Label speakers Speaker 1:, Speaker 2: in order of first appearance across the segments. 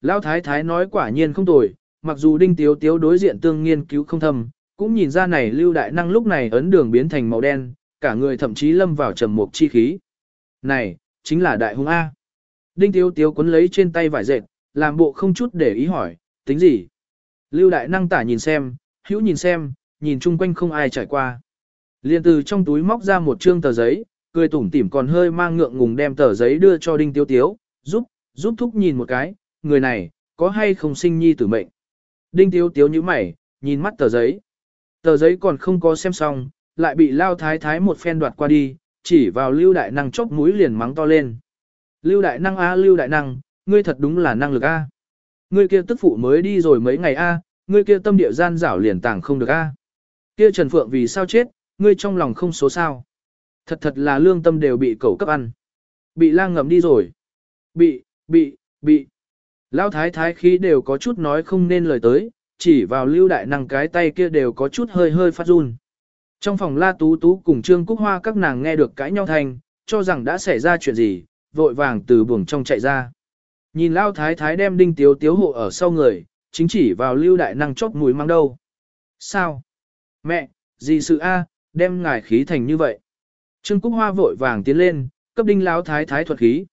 Speaker 1: Lão thái thái nói quả nhiên không tồi, mặc dù đinh tiếu tiếu đối diện tương nghiên cứu không thâm, cũng nhìn ra này lưu đại năng lúc này ấn đường biến thành màu đen, cả người thậm chí lâm vào trầm mục chi khí. Này, chính là đại hung A. Đinh tiếu tiếu cuốn lấy trên tay vải dệt, làm bộ không chút để ý hỏi, tính gì? Lưu đại năng tả nhìn xem, hữu nhìn xem, nhìn chung quanh không ai trải qua. Liên từ trong túi móc ra một trương tờ giấy, cười tủm tỉm còn hơi mang ngượng ngùng đem tờ giấy đưa cho đinh tiếu tiếu, giúp, giúp thúc nhìn một cái, người này, có hay không sinh nhi tử mệnh. Đinh tiếu tiếu như mày, nhìn mắt tờ giấy. Tờ giấy còn không có xem xong, lại bị lao thái thái một phen đoạt qua đi, chỉ vào lưu đại năng chốc mũi liền mắng to lên. Lưu đại năng a lưu đại năng, ngươi thật đúng là năng lực a. Ngươi kia tức phụ mới đi rồi mấy ngày a, ngươi kia tâm địa gian rảo liền tàng không được a. Kia Trần Phượng vì sao chết, ngươi trong lòng không số sao. Thật thật là lương tâm đều bị cẩu cấp ăn. Bị lang ngầm đi rồi. Bị, bị, bị. Lão thái thái khí đều có chút nói không nên lời tới, chỉ vào lưu đại năng cái tay kia đều có chút hơi hơi phát run. Trong phòng la tú tú cùng trương cúc hoa các nàng nghe được cãi nhau thành, cho rằng đã xảy ra chuyện gì, vội vàng từ buồng trong chạy ra. Nhìn lao thái thái đem đinh tiếu tiếu hộ ở sau người, chính chỉ vào lưu đại năng chóp mũi mang đâu. Sao? Mẹ, gì sự a, đem ngài khí thành như vậy. Trương Cúc Hoa vội vàng tiến lên, cấp đinh lao thái thái thuật khí.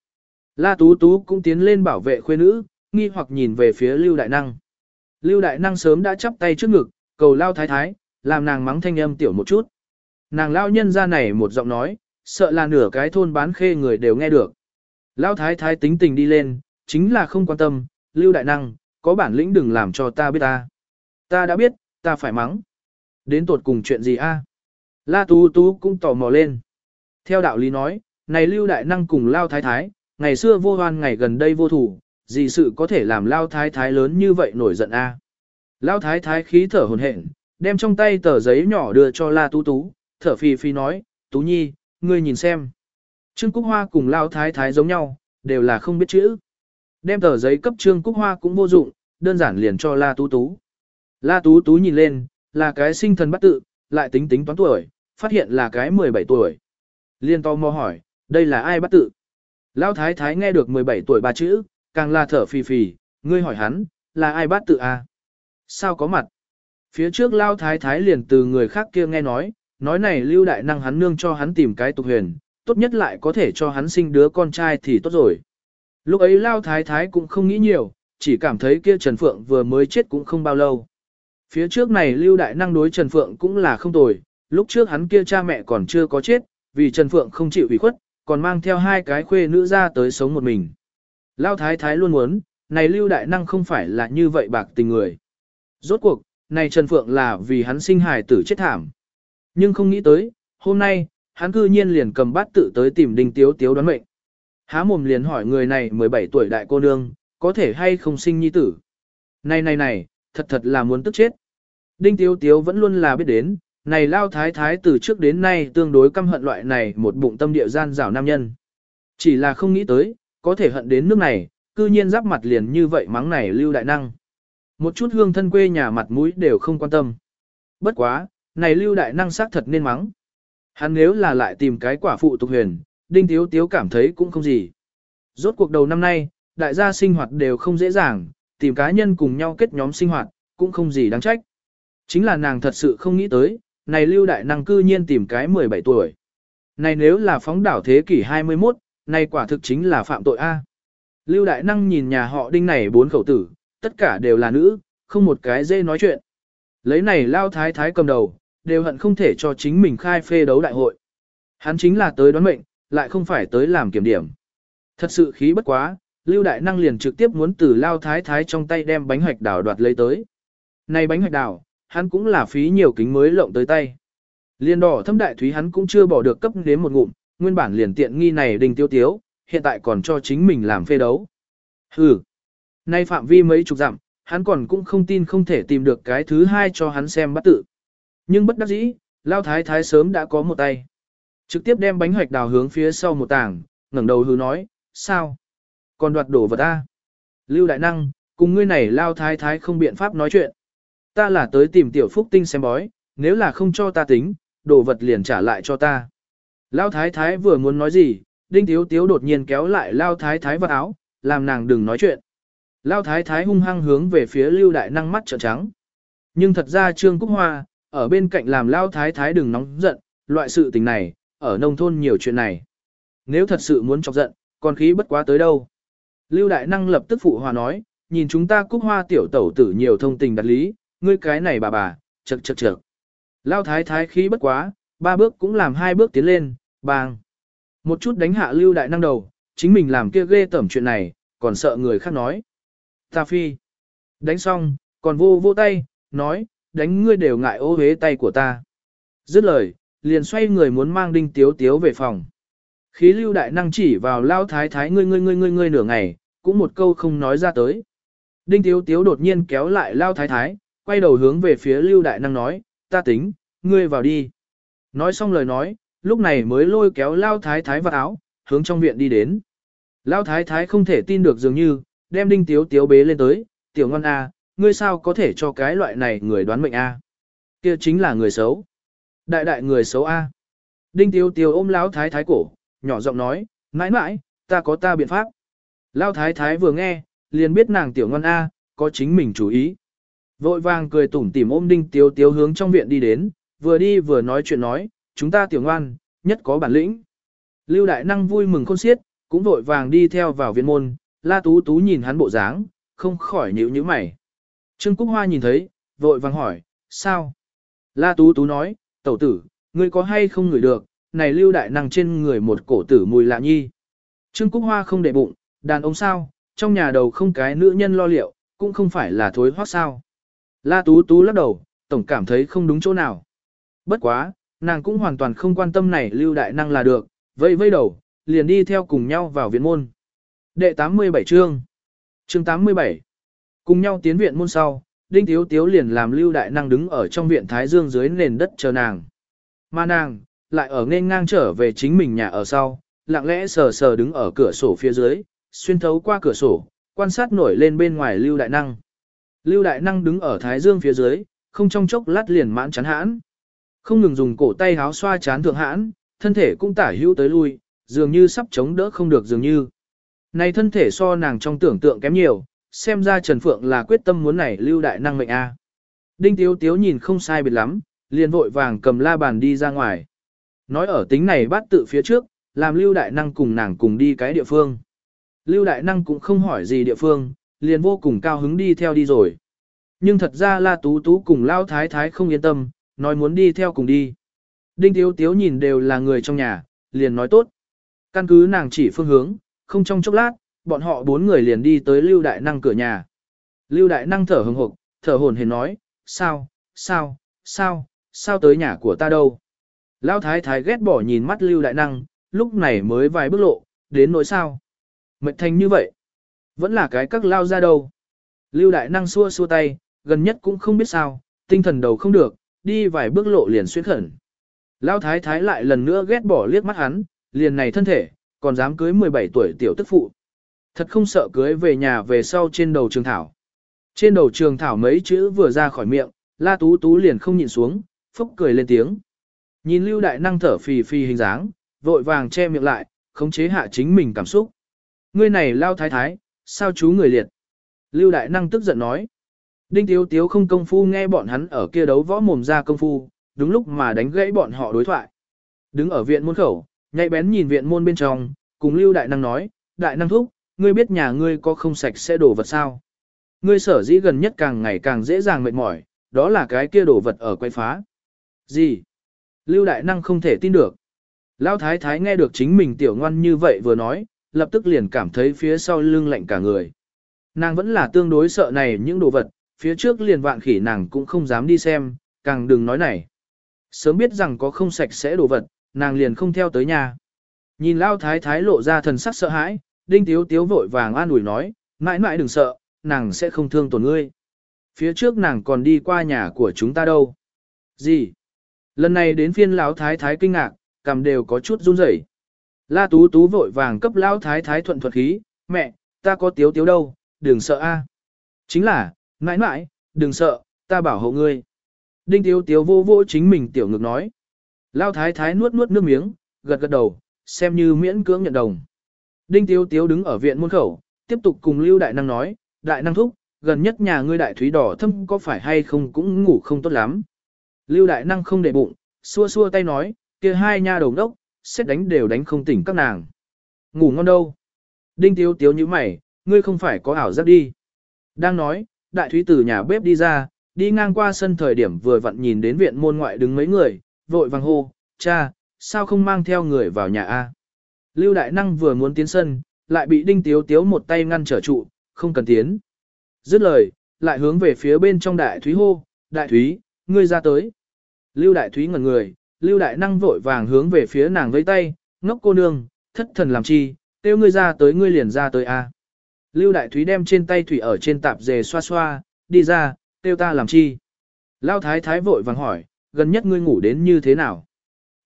Speaker 1: La Tú Tú cũng tiến lên bảo vệ khuê nữ, nghi hoặc nhìn về phía Lưu Đại Năng. Lưu Đại Năng sớm đã chắp tay trước ngực, cầu lao thái thái, làm nàng mắng thanh âm tiểu một chút. Nàng lao nhân ra này một giọng nói, sợ là nửa cái thôn bán khê người đều nghe được. Lao thái thái tính tình đi lên, chính là không quan tâm, Lưu Đại Năng, có bản lĩnh đừng làm cho ta biết ta. Ta đã biết, ta phải mắng. Đến tột cùng chuyện gì a? La Tú Tú cũng tò mò lên. Theo đạo lý nói, này Lưu Đại Năng cùng Lao Thái Thái, ngày xưa vô hoan ngày gần đây vô thủ, gì sự có thể làm Lao Thái Thái lớn như vậy nổi giận a? Lao Thái Thái khí thở hồn hển, đem trong tay tờ giấy nhỏ đưa cho La Tú Tú, thở phì phì nói, Tú Nhi, ngươi nhìn xem. Trương Cúc Hoa cùng Lao Thái Thái giống nhau, đều là không biết chữ. Đem tờ giấy cấp Trương Cúc Hoa cũng vô dụng, đơn giản liền cho La Tú Tú. La Tú Tú nhìn lên, là cái sinh thần bắt tự, lại tính tính toán tuổi, phát hiện là cái 17 tuổi. Liên to mò hỏi, đây là ai bắt tự? Lao Thái Thái nghe được 17 tuổi ba chữ, càng là thở phì phì, ngươi hỏi hắn, là ai bắt tự à? Sao có mặt? Phía trước Lão Thái Thái liền từ người khác kia nghe nói, nói này lưu đại năng hắn nương cho hắn tìm cái tục huyền, tốt nhất lại có thể cho hắn sinh đứa con trai thì tốt rồi. Lúc ấy Lao Thái Thái cũng không nghĩ nhiều, chỉ cảm thấy kia Trần Phượng vừa mới chết cũng không bao lâu. Phía trước này Lưu Đại Năng đối Trần Phượng cũng là không tồi, lúc trước hắn kia cha mẹ còn chưa có chết, vì Trần Phượng không chịu ủy khuất, còn mang theo hai cái khuê nữ ra tới sống một mình. Lao Thái Thái luôn muốn, này Lưu Đại Năng không phải là như vậy bạc tình người. Rốt cuộc, này Trần Phượng là vì hắn sinh hài tử chết thảm. Nhưng không nghĩ tới, hôm nay, hắn cư nhiên liền cầm bát tự tới tìm Đinh Tiếu Tiếu đoán mệnh. Há mồm liền hỏi người này 17 tuổi đại cô nương, có thể hay không sinh nhi tử. Này này này, thật thật là muốn tức chết. Đinh Tiếu Tiếu vẫn luôn là biết đến, này lao thái thái từ trước đến nay tương đối căm hận loại này một bụng tâm địa gian rảo nam nhân. Chỉ là không nghĩ tới, có thể hận đến nước này, cư nhiên giáp mặt liền như vậy mắng này lưu đại năng. Một chút hương thân quê nhà mặt mũi đều không quan tâm. Bất quá, này lưu đại năng xác thật nên mắng. Hắn nếu là lại tìm cái quả phụ tục huyền, Đinh Tiếu Tiếu cảm thấy cũng không gì. Rốt cuộc đầu năm nay, đại gia sinh hoạt đều không dễ dàng, tìm cá nhân cùng nhau kết nhóm sinh hoạt, cũng không gì đáng trách. Chính là nàng thật sự không nghĩ tới, này lưu đại năng cư nhiên tìm cái 17 tuổi. Này nếu là phóng đảo thế kỷ 21, này quả thực chính là phạm tội A. Lưu đại năng nhìn nhà họ đinh này bốn khẩu tử, tất cả đều là nữ, không một cái dê nói chuyện. Lấy này lao thái thái cầm đầu, đều hận không thể cho chính mình khai phê đấu đại hội. Hắn chính là tới đoán mệnh, lại không phải tới làm kiểm điểm. Thật sự khí bất quá, Lưu Đại Năng liền trực tiếp muốn từ Lao Thái Thái trong tay đem bánh hoạch đảo đoạt lấy tới. Này bánh hoạch đảo, hắn cũng là phí nhiều kính mới lộng tới tay. Liên đỏ thâm đại thúy hắn cũng chưa bỏ được cấp đến một ngụm, nguyên bản liền tiện nghi này đình tiêu tiếu, hiện tại còn cho chính mình làm phê đấu. Hừ, nay phạm vi mấy chục dặm, hắn còn cũng không tin không thể tìm được cái thứ hai cho hắn xem bắt tự. Nhưng bất đắc dĩ, Lao Thái Thái sớm đã có một tay. Trực tiếp đem bánh hoạch đào hướng phía sau một tảng, ngẩng đầu hứ nói, sao? Còn đoạt đổ vật ta. Lưu Đại Năng, cùng ngươi này lao thái thái không biện pháp nói chuyện. Ta là tới tìm tiểu phúc tinh xem bói, nếu là không cho ta tính, đồ vật liền trả lại cho ta. Lao thái thái vừa muốn nói gì, đinh tiếu tiếu đột nhiên kéo lại lao thái thái vào áo, làm nàng đừng nói chuyện. Lao thái thái hung hăng hướng về phía Lưu Đại Năng mắt trợn trắng. Nhưng thật ra Trương Cúc Hoa, ở bên cạnh làm Lao thái thái đừng nóng giận, loại sự tình này, ở nông thôn nhiều chuyện này. Nếu thật sự muốn chọc giận, còn khí bất quá tới đâu. Lưu Đại Năng lập tức phụ hòa nói, nhìn chúng ta Cúc Hoa tiểu tẩu tử nhiều thông tình đặt lý, ngươi cái này bà bà, chật chật chật. Lao thái thái khí bất quá, ba bước cũng làm hai bước tiến lên, bang. Một chút đánh hạ Lưu Đại Năng đầu, chính mình làm kia ghê tẩm chuyện này, còn sợ người khác nói. Ta phi. Đánh xong, còn vô vô tay, nói, đánh ngươi đều ngại ô hế tay của ta. Dứt lời, liền xoay người muốn mang đinh tiếu tiếu về phòng. Khí lưu đại năng chỉ vào lao thái thái ngươi ngươi ngươi ngươi ngươi nửa ngày, cũng một câu không nói ra tới. Đinh tiếu tiếu đột nhiên kéo lại lao thái thái, quay đầu hướng về phía lưu đại năng nói, ta tính, ngươi vào đi. Nói xong lời nói, lúc này mới lôi kéo lao thái thái vào áo, hướng trong viện đi đến. Lao thái thái không thể tin được dường như, đem đinh tiếu tiếu bế lên tới, tiểu ngon A, ngươi sao có thể cho cái loại này người đoán mệnh A. kia chính là người xấu. Đại đại người xấu A. Đinh tiếu tiếu ôm lão thái thái cổ, nhỏ giọng nói, mãi mãi, ta có ta biện pháp. Lao thái thái vừa nghe, liền biết nàng tiểu ngon A, có chính mình chú ý. Vội vàng cười tủm tỉm ôm đinh tiếu tiếu hướng trong viện đi đến, vừa đi vừa nói chuyện nói, chúng ta tiểu ngoan, nhất có bản lĩnh. Lưu đại năng vui mừng khôn xiết, cũng vội vàng đi theo vào viện môn, la tú tú nhìn hắn bộ dáng, không khỏi nhíu nhíu mày. Trương Cúc Hoa nhìn thấy, vội vàng hỏi, sao? La tú tú nói, tẩu tử, ngươi có hay không ngửi được, này lưu đại năng trên người một cổ tử mùi lạ nhi. Trương Cúc Hoa không để bụng, đàn ông sao, trong nhà đầu không cái nữ nhân lo liệu, cũng không phải là thối hoác sao. La Tú Tú lắc đầu, tổng cảm thấy không đúng chỗ nào. Bất quá, nàng cũng hoàn toàn không quan tâm này lưu đại năng là được, vây vây đầu, liền đi theo cùng nhau vào viện môn. Đệ 87 chương Chương 87 Cùng nhau tiến viện môn sau, Đinh Tiếu Tiếu liền làm lưu đại năng đứng ở trong viện Thái Dương dưới nền đất chờ nàng. Mà nàng, lại ở nên ngang trở về chính mình nhà ở sau, lặng lẽ sờ sờ đứng ở cửa sổ phía dưới, xuyên thấu qua cửa sổ, quan sát nổi lên bên ngoài lưu đại năng. Lưu đại năng đứng ở Thái Dương phía dưới, không trong chốc lát liền mãn chán hãn. Không ngừng dùng cổ tay háo xoa chán thượng hãn, thân thể cũng tả hữu tới lui, dường như sắp chống đỡ không được dường như. Này thân thể so nàng trong tưởng tượng kém nhiều, xem ra Trần Phượng là quyết tâm muốn này lưu đại năng mệnh A. Đinh Tiếu Tiếu nhìn không sai biệt lắm, liền vội vàng cầm la bàn đi ra ngoài. Nói ở tính này bắt tự phía trước, làm lưu đại năng cùng nàng cùng đi cái địa phương. Lưu đại năng cũng không hỏi gì địa phương, liền vô cùng cao hứng đi theo đi rồi. Nhưng thật ra La Tú Tú cùng Lao Thái Thái không yên tâm, nói muốn đi theo cùng đi. Đinh Tiếu Tiếu nhìn đều là người trong nhà, liền nói tốt. Căn cứ nàng chỉ phương hướng, không trong chốc lát, bọn họ bốn người liền đi tới Lưu Đại Năng cửa nhà. Lưu Đại Năng thở hừng hực, thở hồn hển nói, sao, sao, sao, sao tới nhà của ta đâu. Lão Thái Thái ghét bỏ nhìn mắt Lưu Đại Năng, lúc này mới vài bước lộ, đến nỗi sao. Mệt thành như vậy. Vẫn là cái các lao ra đâu. Lưu Đại Năng xua xua tay, gần nhất cũng không biết sao, tinh thần đầu không được, đi vài bước lộ liền xuyên khẩn. Lão Thái Thái lại lần nữa ghét bỏ liếc mắt hắn, liền này thân thể, còn dám cưới 17 tuổi tiểu tức phụ. Thật không sợ cưới về nhà về sau trên đầu trường thảo. Trên đầu trường thảo mấy chữ vừa ra khỏi miệng, la tú tú liền không nhịn xuống, phúc cười lên tiếng. Nhìn lưu đại năng thở phì phì hình dáng, vội vàng che miệng lại, khống chế hạ chính mình cảm xúc. Ngươi này lao thái thái, sao chú người liệt? Lưu đại năng tức giận nói. Đinh tiếu tiếu không công phu nghe bọn hắn ở kia đấu võ mồm ra công phu, đúng lúc mà đánh gãy bọn họ đối thoại. Đứng ở viện môn khẩu, nhạy bén nhìn viện môn bên trong, cùng lưu đại năng nói, đại năng thúc, ngươi biết nhà ngươi có không sạch sẽ đổ vật sao? Ngươi sở dĩ gần nhất càng ngày càng dễ dàng mệt mỏi, đó là cái kia đổ vật ở quay phá. Gì? Lưu đại năng không thể tin được. Lão thái thái nghe được chính mình tiểu ngoan như vậy vừa nói, lập tức liền cảm thấy phía sau lưng lạnh cả người. Nàng vẫn là tương đối sợ này những đồ vật, phía trước liền vạn khỉ nàng cũng không dám đi xem, càng đừng nói này. Sớm biết rằng có không sạch sẽ đồ vật, nàng liền không theo tới nhà. Nhìn Lao Thái Thái lộ ra thần sắc sợ hãi, Đinh Tiếu Tiếu vội vàng an ủi nói, mãi mãi đừng sợ, nàng sẽ không thương tổn ngươi. Phía trước nàng còn đi qua nhà của chúng ta đâu. Gì? Lần này đến phiên Lão Thái Thái kinh ngạc, cầm đều có chút run rẩy. La Tú Tú vội vàng cấp Lão Thái Thái thuận thuật khí, mẹ, ta có Tiếu Tiếu đâu, đừng sợ a. Chính là, mãi mãi, đừng sợ, ta bảo hộ ngươi. Đinh Tiếu Tiếu vô vô chính mình tiểu ngực nói. Lao thái thái nuốt nuốt nước miếng, gật gật đầu, xem như miễn cưỡng nhận đồng. Đinh Tiếu Tiếu đứng ở viện môn khẩu, tiếp tục cùng Lưu Đại Năng nói, đại năng thúc, gần nhất nhà ngươi đại thúy đỏ thâm có phải hay không cũng ngủ không tốt lắm. Lưu đại năng không để bụng, xua xua tay nói, kia hai nha đầu đốc, xét đánh đều đánh không tỉnh các nàng. Ngủ ngon đâu. Đinh tiếu tiếu như mày, ngươi không phải có ảo giác đi. Đang nói, đại thúy từ nhà bếp đi ra, đi ngang qua sân thời điểm vừa vặn nhìn đến viện môn ngoại đứng mấy người, vội vàng hô, cha, sao không mang theo người vào nhà A. Lưu đại năng vừa muốn tiến sân, lại bị đinh tiếu tiếu một tay ngăn trở trụ, không cần tiến. Dứt lời, lại hướng về phía bên trong đại thúy hô, đại thúy, ngươi ra tới. Lưu đại thúy ngẩn người, lưu đại năng vội vàng hướng về phía nàng vẫy tay, ngốc cô nương, thất thần làm chi, tiêu ngươi ra tới ngươi liền ra tới a. Lưu đại thúy đem trên tay thủy ở trên tạp dề xoa xoa, đi ra, tiêu ta làm chi. Lao thái thái vội vàng hỏi, gần nhất ngươi ngủ đến như thế nào?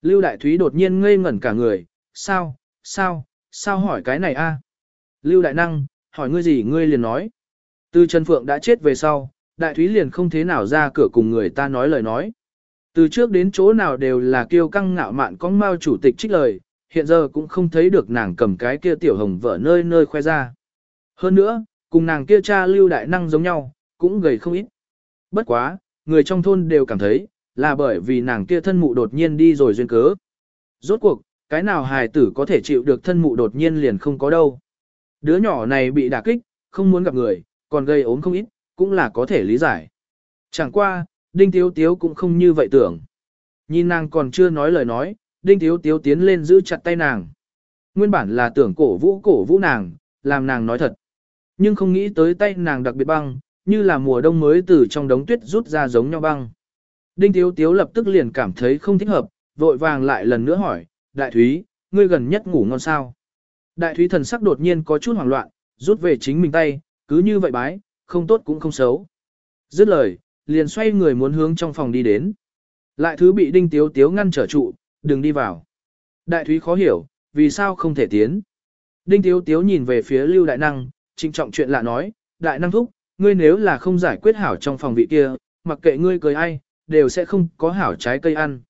Speaker 1: Lưu đại thúy đột nhiên ngây ngẩn cả người, sao, sao, sao hỏi cái này a? Lưu đại năng, hỏi ngươi gì ngươi liền nói. Từ Trần Phượng đã chết về sau, đại thúy liền không thế nào ra cửa cùng người ta nói lời nói. Từ trước đến chỗ nào đều là kiêu căng ngạo mạn con mao chủ tịch trích lời, hiện giờ cũng không thấy được nàng cầm cái kia tiểu hồng vợ nơi nơi khoe ra. Hơn nữa, cùng nàng kia cha lưu đại năng giống nhau, cũng gầy không ít. Bất quá, người trong thôn đều cảm thấy, là bởi vì nàng kia thân mụ đột nhiên đi rồi duyên cớ. Rốt cuộc, cái nào hài tử có thể chịu được thân mụ đột nhiên liền không có đâu. Đứa nhỏ này bị đả kích, không muốn gặp người, còn gây ốm không ít, cũng là có thể lý giải. Chẳng qua, Đinh Tiếu Tiếu cũng không như vậy tưởng. Nhìn nàng còn chưa nói lời nói, Đinh Tiếu Tiếu tiến lên giữ chặt tay nàng. Nguyên bản là tưởng cổ vũ cổ vũ nàng, làm nàng nói thật. Nhưng không nghĩ tới tay nàng đặc biệt băng, như là mùa đông mới từ trong đống tuyết rút ra giống nhau băng. Đinh Tiếu Tiếu lập tức liền cảm thấy không thích hợp, vội vàng lại lần nữa hỏi, Đại Thúy, ngươi gần nhất ngủ ngon sao? Đại Thúy thần sắc đột nhiên có chút hoảng loạn, rút về chính mình tay, cứ như vậy bái, không tốt cũng không xấu. Dứt lời, liền xoay người muốn hướng trong phòng đi đến. Lại thứ bị Đinh Tiếu Tiếu ngăn trở trụ, đừng đi vào. Đại Thúy khó hiểu, vì sao không thể tiến. Đinh Tiếu Tiếu nhìn về phía Lưu Đại Năng, trinh trọng chuyện lạ nói, Đại Năng thúc, ngươi nếu là không giải quyết hảo trong phòng vị kia, mặc kệ ngươi cười ai, đều sẽ không có hảo trái cây ăn.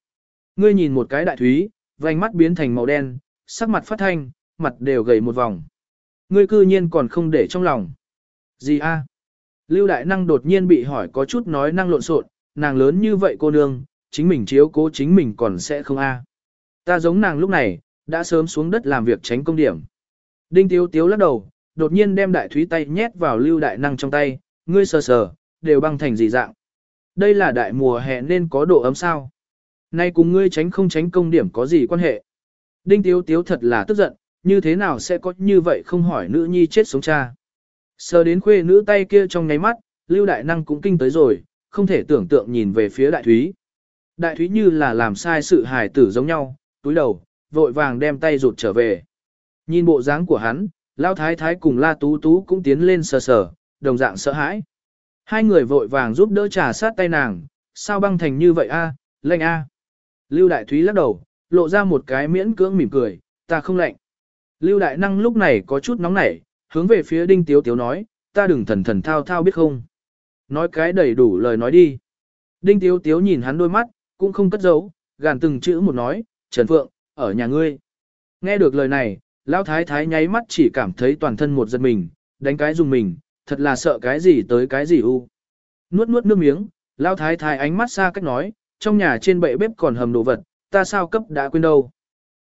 Speaker 1: Ngươi nhìn một cái Đại Thúy, vành mắt biến thành màu đen, sắc mặt phát thanh, mặt đều gầy một vòng. Ngươi cư nhiên còn không để trong lòng. Gì a? Lưu Đại Năng đột nhiên bị hỏi có chút nói năng lộn xộn, nàng lớn như vậy cô nương, chính mình chiếu cố chính mình còn sẽ không a. Ta giống nàng lúc này, đã sớm xuống đất làm việc tránh công điểm. Đinh Tiếu Tiếu lắc đầu, đột nhiên đem đại thúy tay nhét vào Lưu Đại Năng trong tay, ngươi sờ sờ, đều băng thành gì dạng. Đây là đại mùa hè nên có độ ấm sao. Nay cùng ngươi tránh không tránh công điểm có gì quan hệ. Đinh Tiếu Tiếu thật là tức giận, như thế nào sẽ có như vậy không hỏi nữ nhi chết sống cha. Sờ đến khuê nữ tay kia trong nháy mắt, Lưu Đại Năng cũng kinh tới rồi, không thể tưởng tượng nhìn về phía Đại Thúy. Đại Thúy như là làm sai sự hài tử giống nhau, túi đầu, vội vàng đem tay rụt trở về. Nhìn bộ dáng của hắn, Lao Thái Thái cùng La Tú Tú cũng tiến lên sờ sờ, đồng dạng sợ hãi. Hai người vội vàng giúp đỡ trà sát tay nàng, sao băng thành như vậy a, lạnh a. Lưu Đại Thúy lắc đầu, lộ ra một cái miễn cưỡng mỉm cười, ta không lạnh. Lưu Đại Năng lúc này có chút nóng nảy, hướng về phía Đinh Tiếu Tiếu nói, ta đừng thần thần thao thao biết không. Nói cái đầy đủ lời nói đi. Đinh Tiếu Tiếu nhìn hắn đôi mắt, cũng không cất giấu, gàn từng chữ một nói, Trần Phượng, ở nhà ngươi. Nghe được lời này, Lão Thái Thái nháy mắt chỉ cảm thấy toàn thân một giật mình, đánh cái dùng mình, thật là sợ cái gì tới cái gì u. Nuốt nuốt nước miếng, Lão Thái Thái ánh mắt xa cách nói, trong nhà trên bệ bếp còn hầm đồ vật, ta sao cấp đã quên đâu.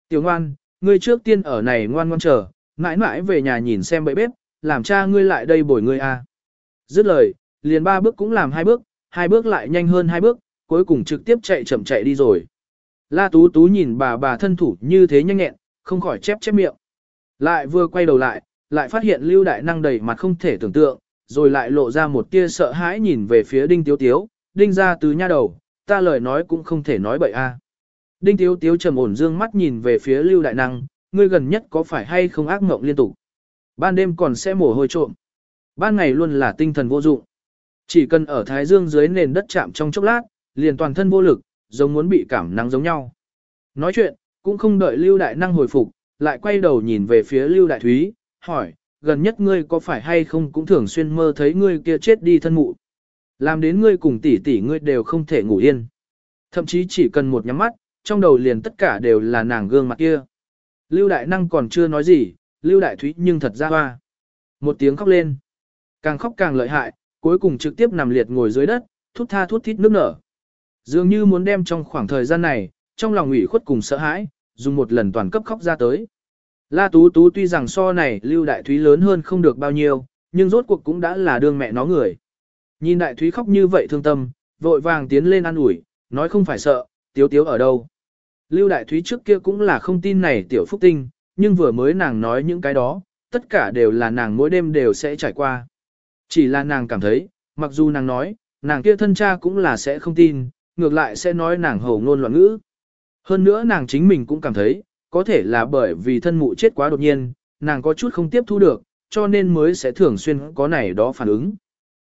Speaker 1: Tiểu ngoan, ngươi trước tiên ở này ngoan ngoan chờ, mãi mãi về nhà nhìn xem bậy bếp, làm cha ngươi lại đây bồi ngươi a. À. Dứt lời, liền ba bước cũng làm hai bước, hai bước lại nhanh hơn hai bước, cuối cùng trực tiếp chạy chậm chạy đi rồi. La Tú Tú nhìn bà bà thân thủ như thế nhanh nhẹn, không khỏi chép chép miệng. Lại vừa quay đầu lại, lại phát hiện Lưu Đại Năng đầy mặt không thể tưởng tượng, rồi lại lộ ra một tia sợ hãi nhìn về phía Đinh Tiếu Tiếu, Đinh ra từ nha đầu, ta lời nói cũng không thể nói bậy a. Đinh Tiếu Tiếu trầm ổn dương mắt nhìn về phía Lưu Đại Năng, ngươi gần nhất có phải hay không ác mộng liên tục. Ban đêm còn sẽ mồ hôi trộm. Ban ngày luôn là tinh thần vô dụng. Chỉ cần ở thái dương dưới nền đất chạm trong chốc lát, liền toàn thân vô lực, giống muốn bị cảm nắng giống nhau. Nói chuyện, cũng không đợi Lưu Đại Năng hồi phục, lại quay đầu nhìn về phía Lưu Đại Thúy, hỏi, gần nhất ngươi có phải hay không cũng thường xuyên mơ thấy ngươi kia chết đi thân mụ. Làm đến ngươi cùng tỷ tỷ ngươi đều không thể ngủ yên. Thậm chí chỉ cần một nhắm mắt, trong đầu liền tất cả đều là nàng gương mặt kia. Lưu Đại Năng còn chưa nói gì, Lưu Đại Thúy nhưng thật ra hoa. Một tiếng khóc lên. Càng khóc càng lợi hại, cuối cùng trực tiếp nằm liệt ngồi dưới đất, thút tha thút thít nước nở. Dường như muốn đem trong khoảng thời gian này, trong lòng ủy khuất cùng sợ hãi, dùng một lần toàn cấp khóc ra tới. La Tú Tú tuy rằng so này Lưu Đại Thúy lớn hơn không được bao nhiêu, nhưng rốt cuộc cũng đã là đương mẹ nó người. Nhìn Đại Thúy khóc như vậy thương tâm, vội vàng tiến lên an ủi, nói không phải sợ, tiếu tiếu ở đâu. Lưu Đại Thúy trước kia cũng là không tin này tiểu phúc tinh, nhưng vừa mới nàng nói những cái đó, tất cả đều là nàng mỗi đêm đều sẽ trải qua. Chỉ là nàng cảm thấy, mặc dù nàng nói, nàng kia thân cha cũng là sẽ không tin, ngược lại sẽ nói nàng hầu ngôn loạn ngữ. Hơn nữa nàng chính mình cũng cảm thấy, có thể là bởi vì thân mụ chết quá đột nhiên, nàng có chút không tiếp thu được, cho nên mới sẽ thường xuyên có này đó phản ứng.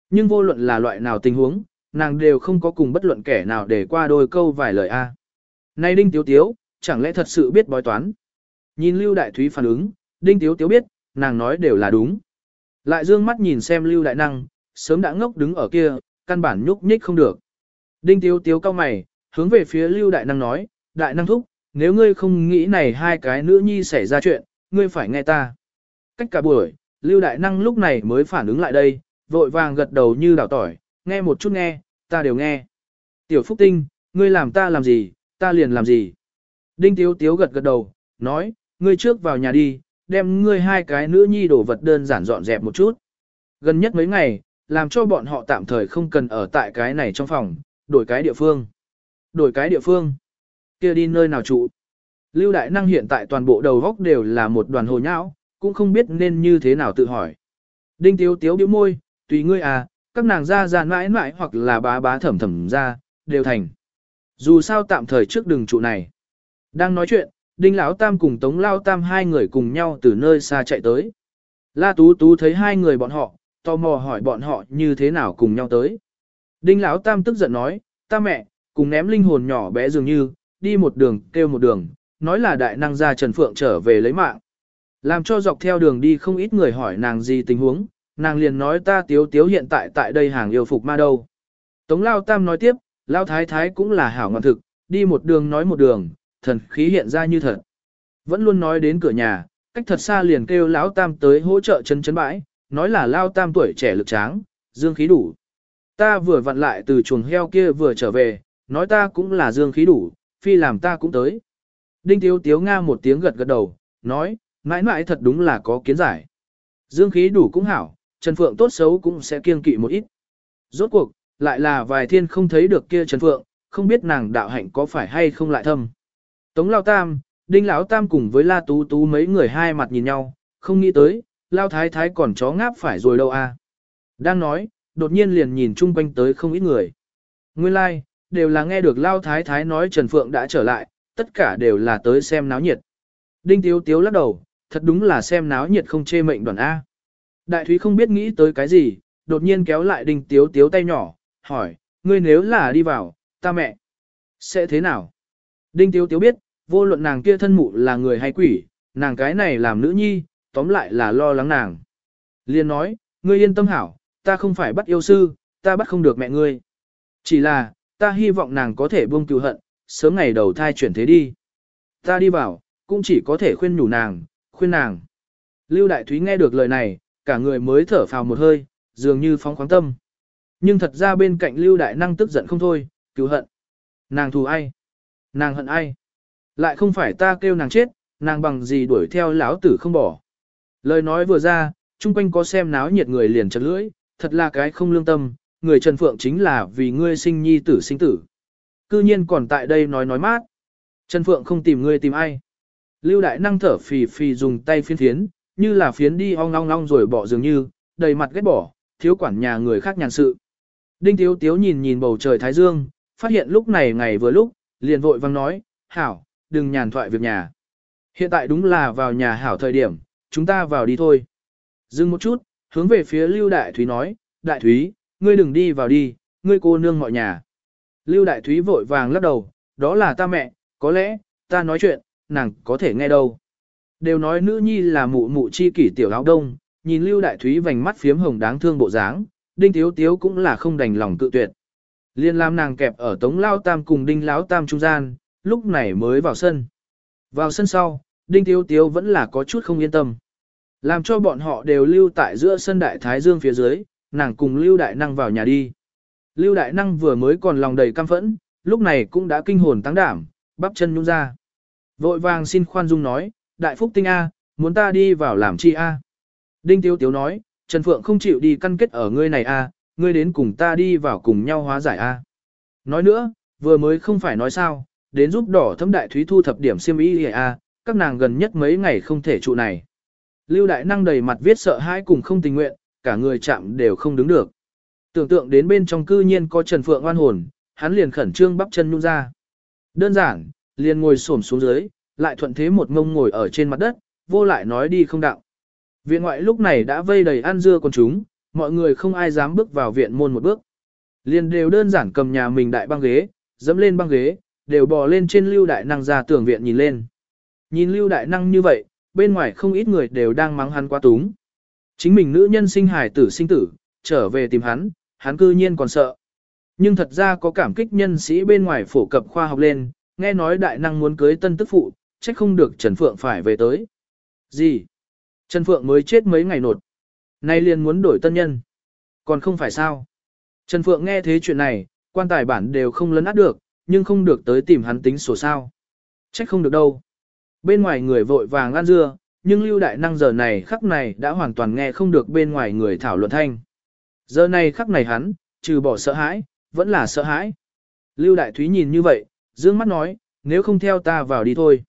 Speaker 1: Nhưng vô luận là loại nào tình huống, nàng đều không có cùng bất luận kẻ nào để qua đôi câu vài lời A. Này Đinh Tiếu Tiếu, chẳng lẽ thật sự biết bói toán? Nhìn Lưu Đại Thúy phản ứng, Đinh Tiếu Tiếu biết, nàng nói đều là đúng. Lại dương mắt nhìn xem Lưu Đại Năng, sớm đã ngốc đứng ở kia, căn bản nhúc nhích không được. Đinh Tiếu Tiếu cao mày, hướng về phía Lưu Đại Năng nói, Đại Năng thúc, nếu ngươi không nghĩ này hai cái nữ nhi xảy ra chuyện, ngươi phải nghe ta. Cách cả buổi, Lưu Đại Năng lúc này mới phản ứng lại đây, vội vàng gật đầu như đảo tỏi, nghe một chút nghe, ta đều nghe. Tiểu Phúc Tinh, ngươi làm ta làm gì, ta liền làm gì. Đinh Tiếu Tiếu gật gật đầu, nói, ngươi trước vào nhà đi, đem ngươi hai cái nữ nhi đổ vật đơn giản dọn dẹp một chút. Gần nhất mấy ngày, làm cho bọn họ tạm thời không cần ở tại cái này trong phòng, đổi cái địa phương. Đổi cái địa phương kia đi nơi nào trụ. Lưu Đại Năng hiện tại toàn bộ đầu góc đều là một đoàn hồ nhão, cũng không biết nên như thế nào tự hỏi. Đinh Tiếu Tiếu bĩu môi, tùy ngươi à, các nàng ra ra mãi mãi hoặc là bá bá thẩm thẩm ra, đều thành. Dù sao tạm thời trước đường trụ này. Đang nói chuyện, Đinh Lão Tam cùng Tống Lao Tam hai người cùng nhau từ nơi xa chạy tới. La Tú Tú thấy hai người bọn họ, tò mò hỏi bọn họ như thế nào cùng nhau tới. Đinh Lão Tam tức giận nói, ta mẹ, cùng ném linh hồn nhỏ bé dường như, đi một đường, kêu một đường, nói là đại năng gia Trần Phượng trở về lấy mạng. Làm cho dọc theo đường đi không ít người hỏi nàng gì tình huống, nàng liền nói ta tiếu tiếu hiện tại tại đây hàng yêu phục ma đâu. Tống Lao Tam nói tiếp, Lao Thái Thái cũng là hảo ngọn thực, đi một đường nói một đường, thần khí hiện ra như thật. Vẫn luôn nói đến cửa nhà, cách thật xa liền kêu Lão Tam tới hỗ trợ chân chấn bãi, nói là Lao Tam tuổi trẻ lực tráng, dương khí đủ. Ta vừa vặn lại từ chuồng heo kia vừa trở về, nói ta cũng là dương khí đủ, phi làm ta cũng tới. Đinh Tiếu Tiếu Nga một tiếng gật gật đầu, nói, mãi mãi thật đúng là có kiến giải. Dương khí đủ cũng hảo, Trần Phượng tốt xấu cũng sẽ kiêng kỵ một ít. Rốt cuộc, lại là vài thiên không thấy được kia Trần Phượng, không biết nàng đạo hạnh có phải hay không lại thâm. Tống Lao Tam, Đinh Lão Tam cùng với La Tú Tú mấy người hai mặt nhìn nhau, không nghĩ tới, Lao Thái Thái còn chó ngáp phải rồi đâu à. Đang nói, đột nhiên liền nhìn chung quanh tới không ít người. Nguyên lai, like, đều là nghe được Lao Thái Thái nói Trần Phượng đã trở lại, tất cả đều là tới xem náo nhiệt. Đinh Tiếu Tiếu lắc đầu, thật đúng là xem náo nhiệt không chê mệnh đoàn A. Đại Thúy không biết nghĩ tới cái gì, đột nhiên kéo lại Đinh Tiếu Tiếu tay nhỏ, hỏi, ngươi nếu là đi vào, ta mẹ, sẽ thế nào? Đinh Tiếu Tiếu biết, vô luận nàng kia thân mụ là người hay quỷ, nàng cái này làm nữ nhi, tóm lại là lo lắng nàng. Liên nói, ngươi yên tâm hảo, ta không phải bắt yêu sư, ta bắt không được mẹ ngươi. Chỉ là, ta hy vọng nàng có thể buông cừu hận, sớm ngày đầu thai chuyển thế đi. Ta đi vào, cũng chỉ có thể khuyên nhủ nàng, khuyên nàng. Lưu Đại Thúy nghe được lời này, cả người mới thở phào một hơi, dường như phóng khoáng tâm. Nhưng thật ra bên cạnh Lưu Đại Năng tức giận không thôi, cứu hận. Nàng thù ai? Nàng hận ai? Lại không phải ta kêu nàng chết, nàng bằng gì đuổi theo lão tử không bỏ. Lời nói vừa ra, chung quanh có xem náo nhiệt người liền chật lưỡi, thật là cái không lương tâm, người Trần Phượng chính là vì ngươi sinh nhi tử sinh tử. Cư nhiên còn tại đây nói nói mát. Trần Phượng không tìm ngươi tìm ai. Lưu Đại Năng thở phì phì dùng tay phiến phiến, như là phiến đi ong ong ong rồi bỏ dường như, đầy mặt ghét bỏ, thiếu quản nhà người khác nhàn sự. Đinh Tiếu Tiếu nhìn nhìn bầu trời Thái Dương, phát hiện lúc này ngày vừa lúc, liền vội vang nói, hảo, đừng nhàn thoại việc nhà. Hiện tại đúng là vào nhà hảo thời điểm, chúng ta vào đi thôi. Dừng một chút, hướng về phía Lưu Đại Thúy nói, Đại Thúy, ngươi đừng đi vào đi, ngươi cô nương mọi nhà. Lưu Đại Thúy vội vàng lắc đầu, đó là ta mẹ, có lẽ, ta nói chuyện, nàng có thể nghe đâu. Đều nói nữ nhi là mụ mụ chi kỷ tiểu áo đông, nhìn Lưu Đại Thúy vành mắt phiếm hồng đáng thương bộ dáng, Đinh Tiếu Tiếu cũng là không đành lòng tự tuyệt. Liên lam nàng kẹp ở Tống Lao Tam cùng Đinh Lão Tam trung gian, lúc này mới vào sân. Vào sân sau, Đinh Tiếu Tiếu vẫn là có chút không yên tâm. Làm cho bọn họ đều lưu tại giữa sân đại thái dương phía dưới, nàng cùng lưu đại năng vào nhà đi. Lưu đại năng vừa mới còn lòng đầy căm phẫn, lúc này cũng đã kinh hồn tăng đảm, bắp chân nhung ra. Vội vàng xin khoan dung nói, đại phúc tinh A, muốn ta đi vào làm chi A. Đinh Tiếu Tiếu nói, Trần Phượng không chịu đi căn kết ở ngươi này A, ngươi đến cùng ta đi vào cùng nhau hóa giải A. Nói nữa, vừa mới không phải nói sao, đến giúp đỏ thâm đại thúy thu thập điểm siêm ý A, các nàng gần nhất mấy ngày không thể trụ này. Lưu Đại Năng đầy mặt viết sợ hãi cùng không tình nguyện, cả người chạm đều không đứng được. Tưởng tượng đến bên trong cư nhiên có Trần Phượng oan hồn, hắn liền khẩn trương bắp chân nhung ra. Đơn giản, liền ngồi xổm xuống dưới, lại thuận thế một ngông ngồi ở trên mặt đất, vô lại nói đi không đạo. Viện ngoại lúc này đã vây đầy ăn dưa con chúng, mọi người không ai dám bước vào viện môn một bước. Liền đều đơn giản cầm nhà mình đại băng ghế, dẫm lên băng ghế, đều bò lên trên lưu đại năng ra tưởng viện nhìn lên. Nhìn lưu đại năng như vậy, bên ngoài không ít người đều đang mắng hắn quá túng. Chính mình nữ nhân sinh hài tử sinh tử, trở về tìm hắn, hắn cư nhiên còn sợ. Nhưng thật ra có cảm kích nhân sĩ bên ngoài phổ cập khoa học lên, nghe nói đại năng muốn cưới tân tức phụ, trách không được Trần Phượng phải về tới. Gì? Trần Phượng mới chết mấy ngày nột. Nay liền muốn đổi tân nhân. Còn không phải sao? Trần Phượng nghe thế chuyện này, quan tài bản đều không lấn át được, nhưng không được tới tìm hắn tính sổ sao. Trách không được đâu. Bên ngoài người vội vàng ăn dưa, nhưng lưu đại năng giờ này khắc này đã hoàn toàn nghe không được bên ngoài người thảo luận thanh. Giờ này khắc này hắn, trừ bỏ sợ hãi, vẫn là sợ hãi. Lưu đại thúy nhìn như vậy, dương mắt nói, nếu không theo ta vào đi thôi.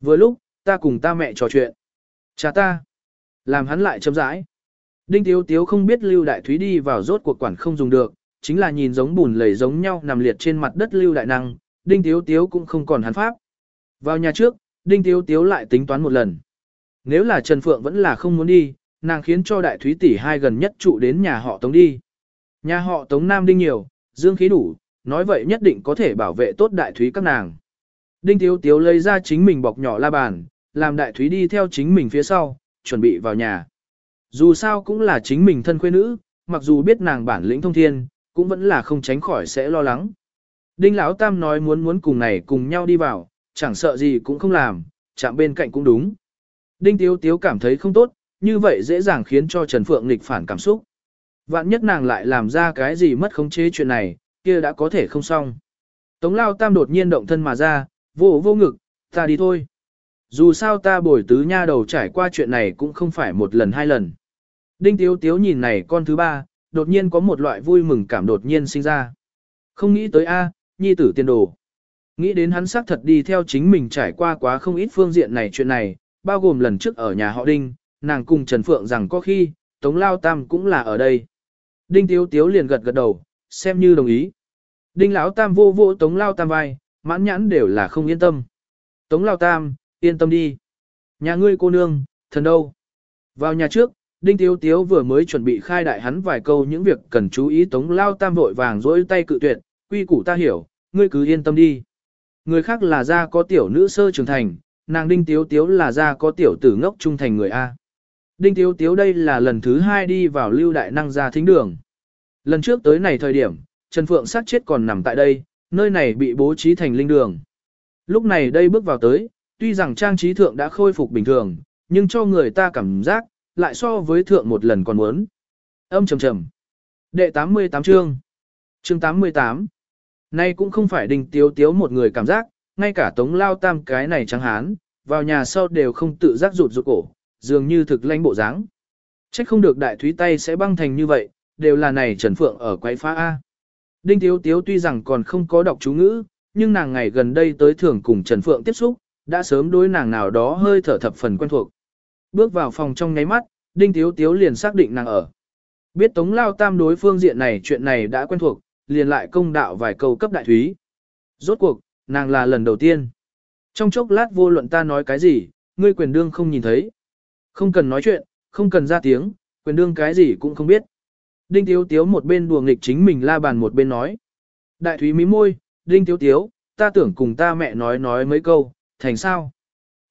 Speaker 1: Vừa lúc, ta cùng ta mẹ trò chuyện. Cha ta. Làm hắn lại chấm rãi. Đinh Tiếu Tiếu không biết Lưu Đại Thúy đi vào rốt cuộc quản không dùng được, chính là nhìn giống bùn lầy giống nhau nằm liệt trên mặt đất Lưu Đại Năng, Đinh Tiếu Tiếu cũng không còn hắn pháp. Vào nhà trước, Đinh Tiếu Tiếu lại tính toán một lần. Nếu là Trần Phượng vẫn là không muốn đi, nàng khiến cho Đại Thúy tỷ hai gần nhất trụ đến nhà họ Tống đi. Nhà họ Tống Nam Đinh nhiều, dương khí đủ, nói vậy nhất định có thể bảo vệ tốt Đại Thúy các nàng. Đinh Tiếu Tiếu lấy ra chính mình bọc nhỏ la bàn, làm Đại Thúy đi theo chính mình phía sau, chuẩn bị vào nhà. Dù sao cũng là chính mình thân quê nữ, mặc dù biết nàng bản lĩnh thông thiên, cũng vẫn là không tránh khỏi sẽ lo lắng. Đinh Lão Tam nói muốn muốn cùng này cùng nhau đi vào, chẳng sợ gì cũng không làm, chạm bên cạnh cũng đúng. Đinh Tiếu Tiếu cảm thấy không tốt, như vậy dễ dàng khiến cho Trần Phượng nghịch phản cảm xúc. Vạn nhất nàng lại làm ra cái gì mất khống chế chuyện này, kia đã có thể không xong. Tống Lao Tam đột nhiên động thân mà ra, vô vô ngực, ta đi thôi. Dù sao ta bồi tứ nha đầu trải qua chuyện này cũng không phải một lần hai lần. Đinh Tiếu Tiếu nhìn này con thứ ba, đột nhiên có một loại vui mừng cảm đột nhiên sinh ra. Không nghĩ tới A, nhi tử tiên đồ. Nghĩ đến hắn xác thật đi theo chính mình trải qua quá không ít phương diện này chuyện này, bao gồm lần trước ở nhà họ Đinh, nàng cùng Trần Phượng rằng có khi, Tống Lao Tam cũng là ở đây. Đinh Tiếu Tiếu liền gật gật đầu, xem như đồng ý. Đinh Lão Tam vô vô Tống Lao Tam vai, mãn nhãn đều là không yên tâm. Tống Lao Tam, yên tâm đi. Nhà ngươi cô nương, thần đâu? Vào nhà trước, Đinh Tiếu Tiếu vừa mới chuẩn bị khai đại hắn vài câu những việc cần chú ý Tống Lao Tam vội vàng dỗi tay cự tuyệt, quy củ ta hiểu, ngươi cứ yên tâm đi. Người khác là ra có tiểu nữ sơ trưởng thành, nàng Đinh Tiếu Tiếu là ra có tiểu tử ngốc trung thành người A. Đinh Tiếu Tiếu đây là lần thứ hai đi vào lưu đại năng ra thính đường. Lần trước tới này thời điểm, Trần Phượng sát chết còn nằm tại đây, nơi này bị bố trí thành linh đường. Lúc này đây bước vào tới, tuy rằng trang trí thượng đã khôi phục bình thường, nhưng cho người ta cảm giác, lại so với thượng một lần còn muốn. Âm trầm trầm. Đệ 88 chương. Chương 88. Nay cũng không phải đình tiếu tiếu một người cảm giác, ngay cả tống lao tam cái này trắng hán, vào nhà sau đều không tự giác rụt rụt cổ, dường như thực lãnh bộ dáng. Trách không được đại thúy tay sẽ băng thành như vậy, đều là này Trần Phượng ở quái phá A. Đinh Tiếu Tiếu tuy rằng còn không có đọc chú ngữ, nhưng nàng ngày gần đây tới thường cùng Trần Phượng tiếp xúc, đã sớm đối nàng nào đó hơi thở thập phần quen thuộc. Bước vào phòng trong ngáy mắt, Đinh Tiếu Tiếu liền xác định nàng ở. Biết Tống Lao Tam đối phương diện này chuyện này đã quen thuộc, liền lại công đạo vài câu cấp đại thúy. Rốt cuộc, nàng là lần đầu tiên. Trong chốc lát vô luận ta nói cái gì, ngươi quyền đương không nhìn thấy. Không cần nói chuyện, không cần ra tiếng, quyền đương cái gì cũng không biết. Đinh Tiếu Tiếu một bên đùa nghịch chính mình la bàn một bên nói. Đại thúy mí môi, Đinh Tiếu Tiếu, ta tưởng cùng ta mẹ nói nói mấy câu, thành sao?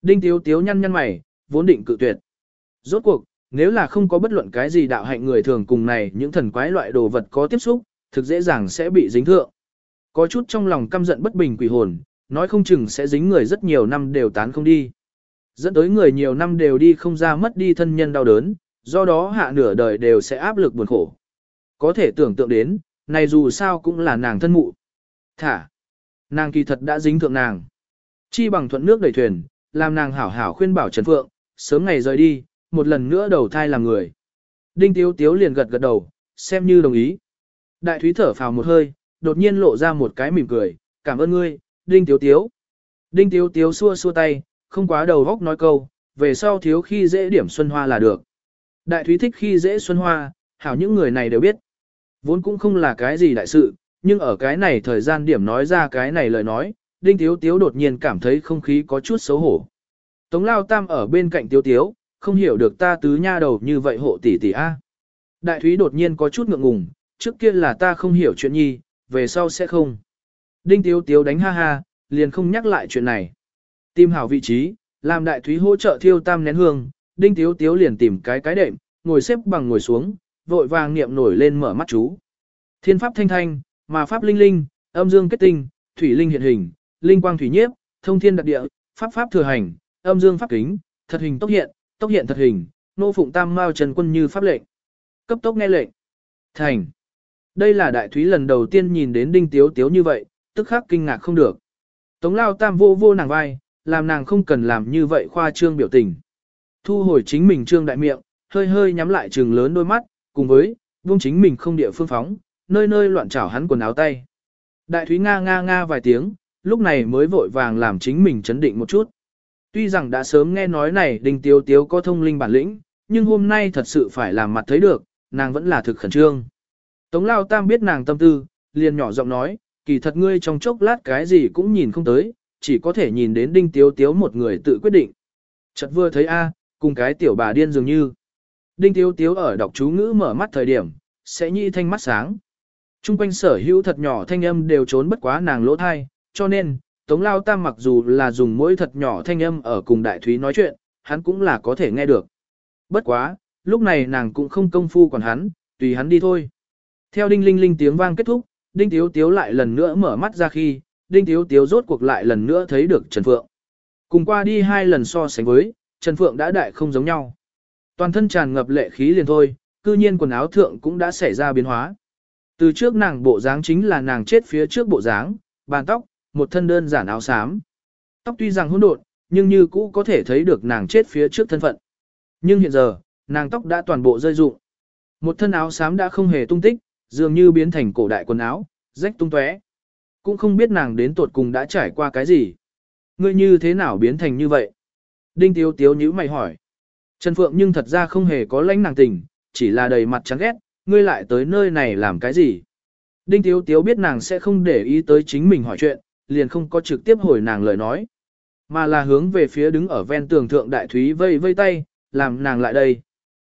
Speaker 1: Đinh Tiếu Tiếu nhăn nhăn mày, vốn định cự tuyệt. Rốt cuộc, nếu là không có bất luận cái gì đạo hạnh người thường cùng này những thần quái loại đồ vật có tiếp xúc, thực dễ dàng sẽ bị dính thượng. Có chút trong lòng căm giận bất bình quỷ hồn, nói không chừng sẽ dính người rất nhiều năm đều tán không đi. Dẫn tới người nhiều năm đều đi không ra mất đi thân nhân đau đớn, do đó hạ nửa đời đều sẽ áp lực buồn khổ. Có thể tưởng tượng đến, này dù sao cũng là nàng thân mụ. Thả, nàng kỳ thật đã dính thượng nàng. Chi bằng thuận nước đẩy thuyền, làm nàng hảo hảo khuyên bảo Trần Phượng, sớm ngày rời đi, một lần nữa đầu thai làm người. Đinh Tiếu Tiếu liền gật gật đầu, xem như đồng ý. Đại Thúy thở phào một hơi, đột nhiên lộ ra một cái mỉm cười, cảm ơn ngươi, Đinh Tiếu Tiếu. Đinh Tiếu Tiếu xua xua tay, không quá đầu góc nói câu, về sau thiếu khi dễ điểm Xuân Hoa là được. Đại Thúy thích khi dễ Xuân Hoa, hảo những người này đều biết. Vốn cũng không là cái gì đại sự, nhưng ở cái này thời gian điểm nói ra cái này lời nói, Đinh Tiếu Tiếu đột nhiên cảm thấy không khí có chút xấu hổ. Tống Lao Tam ở bên cạnh Tiếu Tiếu, không hiểu được ta tứ nha đầu như vậy hộ tỷ tỷ A. Đại Thúy đột nhiên có chút ngượng ngùng, trước kia là ta không hiểu chuyện nhi, về sau sẽ không. Đinh Tiếu Tiếu đánh ha ha, liền không nhắc lại chuyện này. Tìm hảo vị trí, làm Đại Thúy hỗ trợ thiêu tam nén hương, Đinh Tiếu Tiếu liền tìm cái cái đệm, ngồi xếp bằng ngồi xuống, vội vàng niệm nổi lên mở mắt chú. Thiên pháp thanh thanh, mà pháp linh linh, âm dương kết tinh, thủy linh hiện hình, linh quang thủy nhiếp, thông thiên đặc địa, pháp pháp thừa hành, âm dương pháp kính, thật hình tốc hiện, tốc hiện thật hình, nô phụng tam mao trần quân như pháp lệnh. Cấp tốc nghe lệnh. Thành. Đây là đại thúy lần đầu tiên nhìn đến đinh tiếu tiếu như vậy, tức khắc kinh ngạc không được. Tống lao tam vô vô nàng vai, làm nàng không cần làm như vậy khoa trương biểu tình. Thu hồi chính mình trương đại miệng, hơi hơi nhắm lại trừng lớn đôi mắt, cùng với, buông chính mình không địa phương phóng, nơi nơi loạn trảo hắn quần áo tay. Đại thúy nga nga nga vài tiếng, lúc này mới vội vàng làm chính mình chấn định một chút. Tuy rằng đã sớm nghe nói này Đinh tiếu tiếu có thông linh bản lĩnh, nhưng hôm nay thật sự phải làm mặt thấy được, nàng vẫn là thực khẩn trương. Tống lao tam biết nàng tâm tư, liền nhỏ giọng nói, kỳ thật ngươi trong chốc lát cái gì cũng nhìn không tới, chỉ có thể nhìn đến đinh tiếu tiếu một người tự quyết định. Chợt vừa thấy A, cùng cái tiểu bà điên dường như. Đinh tiếu tiếu ở đọc chú ngữ mở mắt thời điểm, sẽ nhị thanh mắt sáng. Trung quanh sở hữu thật nhỏ thanh âm đều trốn bất quá nàng lỗ thai, cho nên, Tống Lao Tam mặc dù là dùng mỗi thật nhỏ thanh âm ở cùng Đại Thúy nói chuyện, hắn cũng là có thể nghe được. Bất quá, lúc này nàng cũng không công phu còn hắn, tùy hắn đi thôi. Theo đinh linh linh tiếng vang kết thúc, đinh tiếu tiếu lại lần nữa mở mắt ra khi, đinh tiếu tiếu rốt cuộc lại lần nữa thấy được Trần Phượng. Cùng qua đi hai lần so sánh với, Trần Phượng đã đại không giống nhau. Toàn thân tràn ngập lệ khí liền thôi, cư nhiên quần áo thượng cũng đã xảy ra biến hóa. Từ trước nàng bộ dáng chính là nàng chết phía trước bộ dáng, bàn tóc, một thân đơn giản áo xám. Tóc tuy rằng hỗn độn, nhưng như cũ có thể thấy được nàng chết phía trước thân phận. Nhưng hiện giờ, nàng tóc đã toàn bộ rơi rụng. Một thân áo xám đã không hề tung tích, dường như biến thành cổ đại quần áo, rách tung tóe. Cũng không biết nàng đến tuột cùng đã trải qua cái gì. Ngươi như thế nào biến thành như vậy? Đinh Tiếu Tiếu nhíu mày hỏi. Trần Phượng nhưng thật ra không hề có lãnh nàng tình, chỉ là đầy mặt chán ghét, ngươi lại tới nơi này làm cái gì? Đinh Tiếu Tiếu biết nàng sẽ không để ý tới chính mình hỏi chuyện, liền không có trực tiếp hồi nàng lời nói. Mà là hướng về phía đứng ở ven tường thượng đại thúy vây vây tay, làm nàng lại đây.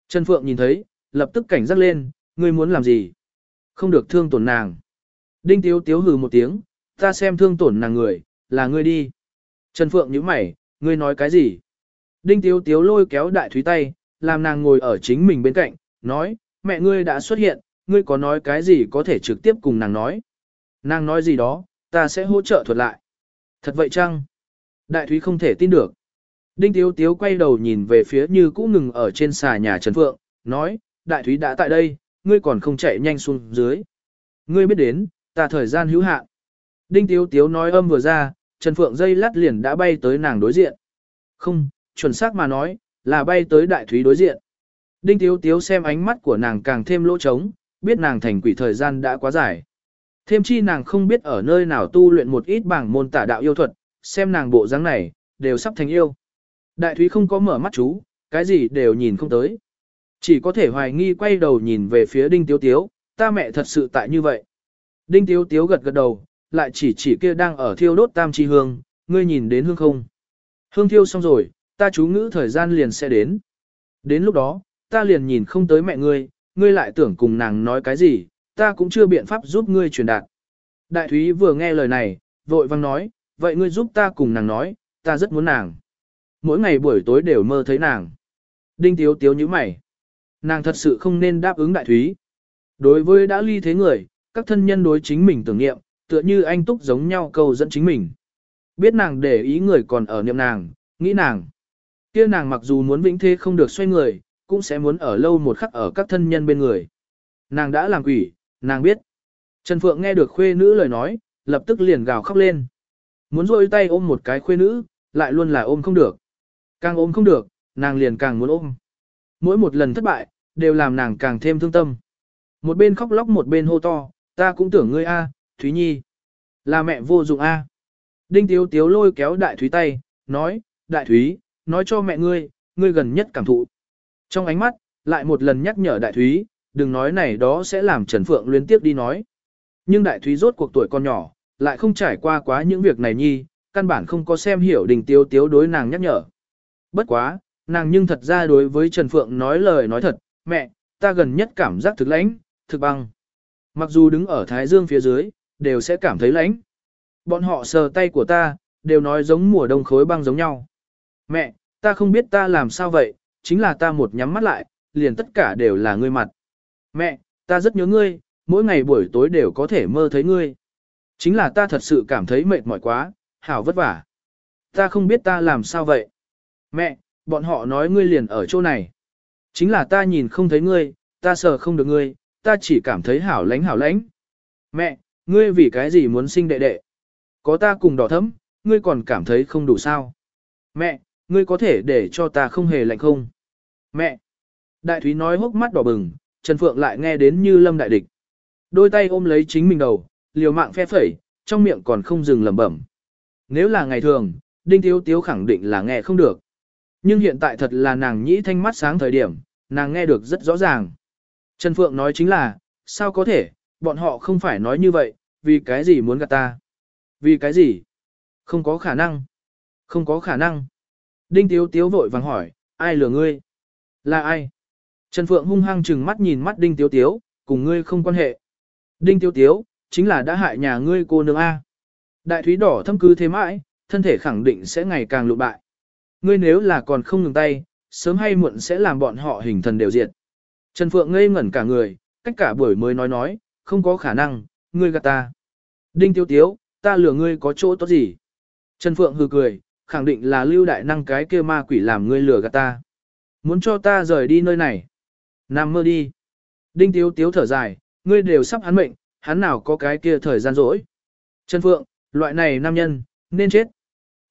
Speaker 1: Trần Phượng nhìn thấy, lập tức cảnh giác lên, ngươi muốn làm gì? Không được thương tổn nàng. Đinh Tiếu Tiếu hừ một tiếng, ta xem thương tổn nàng người, là ngươi đi. Trần Phượng nhíu mày, ngươi nói cái gì? Đinh Tiếu Tiếu lôi kéo đại thúy tay, làm nàng ngồi ở chính mình bên cạnh, nói, mẹ ngươi đã xuất hiện, ngươi có nói cái gì có thể trực tiếp cùng nàng nói. Nàng nói gì đó, ta sẽ hỗ trợ thuật lại. Thật vậy chăng? Đại Thúy không thể tin được. Đinh Tiếu Tiếu quay đầu nhìn về phía như cũ ngừng ở trên xà nhà Trần Phượng, nói, Đại Thúy đã tại đây, ngươi còn không chạy nhanh xuống dưới. Ngươi biết đến, ta thời gian hữu hạn. Đinh Tiếu Tiếu nói âm vừa ra, Trần Phượng dây lát liền đã bay tới nàng đối diện. Không, chuẩn xác mà nói, là bay tới Đại Thúy đối diện. Đinh Tiếu Tiếu xem ánh mắt của nàng càng thêm lỗ trống, biết nàng thành quỷ thời gian đã quá dài. Thêm chi nàng không biết ở nơi nào tu luyện một ít bảng môn tả đạo yêu thuật, xem nàng bộ dáng này, đều sắp thành yêu. Đại Thúy không có mở mắt chú, cái gì đều nhìn không tới. Chỉ có thể hoài nghi quay đầu nhìn về phía Đinh Tiếu Tiếu, ta mẹ thật sự tại như vậy. Đinh Tiếu Tiếu gật gật đầu, lại chỉ chỉ kia đang ở thiêu đốt tam chi hương, ngươi nhìn đến hương không? Hương thiêu xong rồi, ta chú ngữ thời gian liền sẽ đến. Đến lúc đó, ta liền nhìn không tới mẹ ngươi, ngươi lại tưởng cùng nàng nói cái gì, ta cũng chưa biện pháp giúp ngươi truyền đạt. Đại Thúy vừa nghe lời này, vội vang nói, vậy ngươi giúp ta cùng nàng nói, ta rất muốn nàng. Mỗi ngày buổi tối đều mơ thấy nàng. Đinh Tiếu Tiếu như mày. Nàng thật sự không nên đáp ứng Đại Thúy. Đối với đã ly thế người, các thân nhân đối chính mình tưởng niệm, tựa như anh túc giống nhau câu dẫn chính mình. Biết nàng để ý người còn ở niệm nàng, nghĩ nàng. kia nàng mặc dù muốn vĩnh thế không được xoay người, cũng sẽ muốn ở lâu một khắc ở các thân nhân bên người. Nàng đã làm quỷ, nàng biết. Trần Phượng nghe được khuê nữ lời nói, lập tức liền gào khóc lên. Muốn rôi tay ôm một cái khuê nữ, lại luôn là ôm không được. Càng ôm không được, nàng liền càng muốn ôm. Mỗi một lần thất bại, đều làm nàng càng thêm thương tâm. Một bên khóc lóc một bên hô to, ta cũng tưởng ngươi a, Thúy Nhi. Là mẹ vô dụng a. Đinh Tiếu Tiếu lôi kéo Đại Thúy tay, nói, Đại Thúy, nói cho mẹ ngươi, ngươi gần nhất cảm thụ. Trong ánh mắt, lại một lần nhắc nhở Đại Thúy, đừng nói này đó sẽ làm Trần Phượng liên tiếp đi nói. Nhưng Đại Thúy rốt cuộc tuổi con nhỏ, lại không trải qua quá những việc này nhi, căn bản không có xem hiểu Đinh Tiếu Tiếu đối nàng nhắc nhở. Bất quá, nàng nhưng thật ra đối với Trần Phượng nói lời nói thật, mẹ, ta gần nhất cảm giác thực lãnh, thực băng. Mặc dù đứng ở Thái Dương phía dưới, đều sẽ cảm thấy lãnh. Bọn họ sờ tay của ta, đều nói giống mùa đông khối băng giống nhau. Mẹ, ta không biết ta làm sao vậy, chính là ta một nhắm mắt lại, liền tất cả đều là ngươi mặt. Mẹ, ta rất nhớ ngươi, mỗi ngày buổi tối đều có thể mơ thấy ngươi. Chính là ta thật sự cảm thấy mệt mỏi quá, hảo vất vả. Ta không biết ta làm sao vậy. Mẹ, bọn họ nói ngươi liền ở chỗ này. Chính là ta nhìn không thấy ngươi, ta sợ không được ngươi, ta chỉ cảm thấy hảo lánh hảo lánh. Mẹ, ngươi vì cái gì muốn sinh đệ đệ? Có ta cùng đỏ thấm, ngươi còn cảm thấy không đủ sao? Mẹ, ngươi có thể để cho ta không hề lạnh không? Mẹ! Đại Thúy nói hốc mắt đỏ bừng, Trần Phượng lại nghe đến như lâm đại địch. Đôi tay ôm lấy chính mình đầu, liều mạng phe phẩy, trong miệng còn không dừng lẩm bẩm. Nếu là ngày thường, Đinh Thiếu Tiếu khẳng định là nghe không được. Nhưng hiện tại thật là nàng nhĩ thanh mắt sáng thời điểm, nàng nghe được rất rõ ràng. Trần Phượng nói chính là, sao có thể, bọn họ không phải nói như vậy, vì cái gì muốn gạt ta? Vì cái gì? Không có khả năng. Không có khả năng. Đinh Tiếu Tiếu vội vàng hỏi, ai lừa ngươi? Là ai? Trần Phượng hung hăng chừng mắt nhìn mắt Đinh Tiếu Tiếu, cùng ngươi không quan hệ. Đinh Tiếu Tiếu, chính là đã hại nhà ngươi cô nương A. Đại thúy đỏ thâm cứ thế mãi, thân thể khẳng định sẽ ngày càng lụ bại. Ngươi nếu là còn không ngừng tay, sớm hay muộn sẽ làm bọn họ hình thần đều diệt. Trần Phượng ngây ngẩn cả người, cách cả buổi mới nói nói, không có khả năng, ngươi gạt ta. Đinh Tiếu Tiếu, ta lừa ngươi có chỗ tốt gì? Trần Phượng hừ cười, khẳng định là lưu đại năng cái kia ma quỷ làm ngươi lừa gạt ta. Muốn cho ta rời đi nơi này. Nằm mơ đi. Đinh Tiếu Tiếu thở dài, ngươi đều sắp hắn mệnh, hắn nào có cái kia thời gian rỗi. Trần Phượng, loại này nam nhân, nên chết.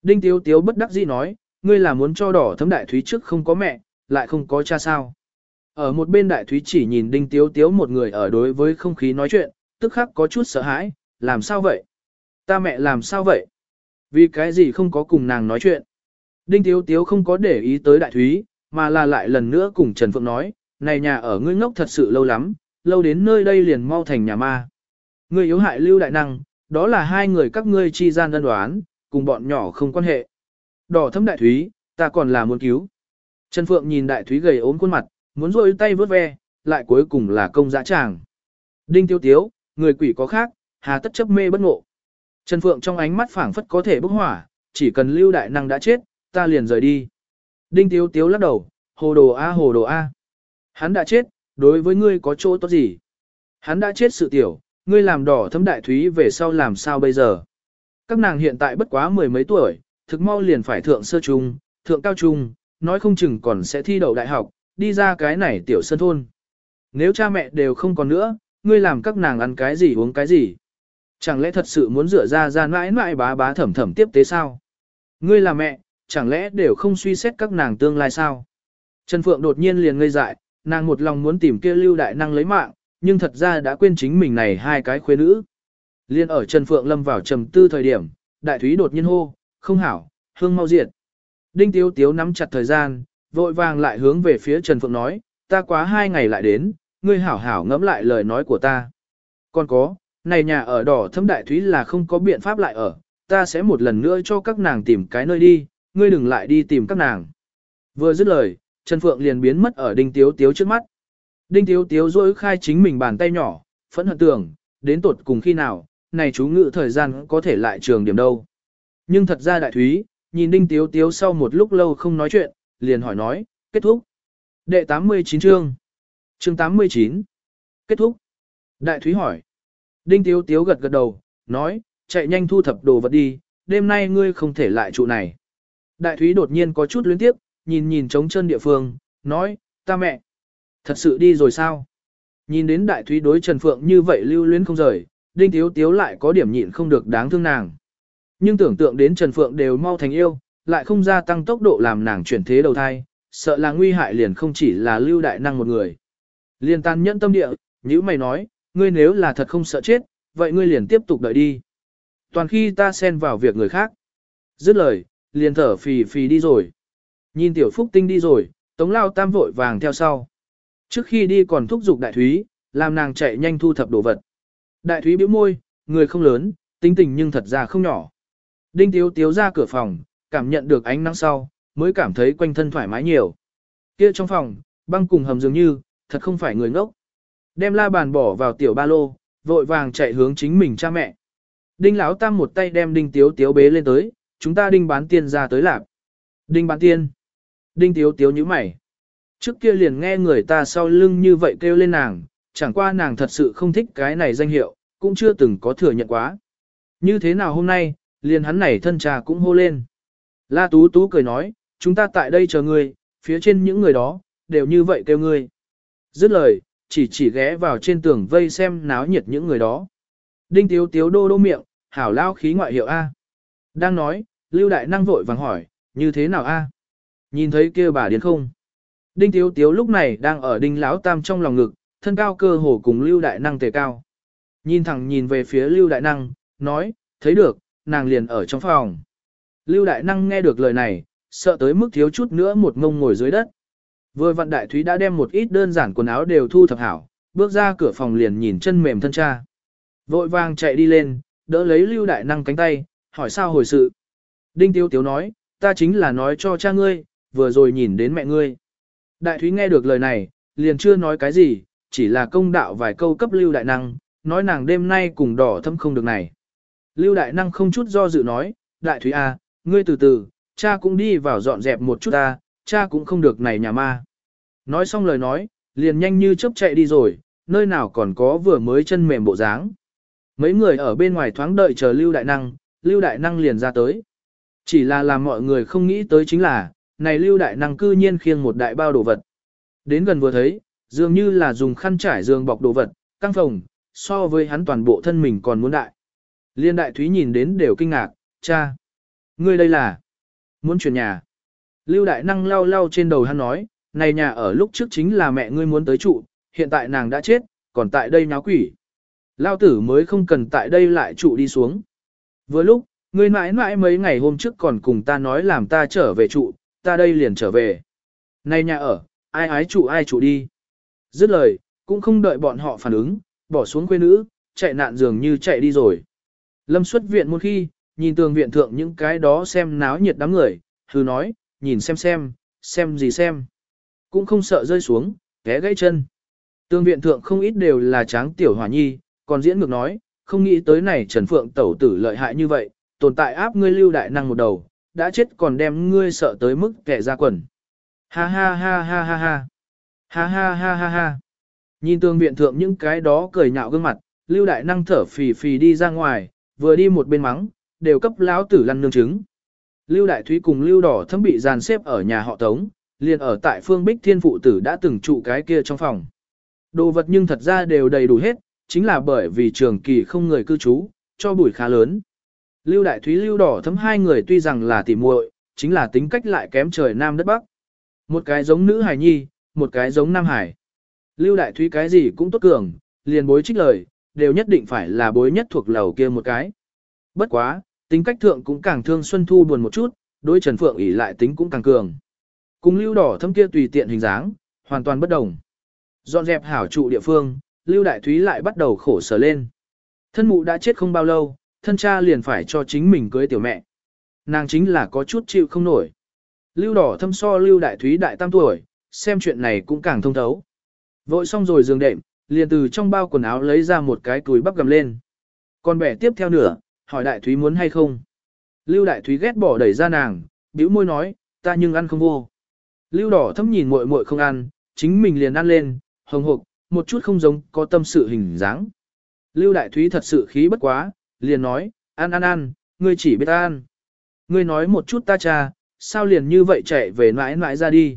Speaker 1: Đinh Tiếu Tiếu bất đắc dĩ nói, ngươi là muốn cho đỏ thấm đại thúy trước không có mẹ, lại không có cha sao. Ở một bên đại thúy chỉ nhìn Đinh Tiếu Tiếu một người ở đối với không khí nói chuyện, tức khắc có chút sợ hãi, làm sao vậy? Ta mẹ làm sao vậy? Vì cái gì không có cùng nàng nói chuyện? Đinh Tiếu Tiếu không có để ý tới đại thúy, mà là lại lần nữa cùng Trần Phượng nói, này nhà ở ngươi ngốc thật sự lâu lắm, lâu đến nơi đây liền mau thành nhà ma. Ngươi yếu hại lưu đại năng, đó là hai người các ngươi chi gian đơn đoán, cùng bọn nhỏ không quan hệ. Đỏ thâm đại thúy, ta còn là muốn cứu. Trần Phượng nhìn đại thúy gầy ốm khuôn mặt, muốn rôi tay vớt ve, lại cuối cùng là công dã tràng. Đinh tiêu tiếu, người quỷ có khác, hà tất chấp mê bất ngộ. Trần Phượng trong ánh mắt phảng phất có thể bốc hỏa, chỉ cần lưu đại năng đã chết, ta liền rời đi. Đinh tiêu tiếu lắc đầu, hồ đồ a hồ đồ a. Hắn đã chết, đối với ngươi có chỗ tốt gì? Hắn đã chết sự tiểu, ngươi làm đỏ thâm đại thúy về sau làm sao bây giờ? Các nàng hiện tại bất quá mười mấy tuổi, thực mau liền phải thượng sơ trung, thượng cao trung, nói không chừng còn sẽ thi đậu đại học, đi ra cái này tiểu sân thôn. Nếu cha mẹ đều không còn nữa, ngươi làm các nàng ăn cái gì uống cái gì? Chẳng lẽ thật sự muốn rửa ra ra mãi mãi bá bá thẩm thẩm tiếp tế sao? Ngươi là mẹ, chẳng lẽ đều không suy xét các nàng tương lai sao? Trần Phượng đột nhiên liền ngây dại, nàng một lòng muốn tìm kia lưu đại năng lấy mạng, nhưng thật ra đã quên chính mình này hai cái khuê nữ. Liên ở Trần Phượng lâm vào trầm tư thời điểm, đại thúy đột nhiên hô, không hảo, hương mau diệt. Đinh Tiếu Tiếu nắm chặt thời gian, vội vàng lại hướng về phía Trần Phượng nói, ta quá hai ngày lại đến, ngươi hảo hảo ngẫm lại lời nói của ta. Còn có, này nhà ở đỏ thâm đại thúy là không có biện pháp lại ở, ta sẽ một lần nữa cho các nàng tìm cái nơi đi, ngươi đừng lại đi tìm các nàng. Vừa dứt lời, Trần Phượng liền biến mất ở Đinh Tiếu Tiếu trước mắt. Đinh Tiếu Tiếu rỗi khai chính mình bàn tay nhỏ, phẫn hận tưởng, đến tột cùng khi nào, này chú ngự thời gian có thể lại trường điểm đâu. Nhưng thật ra đại thúy, nhìn Đinh Tiếu Tiếu sau một lúc lâu không nói chuyện, liền hỏi nói, kết thúc. Đệ 89 chương. Chương 89. Kết thúc. Đại thúy hỏi. Đinh Tiếu Tiếu gật gật đầu, nói, chạy nhanh thu thập đồ vật đi, đêm nay ngươi không thể lại trụ này. Đại thúy đột nhiên có chút luyến tiếp, nhìn nhìn trống chân địa phương, nói, ta mẹ, thật sự đi rồi sao? Nhìn đến đại thúy đối Trần Phượng như vậy lưu luyến không rời, Đinh Tiếu Tiếu lại có điểm nhịn không được đáng thương nàng. Nhưng tưởng tượng đến Trần Phượng đều mau thành yêu, lại không gia tăng tốc độ làm nàng chuyển thế đầu thai, sợ là nguy hại liền không chỉ là lưu đại năng một người. Liên tan nhẫn tâm địa, như mày nói, ngươi nếu là thật không sợ chết, vậy ngươi liền tiếp tục đợi đi. Toàn khi ta xen vào việc người khác. Dứt lời, liền thở phì phì đi rồi. Nhìn tiểu phúc tinh đi rồi, tống lao tam vội vàng theo sau. Trước khi đi còn thúc giục đại thúy, làm nàng chạy nhanh thu thập đồ vật. Đại thúy bĩu môi, người không lớn, tính tình nhưng thật ra không nhỏ. Đinh tiếu tiếu ra cửa phòng, cảm nhận được ánh nắng sau, mới cảm thấy quanh thân thoải mái nhiều. Kia trong phòng, băng cùng hầm dường như, thật không phải người ngốc. Đem la bàn bỏ vào tiểu ba lô, vội vàng chạy hướng chính mình cha mẹ. Đinh lão tam một tay đem đinh tiếu tiếu bế lên tới, chúng ta đinh bán tiên ra tới lạp. Đinh bán tiên. Đinh tiếu tiếu như mày. Trước kia liền nghe người ta sau lưng như vậy kêu lên nàng, chẳng qua nàng thật sự không thích cái này danh hiệu, cũng chưa từng có thừa nhận quá. Như thế nào hôm nay, liền hắn này thân trà cũng hô lên. La Tú Tú cười nói, chúng ta tại đây chờ ngươi, phía trên những người đó, đều như vậy kêu ngươi. Dứt lời, chỉ chỉ ghé vào trên tường vây xem náo nhiệt những người đó. Đinh Tiếu Tiếu đô đô miệng, hảo lao khí ngoại hiệu A. Đang nói, Lưu Đại Năng vội vàng hỏi, như thế nào A? Nhìn thấy kia bà điên không? Đinh Tiếu Tiếu lúc này đang ở Đinh Lão Tam trong lòng ngực, thân cao cơ hồ cùng Lưu Đại Năng tề cao. Nhìn thẳng nhìn về phía Lưu Đại Năng, nói, thấy được, nàng liền ở trong phòng. Lưu Đại Năng nghe được lời này, sợ tới mức thiếu chút nữa một ngông ngồi dưới đất. Vừa vặn Đại Thúy đã đem một ít đơn giản quần áo đều thu thập hảo, bước ra cửa phòng liền nhìn chân mềm thân cha. Vội vàng chạy đi lên, đỡ lấy Lưu Đại Năng cánh tay, hỏi sao hồi sự. Đinh Tiếu Tiếu nói, ta chính là nói cho cha ngươi, vừa rồi nhìn đến mẹ ngươi. Đại Thúy nghe được lời này, liền chưa nói cái gì, chỉ là công đạo vài câu cấp Lưu Đại Năng, nói nàng đêm nay cùng đỏ thâm không được này. Lưu Đại Năng không chút do dự nói, Đại Thúy A, à, ngươi từ từ, cha cũng đi vào dọn dẹp một chút ta, cha cũng không được này nhà ma. Nói xong lời nói, liền nhanh như chớp chạy đi rồi, nơi nào còn có vừa mới chân mềm bộ dáng. Mấy người ở bên ngoài thoáng đợi chờ Lưu Đại Năng, Lưu Đại Năng liền ra tới. Chỉ là làm mọi người không nghĩ tới chính là, này Lưu Đại Năng cư nhiên khiêng một đại bao đồ vật. Đến gần vừa thấy, dường như là dùng khăn trải giường bọc đồ vật, căng phòng, so với hắn toàn bộ thân mình còn muốn đại. Liên đại thúy nhìn đến đều kinh ngạc, cha. Ngươi đây là, muốn chuyển nhà. Lưu đại năng lau lau trên đầu hắn nói, này nhà ở lúc trước chính là mẹ ngươi muốn tới trụ, hiện tại nàng đã chết, còn tại đây nháo quỷ. Lao tử mới không cần tại đây lại trụ đi xuống. Vừa lúc, ngươi mãi mãi mấy ngày hôm trước còn cùng ta nói làm ta trở về trụ, ta đây liền trở về. Này nhà ở, ai ái trụ ai trụ đi. Dứt lời, cũng không đợi bọn họ phản ứng, bỏ xuống quê nữ, chạy nạn dường như chạy đi rồi. Lâm xuất viện một khi, nhìn tường viện thượng những cái đó xem náo nhiệt đám người, hư nói, nhìn xem xem, xem gì xem. Cũng không sợ rơi xuống, té gãy chân. Tường viện thượng không ít đều là tráng tiểu hỏa nhi, còn diễn ngược nói, không nghĩ tới này Trần Phượng tẩu tử lợi hại như vậy, tồn tại áp ngươi lưu đại năng một đầu, đã chết còn đem ngươi sợ tới mức kẻ ra quần. Ha ha ha ha ha ha. Ha ha ha ha ha. Nhìn tường viện thượng những cái đó cười nhạo gương mặt, lưu đại năng thở phì phì đi ra ngoài, vừa đi một bên mắng, đều cấp lão tử lăn nương trứng. Lưu Đại Thúy cùng Lưu Đỏ thâm bị dàn xếp ở nhà họ Tống, liền ở tại phương Bích Thiên Phụ Tử đã từng trụ cái kia trong phòng. Đồ vật nhưng thật ra đều đầy đủ hết, chính là bởi vì trường kỳ không người cư trú, cho bụi khá lớn. Lưu Đại Thúy Lưu Đỏ thâm hai người tuy rằng là tỉ muội, chính là tính cách lại kém trời Nam đất Bắc. Một cái giống nữ hải nhi, một cái giống Nam Hải. Lưu Đại Thúy cái gì cũng tốt cường, liền bối trích lời, đều nhất định phải là bối nhất thuộc lầu kia một cái. Bất quá, tính cách thượng cũng càng thương Xuân Thu buồn một chút, đối Trần Phượng ỷ lại tính cũng càng cường. Cùng lưu đỏ thâm kia tùy tiện hình dáng, hoàn toàn bất đồng. Dọn dẹp hảo trụ địa phương, Lưu Đại Thúy lại bắt đầu khổ sở lên. Thân mụ đã chết không bao lâu, thân cha liền phải cho chính mình cưới tiểu mẹ. Nàng chính là có chút chịu không nổi. Lưu đỏ thâm so Lưu Đại Thúy đại tam tuổi, xem chuyện này cũng càng thông thấu. Vội xong rồi giường đệm, liền từ trong bao quần áo lấy ra một cái túi bắp gầm lên. Con bẻ tiếp theo nửa, hỏi đại thúy muốn hay không. Lưu đại thúy ghét bỏ đẩy ra nàng, bĩu môi nói, ta nhưng ăn không vô. Lưu đỏ thâm nhìn muội muội không ăn, chính mình liền ăn lên, hồng hộc, một chút không giống có tâm sự hình dáng. Lưu đại thúy thật sự khí bất quá, liền nói, ăn ăn ăn, ngươi chỉ biết ăn. Ngươi nói một chút ta cha, sao liền như vậy chạy về mãi mãi ra đi.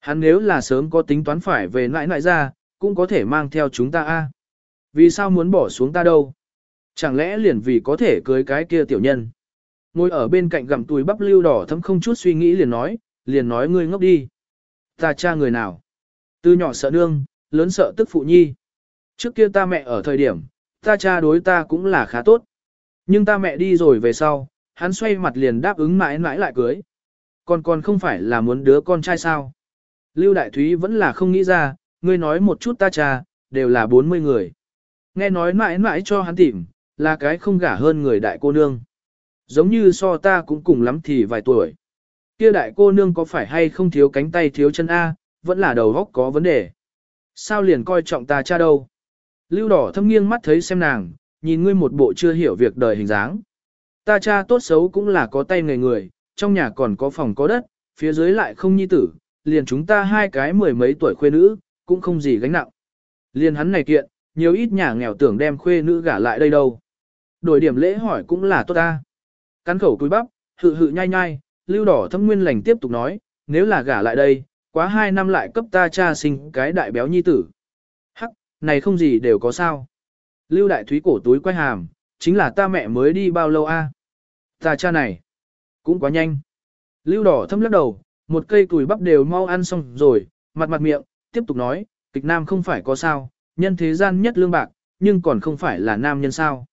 Speaker 1: Hắn nếu là sớm có tính toán phải về mãi mãi ra, cũng có thể mang theo chúng ta a. Vì sao muốn bỏ xuống ta đâu? Chẳng lẽ liền vì có thể cưới cái kia tiểu nhân? Ngồi ở bên cạnh gặm túi bắp lưu đỏ thấm không chút suy nghĩ liền nói, liền nói ngươi ngốc đi. Ta cha người nào? Từ nhỏ sợ nương, lớn sợ tức phụ nhi. Trước kia ta mẹ ở thời điểm, ta cha đối ta cũng là khá tốt. Nhưng ta mẹ đi rồi về sau, hắn xoay mặt liền đáp ứng mãi mãi lại cưới. Còn còn không phải là muốn đứa con trai sao? Lưu Đại Thúy vẫn là không nghĩ ra, ngươi nói một chút ta cha, đều là 40 người. Nghe nói mãi mãi cho hắn tìm, là cái không gả hơn người đại cô nương. Giống như so ta cũng cùng lắm thì vài tuổi. Kia đại cô nương có phải hay không thiếu cánh tay thiếu chân A, vẫn là đầu góc có vấn đề. Sao liền coi trọng ta cha đâu? Lưu đỏ thâm nghiêng mắt thấy xem nàng, nhìn ngươi một bộ chưa hiểu việc đời hình dáng. Ta cha tốt xấu cũng là có tay người người, trong nhà còn có phòng có đất, phía dưới lại không nhi tử, liền chúng ta hai cái mười mấy tuổi khuê nữ, cũng không gì gánh nặng. Liền hắn này kiện, nhiều ít nhà nghèo tưởng đem khuê nữ gả lại đây đâu. Đổi điểm lễ hỏi cũng là tốt ta. Cắn khẩu cúi bắp, hự hự nhai nhai, lưu đỏ thâm nguyên lành tiếp tục nói, nếu là gả lại đây, quá hai năm lại cấp ta cha sinh cái đại béo nhi tử. Hắc, này không gì đều có sao. Lưu đại thúy cổ túi quay hàm, chính là ta mẹ mới đi bao lâu a? Ta cha này, cũng quá nhanh. Lưu đỏ thâm lắc đầu, một cây cùi bắp đều mau ăn xong rồi, mặt mặt miệng, tiếp tục nói, kịch nam không phải có sao, nhân thế gian nhất lương bạc, nhưng còn không phải là nam nhân sao.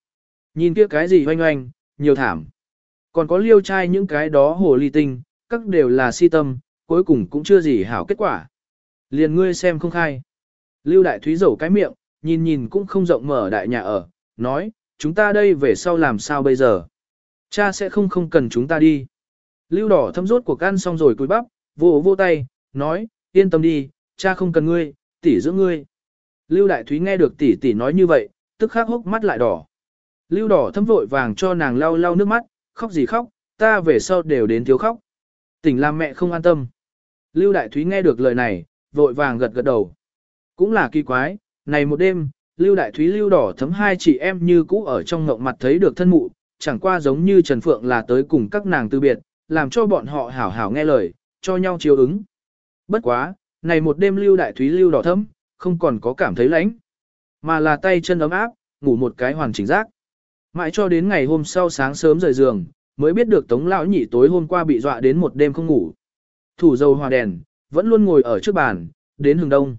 Speaker 1: Nhìn kia cái gì oanh oanh, nhiều thảm. Còn có liêu trai những cái đó hồ ly tinh, các đều là si tâm, cuối cùng cũng chưa gì hảo kết quả. Liền ngươi xem không khai. Lưu đại thúy dầu cái miệng, nhìn nhìn cũng không rộng mở đại nhà ở, nói, chúng ta đây về sau làm sao bây giờ? Cha sẽ không không cần chúng ta đi. Lưu đỏ thâm rốt cuộc ăn xong rồi cúi bắp, vô vô tay, nói, yên tâm đi, cha không cần ngươi, tỷ giữ ngươi. Lưu đại thúy nghe được tỷ tỷ nói như vậy, tức khắc hốc mắt lại đỏ. Lưu đỏ thâm vội vàng cho nàng lau lau nước mắt, khóc gì khóc, ta về sau đều đến thiếu khóc. Tỉnh làm mẹ không an tâm. Lưu đại thúy nghe được lời này, vội vàng gật gật đầu. Cũng là kỳ quái, này một đêm, Lưu Đại Thúy Lưu Đỏ thấm hai chị em như cũ ở trong ngộng mặt thấy được thân mụ, chẳng qua giống như Trần Phượng là tới cùng các nàng từ biệt, làm cho bọn họ hảo hảo nghe lời, cho nhau chiếu ứng. Bất quá, này một đêm Lưu Đại Thúy Lưu Đỏ thấm, không còn có cảm thấy lạnh, mà là tay chân ấm áp, ngủ một cái hoàn chỉnh giác. Mãi cho đến ngày hôm sau sáng sớm rời giường, mới biết được Tống lão nhị tối hôm qua bị dọa đến một đêm không ngủ. Thủ dầu hòa đèn, vẫn luôn ngồi ở trước bàn, đến hừng đông.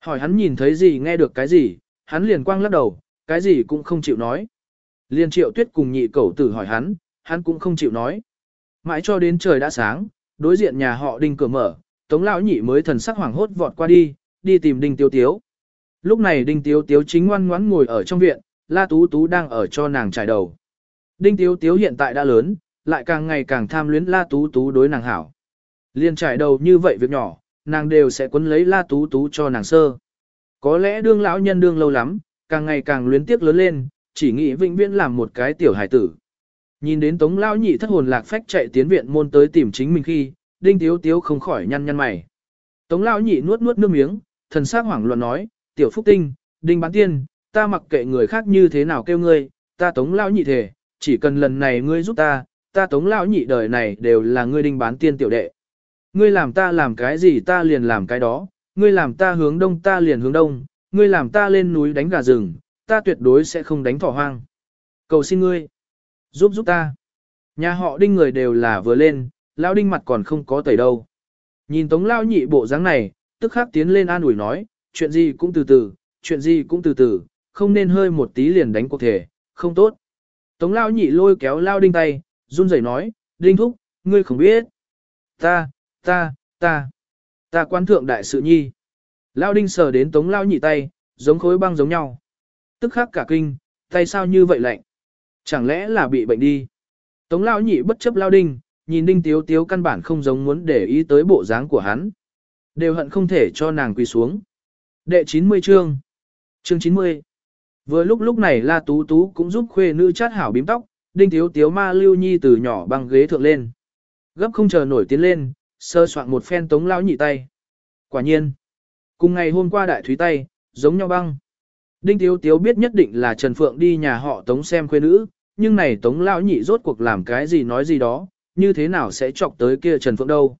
Speaker 1: Hỏi hắn nhìn thấy gì nghe được cái gì, hắn liền quang lắc đầu, cái gì cũng không chịu nói. Liên triệu tuyết cùng nhị cẩu tử hỏi hắn, hắn cũng không chịu nói. Mãi cho đến trời đã sáng, đối diện nhà họ đinh cửa mở, tống lão nhị mới thần sắc hoảng hốt vọt qua đi, đi tìm đinh Tiếu tiếu. Lúc này đinh Tiếu tiếu chính ngoan ngoãn ngồi ở trong viện, la tú tú đang ở cho nàng trải đầu. Đinh Tiếu tiếu hiện tại đã lớn, lại càng ngày càng tham luyến la tú tú đối nàng hảo. Liên trải đầu như vậy việc nhỏ, nàng đều sẽ quấn lấy la tú tú cho nàng sơ. Có lẽ đương lão nhân đương lâu lắm, càng ngày càng luyến tiếc lớn lên, chỉ nghĩ vĩnh viễn làm một cái tiểu hải tử. Nhìn đến tống lão nhị thất hồn lạc phách chạy tiến viện môn tới tìm chính mình khi, đinh tiếu tiếu không khỏi nhăn nhăn mày. Tống lão nhị nuốt nuốt nước miếng, thần sắc hoảng loạn nói, tiểu phúc tinh, đinh bán tiên, ta mặc kệ người khác như thế nào kêu ngươi, ta tống lão nhị thể, chỉ cần lần này ngươi giúp ta, ta tống lão nhị đời này đều là ngươi đinh bán tiên tiểu đệ. Ngươi làm ta làm cái gì ta liền làm cái đó, ngươi làm ta hướng đông ta liền hướng đông, ngươi làm ta lên núi đánh gà rừng, ta tuyệt đối sẽ không đánh thỏ hoang. Cầu xin ngươi, giúp giúp ta. Nhà họ đinh người đều là vừa lên, lão đinh mặt còn không có tẩy đâu. Nhìn tống lao nhị bộ dáng này, tức khắc tiến lên an ủi nói, chuyện gì cũng từ từ, chuyện gì cũng từ từ, không nên hơi một tí liền đánh cuộc thể, không tốt. Tống lao nhị lôi kéo lao đinh tay, run rẩy nói, đinh thúc, ngươi không biết. Ta, ta, ta, ta quan thượng đại sự nhi. Lao đinh sờ đến tống lao nhị tay, giống khối băng giống nhau. Tức khắc cả kinh, tay sao như vậy lạnh? Chẳng lẽ là bị bệnh đi? Tống lao nhị bất chấp lao đinh, nhìn đinh tiếu tiếu căn bản không giống muốn để ý tới bộ dáng của hắn. Đều hận không thể cho nàng quỳ xuống. Đệ 90 chương. Chương 90. Vừa lúc lúc này La Tú Tú cũng giúp khuê nữ chát hảo bím tóc, đinh tiếu tiếu ma lưu nhi từ nhỏ băng ghế thượng lên. Gấp không chờ nổi tiến lên, sơ soạn một phen tống lão nhị tay. Quả nhiên, cùng ngày hôm qua đại thúy tay, giống nhau băng. Đinh Tiếu Tiếu biết nhất định là Trần Phượng đi nhà họ tống xem khuê nữ, nhưng này tống lão nhị rốt cuộc làm cái gì nói gì đó, như thế nào sẽ chọc tới kia Trần Phượng đâu.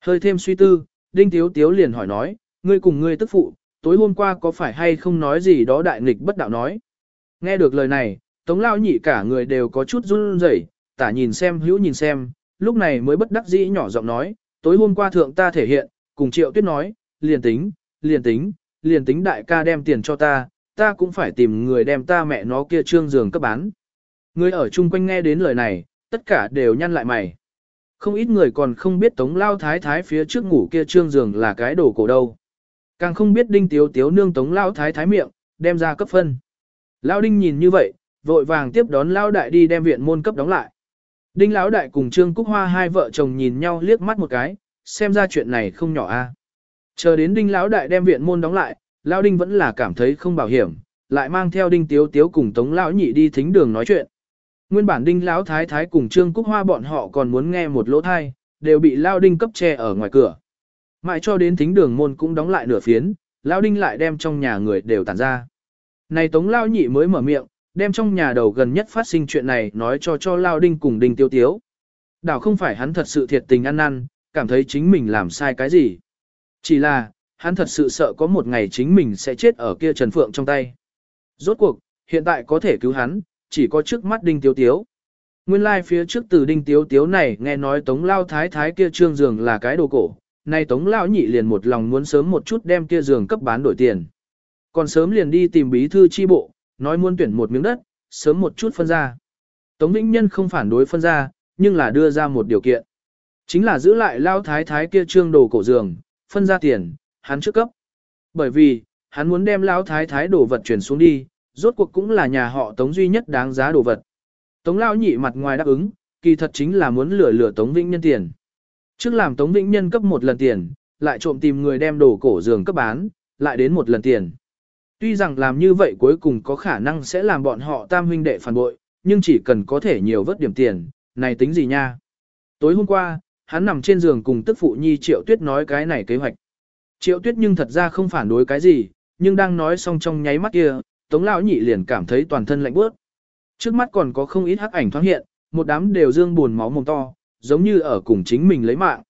Speaker 1: Hơi thêm suy tư, Đinh Tiếu Tiếu liền hỏi nói, ngươi cùng ngươi tức phụ, tối hôm qua có phải hay không nói gì đó đại nghịch bất đạo nói. Nghe được lời này, Tống Lao nhị cả người đều có chút run rẩy, tả nhìn xem hữu nhìn xem, lúc này mới bất đắc dĩ nhỏ giọng nói, tối hôm qua thượng ta thể hiện, cùng Triệu Tuyết nói, liền tính, liền tính, liền tính đại ca đem tiền cho ta, ta cũng phải tìm người đem ta mẹ nó kia trương giường cấp bán. Người ở chung quanh nghe đến lời này, tất cả đều nhăn lại mày. Không ít người còn không biết tống lao thái thái phía trước ngủ kia trương giường là cái đồ cổ đâu. Càng không biết đinh tiếu tiếu nương tống lao thái thái miệng, đem ra cấp phân. Lao đinh nhìn như vậy, vội vàng tiếp đón lao đại đi đem viện môn cấp đóng lại. Đinh lão đại cùng Trương Cúc Hoa hai vợ chồng nhìn nhau liếc mắt một cái, xem ra chuyện này không nhỏ a. Chờ đến Đinh lão đại đem viện môn đóng lại, lao Đinh vẫn là cảm thấy không bảo hiểm, lại mang theo Đinh Tiếu Tiếu cùng Tống lão nhị đi thính đường nói chuyện. Nguyên bản Đinh lão thái thái cùng Trương Cúc Hoa bọn họ còn muốn nghe một lỗ thai, đều bị lão Đinh cấp che ở ngoài cửa. Mãi cho đến thính đường môn cũng đóng lại nửa phiến, lão Đinh lại đem trong nhà người đều tản ra. Này Tống lão nhị mới mở miệng, đem trong nhà đầu gần nhất phát sinh chuyện này nói cho cho lão Đinh cùng Đinh Tiêu Tiếu. Đảo không phải hắn thật sự thiệt tình ăn năn, cảm thấy chính mình làm sai cái gì. Chỉ là, hắn thật sự sợ có một ngày chính mình sẽ chết ở kia Trần Phượng trong tay. Rốt cuộc, hiện tại có thể cứu hắn, chỉ có trước mắt Đinh Tiếu Tiếu. Nguyên lai like phía trước từ Đinh Tiếu Tiếu này nghe nói Tống Lao Thái Thái kia trương giường là cái đồ cổ, nay Tống Lao nhị liền một lòng muốn sớm một chút đem kia giường cấp bán đổi tiền. Còn sớm liền đi tìm bí thư chi bộ, nói muốn tuyển một miếng đất, sớm một chút phân ra. Tống Vĩnh Nhân không phản đối phân ra, nhưng là đưa ra một điều kiện. Chính là giữ lại Lao Thái Thái kia trương đồ cổ giường, phân ra tiền, hắn trước cấp. Bởi vì, hắn muốn đem lao thái thái đồ vật chuyển xuống đi, rốt cuộc cũng là nhà họ Tống duy nhất đáng giá đồ vật. Tống lão nhị mặt ngoài đáp ứng, kỳ thật chính là muốn lừa lừa Tống Vĩnh Nhân tiền. Trước làm Tống Vĩnh Nhân cấp một lần tiền, lại trộm tìm người đem đồ cổ giường cấp bán, lại đến một lần tiền. Tuy rằng làm như vậy cuối cùng có khả năng sẽ làm bọn họ tam huynh đệ phản bội, nhưng chỉ cần có thể nhiều vớt điểm tiền, này tính gì nha. Tối hôm qua, hắn nằm trên giường cùng tức phụ nhi triệu tuyết nói cái này kế hoạch. Triệu tuyết nhưng thật ra không phản đối cái gì, nhưng đang nói xong trong nháy mắt kia, tống lão nhị liền cảm thấy toàn thân lạnh bước. Trước mắt còn có không ít hắc ảnh thoáng hiện, một đám đều dương buồn máu mồm to, giống như ở cùng chính mình lấy mạng.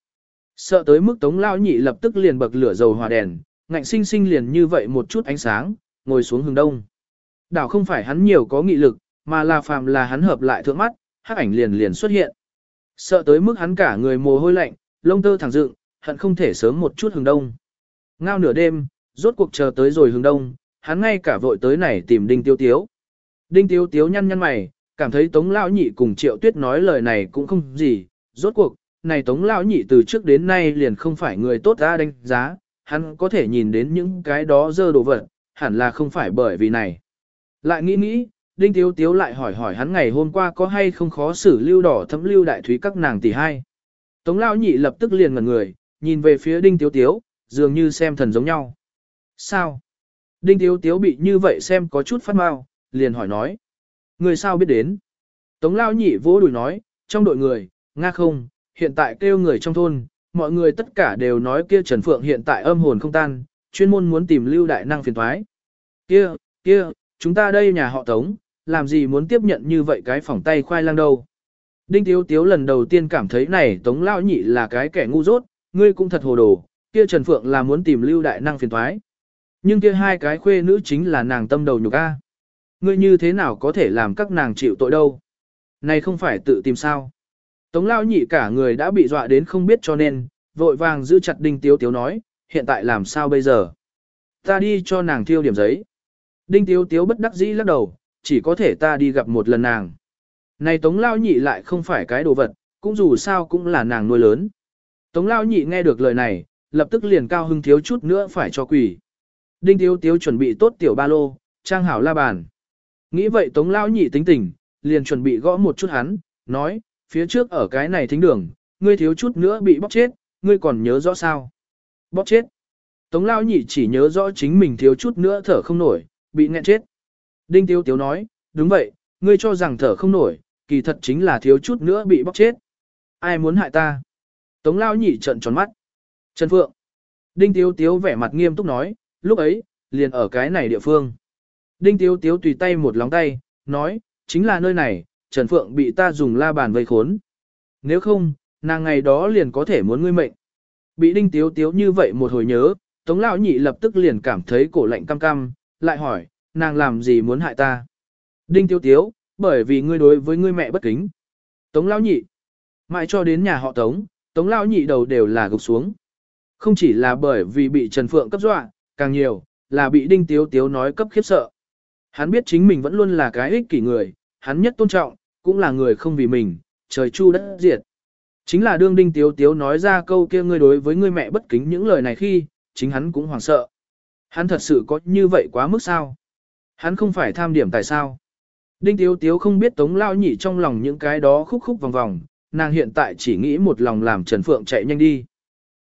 Speaker 1: Sợ tới mức tống lão nhị lập tức liền bậc lửa dầu hòa đèn, ngạnh sinh sinh liền như vậy một chút ánh sáng, ngồi xuống hướng đông. Đảo không phải hắn nhiều có nghị lực, mà là phàm là hắn hợp lại thượng mắt, hắc ảnh liền liền xuất hiện. Sợ tới mức hắn cả người mồ hôi lạnh, lông tơ thẳng dựng, hận không thể sớm một chút hướng đông. Ngao nửa đêm, rốt cuộc chờ tới rồi hướng đông, hắn ngay cả vội tới này tìm Đinh Tiêu Tiếu. Đinh Tiêu Tiếu nhăn nhăn mày, cảm thấy Tống Lão Nhị cùng Triệu Tuyết nói lời này cũng không gì, rốt cuộc, này Tống Lão Nhị từ trước đến nay liền không phải người tốt ra đánh giá, hắn có thể nhìn đến những cái đó dơ đồ vật, hẳn là không phải bởi vì này. Lại nghĩ nghĩ, Đinh Tiếu Tiếu lại hỏi hỏi hắn ngày hôm qua có hay không khó xử lưu đỏ thấm lưu đại thúy các nàng tỷ hai. Tống Lão Nhị lập tức liền ngẩn người, nhìn về phía Đinh Tiếu Tiếu, dường như xem thần giống nhau. Sao? Đinh Tiếu Tiếu bị như vậy xem có chút phát mau, liền hỏi nói. Người sao biết đến? Tống Lao nhị vỗ đùi nói, trong đội người, nga không, hiện tại kêu người trong thôn, mọi người tất cả đều nói kia Trần Phượng hiện tại âm hồn không tan, chuyên môn muốn tìm lưu đại năng phiền thoái. Kia, kia, chúng ta đây nhà họ Tống, làm gì muốn tiếp nhận như vậy cái phỏng tay khoai lang đâu. Đinh Tiếu Tiếu lần đầu tiên cảm thấy này Tống Lao nhị là cái kẻ ngu dốt, ngươi cũng thật hồ đồ, Kia Trần Phượng là muốn tìm lưu đại năng phiền thoái. Nhưng kia hai cái khuê nữ chính là nàng tâm đầu nhục A. Ngươi như thế nào có thể làm các nàng chịu tội đâu? Này không phải tự tìm sao? Tống lao nhị cả người đã bị dọa đến không biết cho nên, vội vàng giữ chặt đinh tiếu tiếu nói, hiện tại làm sao bây giờ? Ta đi cho nàng thiêu điểm giấy. Đinh tiếu tiếu bất đắc dĩ lắc đầu, chỉ có thể ta đi gặp một lần nàng. Này tống lao nhị lại không phải cái đồ vật, cũng dù sao cũng là nàng nuôi lớn. Tống lao nhị nghe được lời này, lập tức liền cao hưng thiếu chút nữa phải cho quỷ. Đinh Tiếu Tiếu chuẩn bị tốt tiểu ba lô, trang hảo la bàn. Nghĩ vậy Tống Lão nhị tính tình, liền chuẩn bị gõ một chút hắn, nói, phía trước ở cái này thính đường, ngươi thiếu chút nữa bị bóp chết, ngươi còn nhớ rõ sao? Bóp chết. Tống Lão nhị chỉ nhớ rõ chính mình thiếu chút nữa thở không nổi, bị nghẹn chết. Đinh Tiếu Tiếu nói, đúng vậy, ngươi cho rằng thở không nổi, kỳ thật chính là thiếu chút nữa bị bóp chết. Ai muốn hại ta? Tống Lão nhị trợn tròn mắt. Trần Phượng. Đinh Tiếu Tiếu vẻ mặt nghiêm túc nói, lúc ấy, liền ở cái này địa phương. Đinh Tiếu Tiếu tùy tay một lóng tay, nói, chính là nơi này, Trần Phượng bị ta dùng la bàn vây khốn. nếu không, nàng ngày đó liền có thể muốn ngươi mệnh. Bị đinh tiếu tiếu như vậy một hồi nhớ, tống lão nhị lập tức liền cảm thấy cổ lạnh cam cam, lại hỏi, nàng làm gì muốn hại ta. Đinh tiếu tiếu, bởi vì ngươi đối với ngươi mẹ bất kính. Tống lão nhị, mãi cho đến nhà họ tống, tống lão nhị đầu đều là gục xuống. Không chỉ là bởi vì bị Trần Phượng cấp dọa, càng nhiều, là bị đinh tiếu tiếu nói cấp khiếp sợ. Hắn biết chính mình vẫn luôn là cái ích kỷ người, hắn nhất tôn trọng, cũng là người không vì mình, trời chu đất diệt. Chính là đương đinh tiếu tiếu nói ra câu kia ngươi đối với ngươi mẹ bất kính những lời này khi, chính hắn cũng hoảng sợ. Hắn thật sự có như vậy quá mức sao? Hắn không phải tham điểm tại sao? Đinh tiếu tiếu không biết tống lao nhị trong lòng những cái đó khúc khúc vòng vòng, nàng hiện tại chỉ nghĩ một lòng làm Trần Phượng chạy nhanh đi.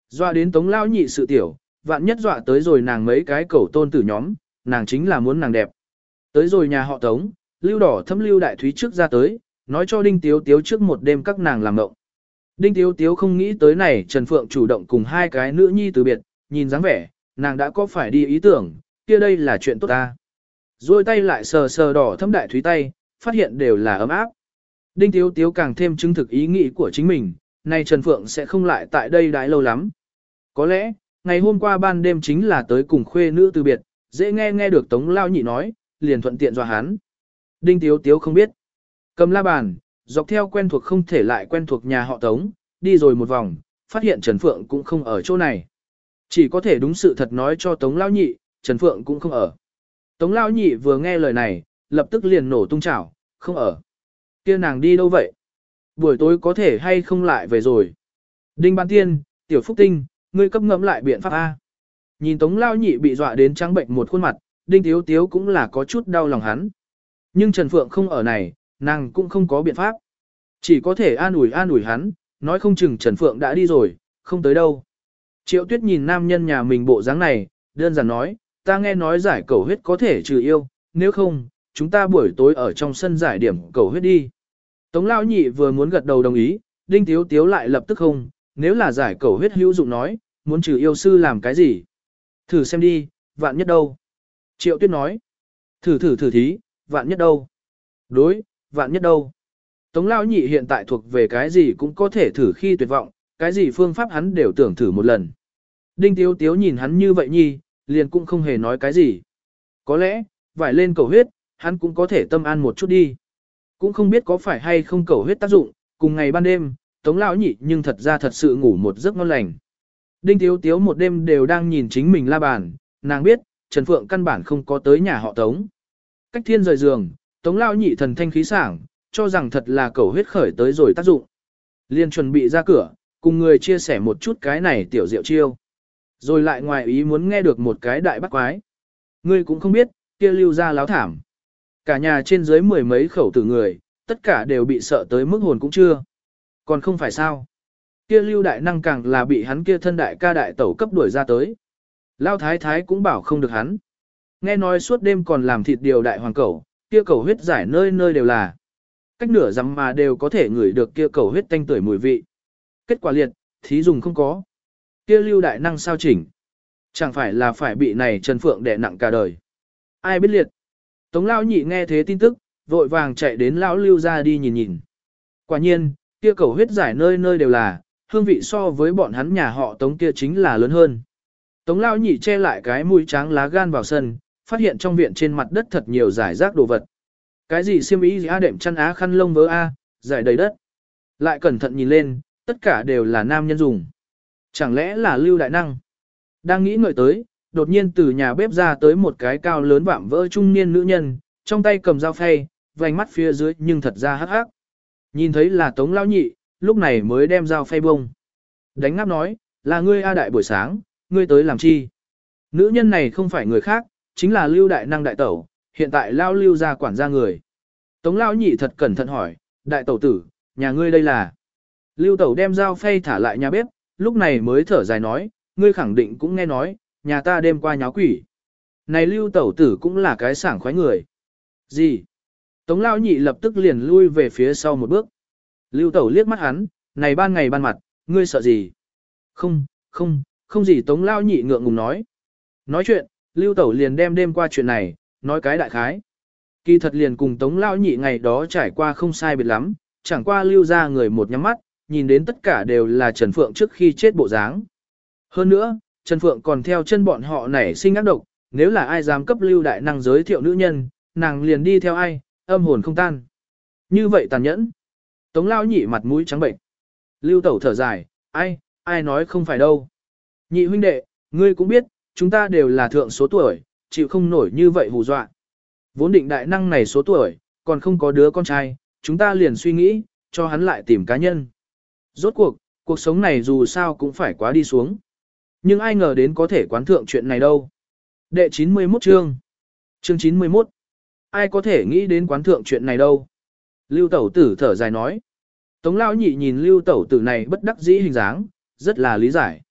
Speaker 1: doa đến tống lao nhị sự tiểu, vạn nhất dọa tới rồi nàng mấy cái cẩu tôn tử nhóm, nàng chính là muốn nàng đẹp. Tới rồi nhà họ tống, lưu đỏ thâm lưu đại thúy trước ra tới, nói cho đinh tiếu tiếu trước một đêm các nàng làm ngộng. Đinh tiếu tiếu không nghĩ tới này Trần Phượng chủ động cùng hai cái nữ nhi từ biệt, nhìn dáng vẻ, nàng đã có phải đi ý tưởng, kia đây là chuyện tốt ta. Rồi tay lại sờ sờ đỏ thâm đại thúy tay, phát hiện đều là ấm áp. Đinh tiếu tiếu càng thêm chứng thực ý nghĩ của chính mình, nay Trần Phượng sẽ không lại tại đây đãi lâu lắm. Có lẽ, ngày hôm qua ban đêm chính là tới cùng khuê nữ từ biệt, dễ nghe nghe được Tống Lao Nhị nói, liền thuận tiện dọa hắn. Đinh Tiếu Tiếu không biết. Cầm la bàn, dọc theo quen thuộc không thể lại quen thuộc nhà họ Tống, đi rồi một vòng, phát hiện Trần Phượng cũng không ở chỗ này. Chỉ có thể đúng sự thật nói cho Tống Lao Nhị, Trần Phượng cũng không ở. Tống Lao Nhị vừa nghe lời này, lập tức liền nổ tung chảo, không ở. kia nàng đi đâu vậy? Buổi tối có thể hay không lại về rồi? Đinh Ban Tiên, Tiểu Phúc Tinh, ngươi cấp ngẫm lại biện pháp A. Nhìn Tống Lao Nhị bị dọa đến trắng bệnh một khuôn mặt, Đinh Tiếu Tiếu cũng là có chút đau lòng hắn. Nhưng Trần Phượng không ở này, nàng cũng không có biện pháp. Chỉ có thể an ủi an ủi hắn, nói không chừng Trần Phượng đã đi rồi, không tới đâu. Triệu Tuyết nhìn nam nhân nhà mình bộ dáng này, đơn giản nói, ta nghe nói giải cầu huyết có thể trừ yêu, nếu không, chúng ta buổi tối ở trong sân giải điểm cầu huyết đi. Tống Lao Nhị vừa muốn gật đầu đồng ý, Đinh Tiếu Tiếu lại lập tức không, nếu là giải cầu huyết hữu dụng nói, muốn trừ yêu sư làm cái gì? Thử xem đi, vạn nhất đâu? Triệu Tuyết nói. Thử thử thử thí, vạn nhất đâu? Đối, vạn nhất đâu? Tống Lao Nhị hiện tại thuộc về cái gì cũng có thể thử khi tuyệt vọng, cái gì phương pháp hắn đều tưởng thử một lần. Đinh Tiếu Tiếu nhìn hắn như vậy nhi, liền cũng không hề nói cái gì. Có lẽ, vải lên cầu huyết, hắn cũng có thể tâm an một chút đi. Cũng không biết có phải hay không cầu huyết tác dụng, cùng ngày ban đêm, Tống lão nhị nhưng thật ra thật sự ngủ một giấc ngon lành. Đinh Tiếu Tiếu một đêm đều đang nhìn chính mình la bàn, nàng biết, Trần Phượng căn bản không có tới nhà họ Tống. Cách thiên rời giường, Tống lão nhị thần thanh khí sảng, cho rằng thật là cầu huyết khởi tới rồi tác dụng. Liên chuẩn bị ra cửa, cùng người chia sẻ một chút cái này tiểu diệu chiêu. Rồi lại ngoài ý muốn nghe được một cái đại bắt quái. Ngươi cũng không biết, kia lưu ra láo thảm. Cả nhà trên dưới mười mấy khẩu tử người, tất cả đều bị sợ tới mức hồn cũng chưa. Còn không phải sao. Kia lưu đại năng càng là bị hắn kia thân đại ca đại tẩu cấp đuổi ra tới. Lao thái thái cũng bảo không được hắn. Nghe nói suốt đêm còn làm thịt điều đại hoàng cẩu, kia cầu huyết giải nơi nơi đều là. Cách nửa dặm mà đều có thể ngửi được kia cầu huyết tanh tuổi mùi vị. Kết quả liệt, thí dùng không có. Kia lưu đại năng sao chỉnh. Chẳng phải là phải bị này Trần Phượng đè nặng cả đời. Ai biết liệt. Tống Lao nhị nghe thế tin tức, vội vàng chạy đến Lão lưu ra đi nhìn nhìn. Quả nhiên, kia cầu huyết giải nơi nơi đều là, hương vị so với bọn hắn nhà họ Tống kia chính là lớn hơn. Tống Lao nhị che lại cái mũi trắng lá gan vào sân, phát hiện trong viện trên mặt đất thật nhiều giải rác đồ vật. Cái gì xiêm y gì a đệm chăn á khăn lông vớ a, giải đầy đất. Lại cẩn thận nhìn lên, tất cả đều là nam nhân dùng. Chẳng lẽ là lưu đại năng? Đang nghĩ ngợi tới, đột nhiên từ nhà bếp ra tới một cái cao lớn vạm vỡ trung niên nữ nhân, trong tay cầm dao phay, vành mắt phía dưới nhưng thật ra hắc hắc. Nhìn thấy là Tống Lão Nhị, lúc này mới đem dao phay bông. Đánh ngáp nói, là ngươi A Đại buổi sáng, ngươi tới làm chi? Nữ nhân này không phải người khác, chính là Lưu Đại Năng Đại Tẩu, hiện tại Lao Lưu ra quản gia người. Tống Lão Nhị thật cẩn thận hỏi, Đại Tẩu tử, nhà ngươi đây là? Lưu Tẩu đem dao phay thả lại nhà bếp, lúc này mới thở dài nói, ngươi khẳng định cũng nghe nói, nhà ta đêm qua nháo quỷ. Này Lưu Tẩu tử cũng là cái sảng khoái người. Gì? Tống lao nhị lập tức liền lui về phía sau một bước. Lưu tẩu liếc mắt hắn, này ban ngày ban mặt, ngươi sợ gì? Không, không, không gì tống lao nhị ngượng ngùng nói. Nói chuyện, lưu tẩu liền đem đêm qua chuyện này, nói cái đại khái. Kỳ thật liền cùng tống lao nhị ngày đó trải qua không sai biệt lắm, chẳng qua lưu ra người một nhắm mắt, nhìn đến tất cả đều là Trần Phượng trước khi chết bộ dáng. Hơn nữa, Trần Phượng còn theo chân bọn họ nảy sinh ác độc, nếu là ai dám cấp lưu đại năng giới thiệu nữ nhân, nàng liền đi theo ai, âm hồn không tan. Như vậy tàn nhẫn. Tống lao nhị mặt mũi trắng bệnh. Lưu tẩu thở dài, ai, ai nói không phải đâu. Nhị huynh đệ, ngươi cũng biết, chúng ta đều là thượng số tuổi, chịu không nổi như vậy hù dọa. Vốn định đại năng này số tuổi, còn không có đứa con trai, chúng ta liền suy nghĩ, cho hắn lại tìm cá nhân. Rốt cuộc, cuộc sống này dù sao cũng phải quá đi xuống. Nhưng ai ngờ đến có thể quán thượng chuyện này đâu. Đệ 91 chương. Chương 91. Ai có thể nghĩ đến quán thượng chuyện này đâu. Lưu tẩu tử thở dài nói. Tống lao nhị nhìn lưu tẩu tử này bất đắc dĩ hình dáng, rất là lý giải.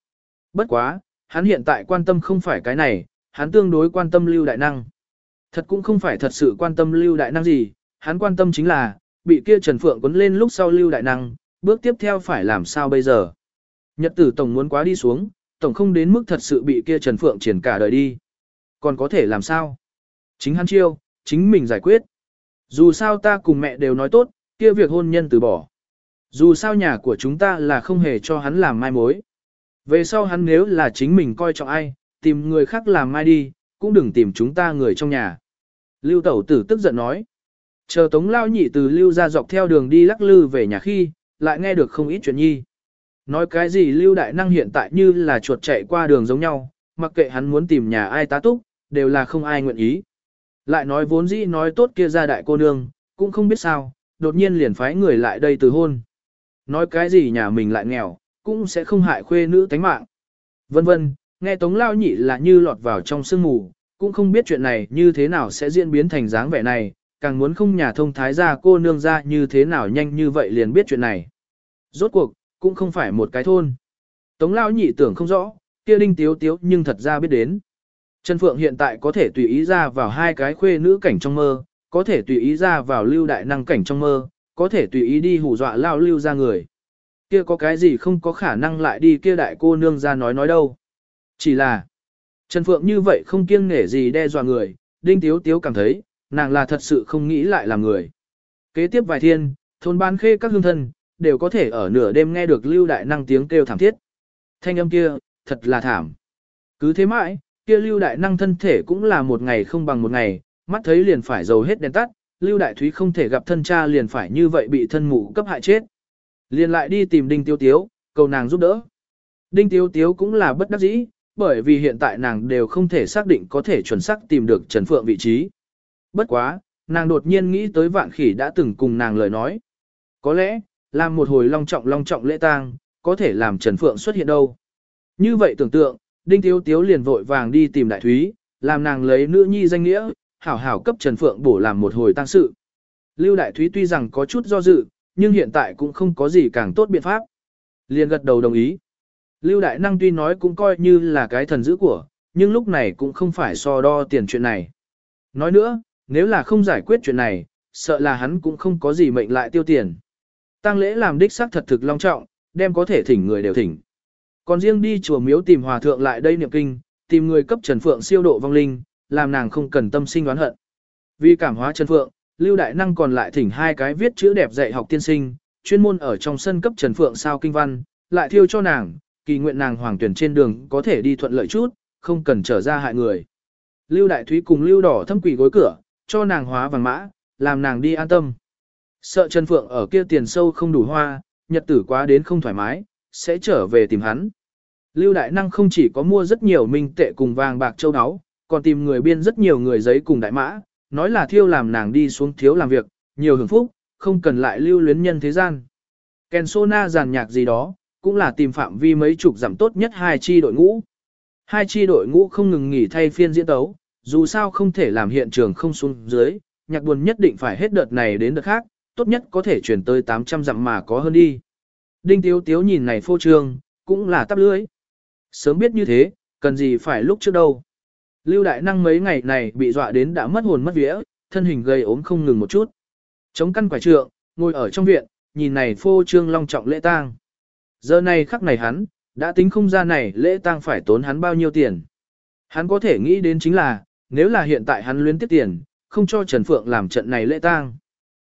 Speaker 1: Bất quá, hắn hiện tại quan tâm không phải cái này, hắn tương đối quan tâm lưu đại năng. Thật cũng không phải thật sự quan tâm lưu đại năng gì, hắn quan tâm chính là, bị kia Trần Phượng quấn lên lúc sau lưu đại năng, bước tiếp theo phải làm sao bây giờ. Nhật tử tổng muốn quá đi xuống, tổng không đến mức thật sự bị kia Trần Phượng triển cả đời đi. Còn có thể làm sao? Chính hắn chiêu, chính mình giải quyết. Dù sao ta cùng mẹ đều nói tốt, kia việc hôn nhân từ bỏ. Dù sao nhà của chúng ta là không hề cho hắn làm mai mối. Về sau hắn nếu là chính mình coi trọng ai, tìm người khác làm mai đi, cũng đừng tìm chúng ta người trong nhà. Lưu tẩu tử tức giận nói. Chờ tống lao nhị từ lưu ra dọc theo đường đi lắc lư về nhà khi, lại nghe được không ít chuyện nhi. Nói cái gì lưu đại năng hiện tại như là chuột chạy qua đường giống nhau, mặc kệ hắn muốn tìm nhà ai tá túc, đều là không ai nguyện ý. Lại nói vốn dĩ nói tốt kia ra đại cô nương, cũng không biết sao, đột nhiên liền phái người lại đây từ hôn. Nói cái gì nhà mình lại nghèo, cũng sẽ không hại khuê nữ tánh mạng. Vân vân, nghe Tống Lao Nhị là như lọt vào trong sương mù, cũng không biết chuyện này như thế nào sẽ diễn biến thành dáng vẻ này, càng muốn không nhà thông thái gia cô nương ra như thế nào nhanh như vậy liền biết chuyện này. Rốt cuộc, cũng không phải một cái thôn. Tống Lao Nhị tưởng không rõ, kia đinh tiếu tiếu nhưng thật ra biết đến. Trần Phượng hiện tại có thể tùy ý ra vào hai cái khuê nữ cảnh trong mơ, có thể tùy ý ra vào lưu đại năng cảnh trong mơ, có thể tùy ý đi hù dọa lao lưu ra người. Kia có cái gì không có khả năng lại đi kia đại cô nương ra nói nói đâu. Chỉ là, Trần Phượng như vậy không kiêng nể gì đe dọa người, Đinh Tiếu Tiếu cảm thấy, nàng là thật sự không nghĩ lại làm người. Kế tiếp vài thiên, thôn ban khê các hương thân, đều có thể ở nửa đêm nghe được lưu đại năng tiếng kêu thảm thiết. Thanh âm kia, thật là thảm. Cứ thế mãi, kia lưu đại năng thân thể cũng là một ngày không bằng một ngày, mắt thấy liền phải dầu hết đèn tắt, lưu đại thúy không thể gặp thân cha liền phải như vậy bị thân mụ cấp hại chết. Liền lại đi tìm đinh tiêu tiếu, cầu nàng giúp đỡ. Đinh tiêu tiếu cũng là bất đắc dĩ, bởi vì hiện tại nàng đều không thể xác định có thể chuẩn xác tìm được Trần Phượng vị trí. Bất quá, nàng đột nhiên nghĩ tới vạn khỉ đã từng cùng nàng lời nói. Có lẽ, làm một hồi long trọng long trọng lễ tang, có thể làm Trần Phượng xuất hiện đâu. Như vậy tưởng tượng, Đinh Tiếu Tiếu liền vội vàng đi tìm Đại Thúy, làm nàng lấy nữ nhi danh nghĩa, hảo hảo cấp Trần Phượng bổ làm một hồi tang sự. Lưu Đại Thúy tuy rằng có chút do dự, nhưng hiện tại cũng không có gì càng tốt biện pháp. Liền gật đầu đồng ý. Lưu Đại Năng tuy nói cũng coi như là cái thần dữ của, nhưng lúc này cũng không phải so đo tiền chuyện này. Nói nữa, nếu là không giải quyết chuyện này, sợ là hắn cũng không có gì mệnh lại tiêu tiền. Tăng lễ làm đích xác thật thực long trọng, đem có thể thỉnh người đều thỉnh. Còn riêng đi chùa miếu tìm hòa thượng lại đây niệm kinh, tìm người cấp Trần Phượng siêu độ vong linh, làm nàng không cần tâm sinh đoán hận. Vì cảm hóa Trần Phượng, Lưu Đại Năng còn lại thỉnh hai cái viết chữ đẹp dạy học tiên sinh, chuyên môn ở trong sân cấp Trần Phượng sao kinh văn, lại thiêu cho nàng, kỳ nguyện nàng hoàng tuyển trên đường có thể đi thuận lợi chút, không cần trở ra hại người. Lưu Đại Thúy cùng Lưu Đỏ thâm quỷ gối cửa, cho nàng hóa vàng mã, làm nàng đi an tâm. Sợ Trần Phượng ở kia tiền sâu không đủ hoa, nhật tử quá đến không thoải mái, sẽ trở về tìm hắn. Lưu Đại Năng không chỉ có mua rất nhiều minh tệ cùng vàng bạc châu áo, còn tìm người biên rất nhiều người giấy cùng đại mã, nói là thiêu làm nàng đi xuống thiếu làm việc, nhiều hưởng phúc, không cần lại lưu luyến nhân thế gian. Ken Sona giàn nhạc gì đó, cũng là tìm phạm vi mấy chục giảm tốt nhất hai chi đội ngũ. Hai chi đội ngũ không ngừng nghỉ thay phiên diễn tấu, dù sao không thể làm hiện trường không xuống dưới, nhạc buồn nhất định phải hết đợt này đến đợt khác, tốt nhất có thể chuyển tới 800 dặm mà có hơn đi. Đinh Tiếu Tiếu nhìn này phô trương, cũng là tắp lưới. Sớm biết như thế, cần gì phải lúc trước đâu. Lưu Đại Năng mấy ngày này bị dọa đến đã mất hồn mất vía, thân hình gây ốm không ngừng một chút. Chống căn quả trượng, ngồi ở trong viện, nhìn này phô trương long trọng lễ tang. Giờ này khắc này hắn, đã tính không ra này lễ tang phải tốn hắn bao nhiêu tiền. Hắn có thể nghĩ đến chính là, nếu là hiện tại hắn luyến tiếp tiền, không cho Trần Phượng làm trận này lễ tang.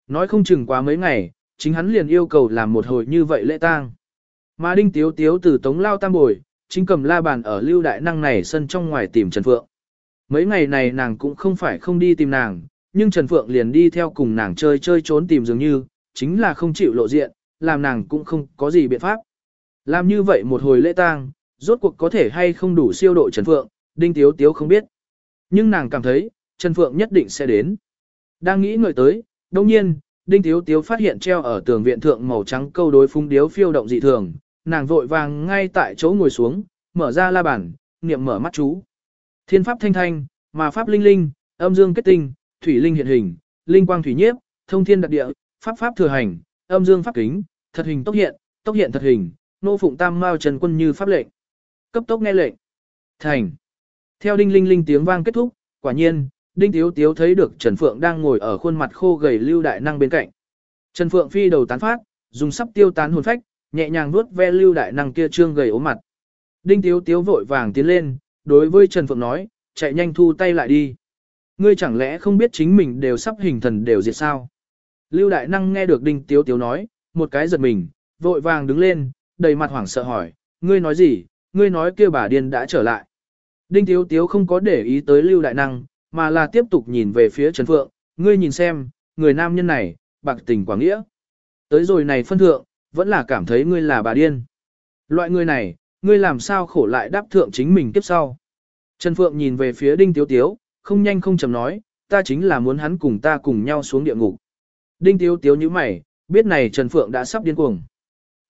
Speaker 1: Nói không chừng quá mấy ngày, chính hắn liền yêu cầu làm một hồi như vậy lễ tang. Mà Đinh Tiếu Tiếu từ Tống Lao Tam Bồi, chính cầm la bàn ở lưu đại năng này sân trong ngoài tìm Trần Phượng. Mấy ngày này nàng cũng không phải không đi tìm nàng, nhưng Trần Phượng liền đi theo cùng nàng chơi chơi trốn tìm dường như, chính là không chịu lộ diện, làm nàng cũng không có gì biện pháp. Làm như vậy một hồi lễ tang, rốt cuộc có thể hay không đủ siêu độ Trần Phượng, Đinh Tiếu Tiếu không biết. Nhưng nàng cảm thấy, Trần Phượng nhất định sẽ đến. Đang nghĩ người tới, đồng nhiên, Đinh Tiếu Tiếu phát hiện treo ở tường viện thượng màu trắng câu đối phung điếu phiêu động dị thường, nàng vội vàng ngay tại chỗ ngồi xuống, mở ra la bàn, niệm mở mắt chú. Thiên pháp thanh thanh, mà pháp linh linh, âm dương kết tinh, thủy linh hiện hình, linh quang thủy nhiếp, thông thiên đặc địa, pháp pháp thừa hành, âm dương pháp kính, thật hình tốc hiện, tốc hiện thật hình, nô phụng tam mao trần quân như pháp lệnh. Cấp tốc nghe lệnh. Thành. Theo đinh linh linh tiếng vang kết thúc, quả nhiên, đinh thiếu tiếu thấy được Trần Phượng đang ngồi ở khuôn mặt khô gầy lưu đại năng bên cạnh. Trần Phượng phi đầu tán phát, dùng sắp tiêu tán hồn phách, nhẹ nhàng vuốt ve lưu đại năng kia trương gầy ốm mặt. Đinh tiếu tiếu vội vàng tiến lên, đối với Trần Phượng nói, chạy nhanh thu tay lại đi. Ngươi chẳng lẽ không biết chính mình đều sắp hình thần đều diệt sao? Lưu đại năng nghe được đinh tiếu tiếu nói, một cái giật mình, vội vàng đứng lên, đầy mặt hoảng sợ hỏi, ngươi nói gì, ngươi nói kia bà điên đã trở lại. Đinh tiếu tiếu không có để ý tới lưu đại năng, mà là tiếp tục nhìn về phía Trần Phượng, ngươi nhìn xem, người nam nhân này, bạc tình quả nghĩa. Tới rồi này phân thượng, vẫn là cảm thấy ngươi là bà điên. Loại người này, ngươi làm sao khổ lại đáp thượng chính mình kiếp sau. Trần Phượng nhìn về phía Đinh Tiếu Tiếu, không nhanh không chậm nói, ta chính là muốn hắn cùng ta cùng nhau xuống địa ngục. Đinh Tiếu Tiếu như mày, biết này Trần Phượng đã sắp điên cuồng.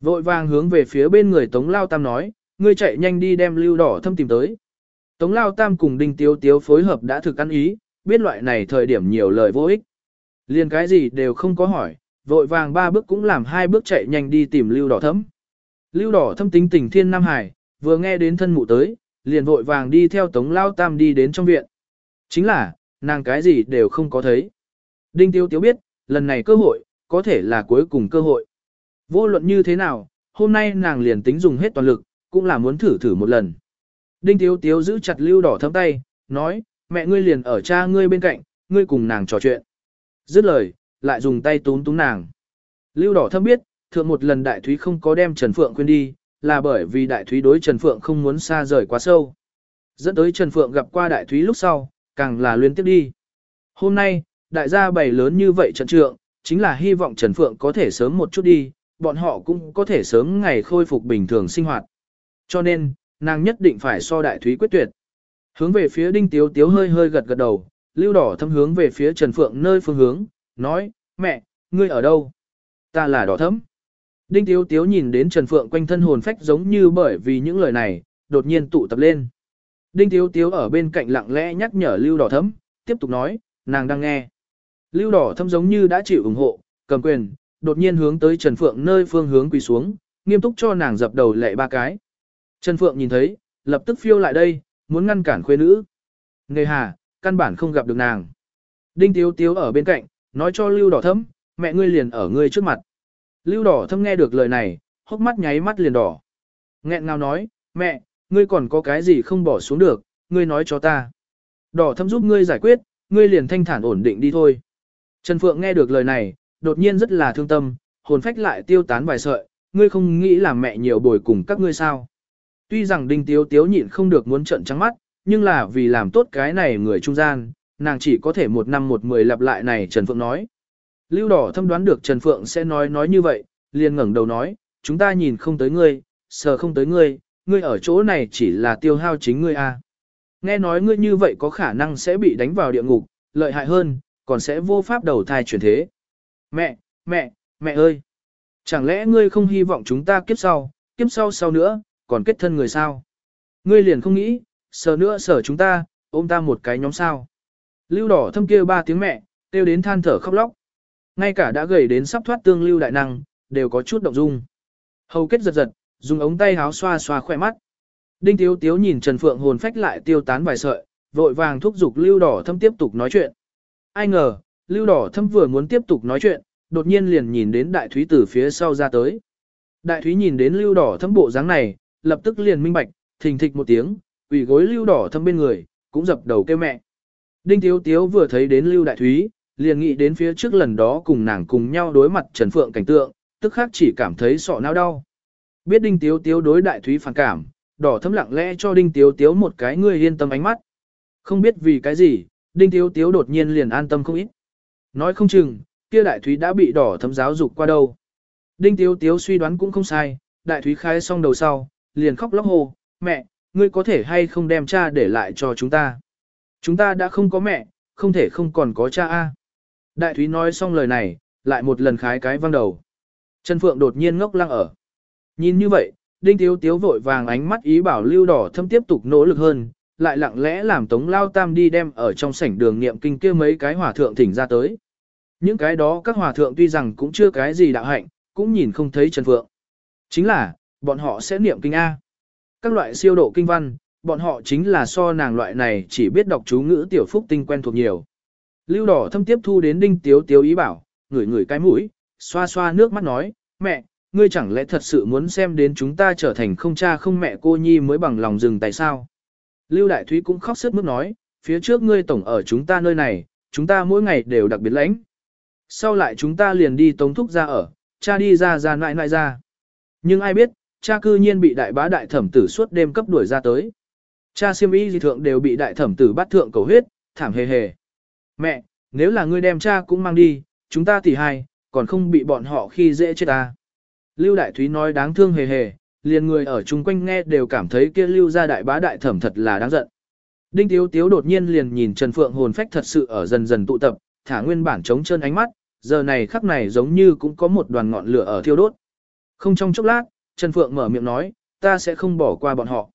Speaker 1: Vội vàng hướng về phía bên người Tống Lao Tam nói, ngươi chạy nhanh đi đem lưu đỏ thâm tìm tới. Tống Lao Tam cùng Đinh Tiếu Tiếu phối hợp đã thực ăn ý, biết loại này thời điểm nhiều lời vô ích. Liền cái gì đều không có hỏi, vội vàng ba bước cũng làm hai bước chạy nhanh đi tìm lưu đỏ thấm. Lưu đỏ thâm tính tình thiên Nam Hải, vừa nghe đến thân mụ tới, liền vội vàng đi theo Tống Lao Tam đi đến trong viện. Chính là, nàng cái gì đều không có thấy. Đinh Tiêu Tiếu biết, lần này cơ hội, có thể là cuối cùng cơ hội. Vô luận như thế nào, hôm nay nàng liền tính dùng hết toàn lực, cũng là muốn thử thử một lần. Đinh Tiếu Tiếu giữ chặt lưu đỏ thâm tay, nói, mẹ ngươi liền ở cha ngươi bên cạnh, ngươi cùng nàng trò chuyện. Dứt lời, lại dùng tay túm túm nàng. Lưu đỏ thâm biết, thượng một lần đại thúy không có đem Trần Phượng quên đi, là bởi vì đại thúy đối Trần Phượng không muốn xa rời quá sâu. Dẫn tới Trần Phượng gặp qua đại thúy lúc sau, càng là luyến tiếp đi. Hôm nay, đại gia bày lớn như vậy trận trượng, chính là hy vọng Trần Phượng có thể sớm một chút đi, bọn họ cũng có thể sớm ngày khôi phục bình thường sinh hoạt. Cho nên, nàng nhất định phải so đại thúy quyết tuyệt. Hướng về phía đinh tiếu tiếu hơi hơi gật gật đầu, lưu đỏ thâm hướng về phía Trần Phượng nơi phương hướng, nói, mẹ, ngươi ở đâu? Ta là đỏ thấm. Đinh tiếu tiếu nhìn đến Trần Phượng quanh thân hồn phách giống như bởi vì những lời này, đột nhiên tụ tập lên. Đinh tiếu tiếu ở bên cạnh lặng lẽ nhắc nhở lưu đỏ thấm, tiếp tục nói, nàng đang nghe. Lưu đỏ Thấm giống như đã chịu ủng hộ, cầm quyền, đột nhiên hướng tới Trần Phượng nơi phương hướng quỳ xuống, nghiêm túc cho nàng dập đầu lệ ba cái. Trần Phượng nhìn thấy, lập tức phiêu lại đây, muốn ngăn cản khuê nữ. Nghề hà, căn bản không gặp được nàng. Đinh Tiếu Tiếu ở bên cạnh, nói cho Lưu Đỏ Thâm, mẹ ngươi liền ở ngươi trước mặt. Lưu Đỏ Thâm nghe được lời này, hốc mắt nháy mắt liền đỏ. Nghẹn ngào nói, mẹ, ngươi còn có cái gì không bỏ xuống được, ngươi nói cho ta. Đỏ Thâm giúp ngươi giải quyết, ngươi liền thanh thản ổn định đi thôi. Trần Phượng nghe được lời này, đột nhiên rất là thương tâm, hồn phách lại tiêu tán vài sợi, ngươi không nghĩ là mẹ nhiều bồi cùng các ngươi sao. Tuy rằng Đinh Tiếu Tiếu nhịn không được muốn trận trắng mắt, nhưng là vì làm tốt cái này người trung gian, nàng chỉ có thể một năm một mười lặp lại này Trần Phượng nói. Lưu đỏ thâm đoán được Trần Phượng sẽ nói nói như vậy, liền ngẩng đầu nói, chúng ta nhìn không tới ngươi, sờ không tới ngươi, ngươi ở chỗ này chỉ là tiêu hao chính ngươi a. À. Nghe nói ngươi như vậy có khả năng sẽ bị đánh vào địa ngục, lợi hại hơn, còn sẽ vô pháp đầu thai chuyển thế. Mẹ, mẹ, mẹ ơi! Chẳng lẽ ngươi không hy vọng chúng ta kiếp sau, kiếp sau sau nữa, còn kết thân người sao? Ngươi liền không nghĩ, sờ nữa sờ chúng ta, ôm ta một cái nhóm sao. Lưu đỏ thâm kia ba tiếng mẹ, kêu đến than thở khóc lóc. Ngay cả đã gầy đến sắp thoát tương lưu đại năng, đều có chút động dung. Hầu kết giật giật, dùng ống tay háo xoa xoa khỏe mắt. Đinh Tiếu Tiếu nhìn Trần Phượng hồn phách lại tiêu tán vài sợi, vội vàng thúc giục Lưu Đỏ Thâm tiếp tục nói chuyện. Ai ngờ, Lưu Đỏ Thâm vừa muốn tiếp tục nói chuyện, đột nhiên liền nhìn đến Đại Thúy từ phía sau ra tới. Đại Thúy nhìn đến Lưu Đỏ Thâm bộ dáng này, lập tức liền minh bạch, thình thịch một tiếng, ủy gối Lưu Đỏ Thâm bên người, cũng dập đầu kêu mẹ. Đinh Tiếu Tiếu vừa thấy đến Lưu Đại Thúy, liền nghĩ đến phía trước lần đó cùng nàng cùng nhau đối mặt Trần Phượng cảnh tượng, tức khác chỉ cảm thấy sọ não đau. Biết Đinh Tiếu Tiếu đối đại thúy phản cảm, đỏ thấm lặng lẽ cho Đinh Tiếu Tiếu một cái người yên tâm ánh mắt. Không biết vì cái gì, Đinh Tiếu Tiếu đột nhiên liền an tâm không ít. Nói không chừng, kia đại thúy đã bị đỏ thấm giáo dục qua đâu. Đinh Tiếu Tiếu suy đoán cũng không sai, đại thúy khai xong đầu sau, liền khóc lóc hồ, mẹ, ngươi có thể hay không đem cha để lại cho chúng ta. Chúng ta đã không có mẹ, không thể không còn có cha a. Đại thúy nói xong lời này, lại một lần khái cái văng đầu. Trần Phượng đột nhiên ngốc lăng ở. Nhìn như vậy, Đinh Tiếu Tiếu vội vàng ánh mắt ý bảo lưu đỏ thâm tiếp tục nỗ lực hơn, lại lặng lẽ làm Tống Lao Tam đi đem ở trong sảnh đường niệm kinh kia mấy cái hòa thượng thỉnh ra tới. Những cái đó các hòa thượng tuy rằng cũng chưa cái gì đạo hạnh, cũng nhìn không thấy Trần Phượng. Chính là, bọn họ sẽ niệm kinh A. Các loại siêu độ kinh văn, bọn họ chính là so nàng loại này chỉ biết đọc chú ngữ tiểu phúc tinh quen thuộc nhiều. Lưu đỏ thâm tiếp thu đến đinh tiếu tiếu ý bảo, ngửi ngửi cái mũi, xoa xoa nước mắt nói, mẹ, ngươi chẳng lẽ thật sự muốn xem đến chúng ta trở thành không cha không mẹ cô nhi mới bằng lòng dừng tại sao? Lưu Đại Thúy cũng khóc sướt mức nói, phía trước ngươi tổng ở chúng ta nơi này, chúng ta mỗi ngày đều đặc biệt lãnh. Sau lại chúng ta liền đi tống thúc ra ở, cha đi ra ra nại nại ra. Nhưng ai biết, cha cư nhiên bị đại bá đại thẩm tử suốt đêm cấp đuổi ra tới. Cha siêm y gì thượng đều bị đại thẩm tử bắt thượng cầu huyết, thảm hề hề. Mẹ, nếu là ngươi đem cha cũng mang đi, chúng ta tỷ hai, còn không bị bọn họ khi dễ chết ta. Lưu Đại Thúy nói đáng thương hề hề, liền người ở chung quanh nghe đều cảm thấy kia lưu gia đại bá đại thẩm thật là đáng giận. Đinh Tiếu Tiếu đột nhiên liền nhìn Trần Phượng hồn phách thật sự ở dần dần tụ tập, thả nguyên bản trống chân ánh mắt, giờ này khắc này giống như cũng có một đoàn ngọn lửa ở thiêu đốt. Không trong chốc lát, Trần Phượng mở miệng nói, ta sẽ không bỏ qua bọn họ.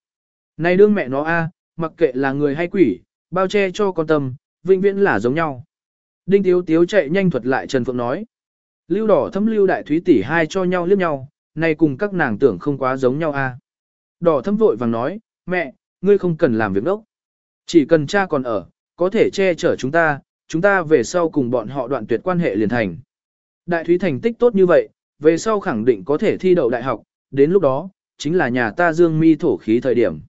Speaker 1: Này đương mẹ nó a, mặc kệ là người hay quỷ, bao che cho con tâm, vĩnh viễn là giống nhau. Đinh Tiếu Tiếu chạy nhanh thuật lại Trần Phượng nói. Lưu đỏ thấm lưu đại thúy tỷ hai cho nhau liếc nhau, này cùng các nàng tưởng không quá giống nhau a. Đỏ thấm vội vàng nói, mẹ, ngươi không cần làm việc đốc. Chỉ cần cha còn ở, có thể che chở chúng ta, chúng ta về sau cùng bọn họ đoạn tuyệt quan hệ liền thành. Đại thúy thành tích tốt như vậy, về sau khẳng định có thể thi đậu đại học, đến lúc đó, chính là nhà ta dương mi thổ khí thời điểm.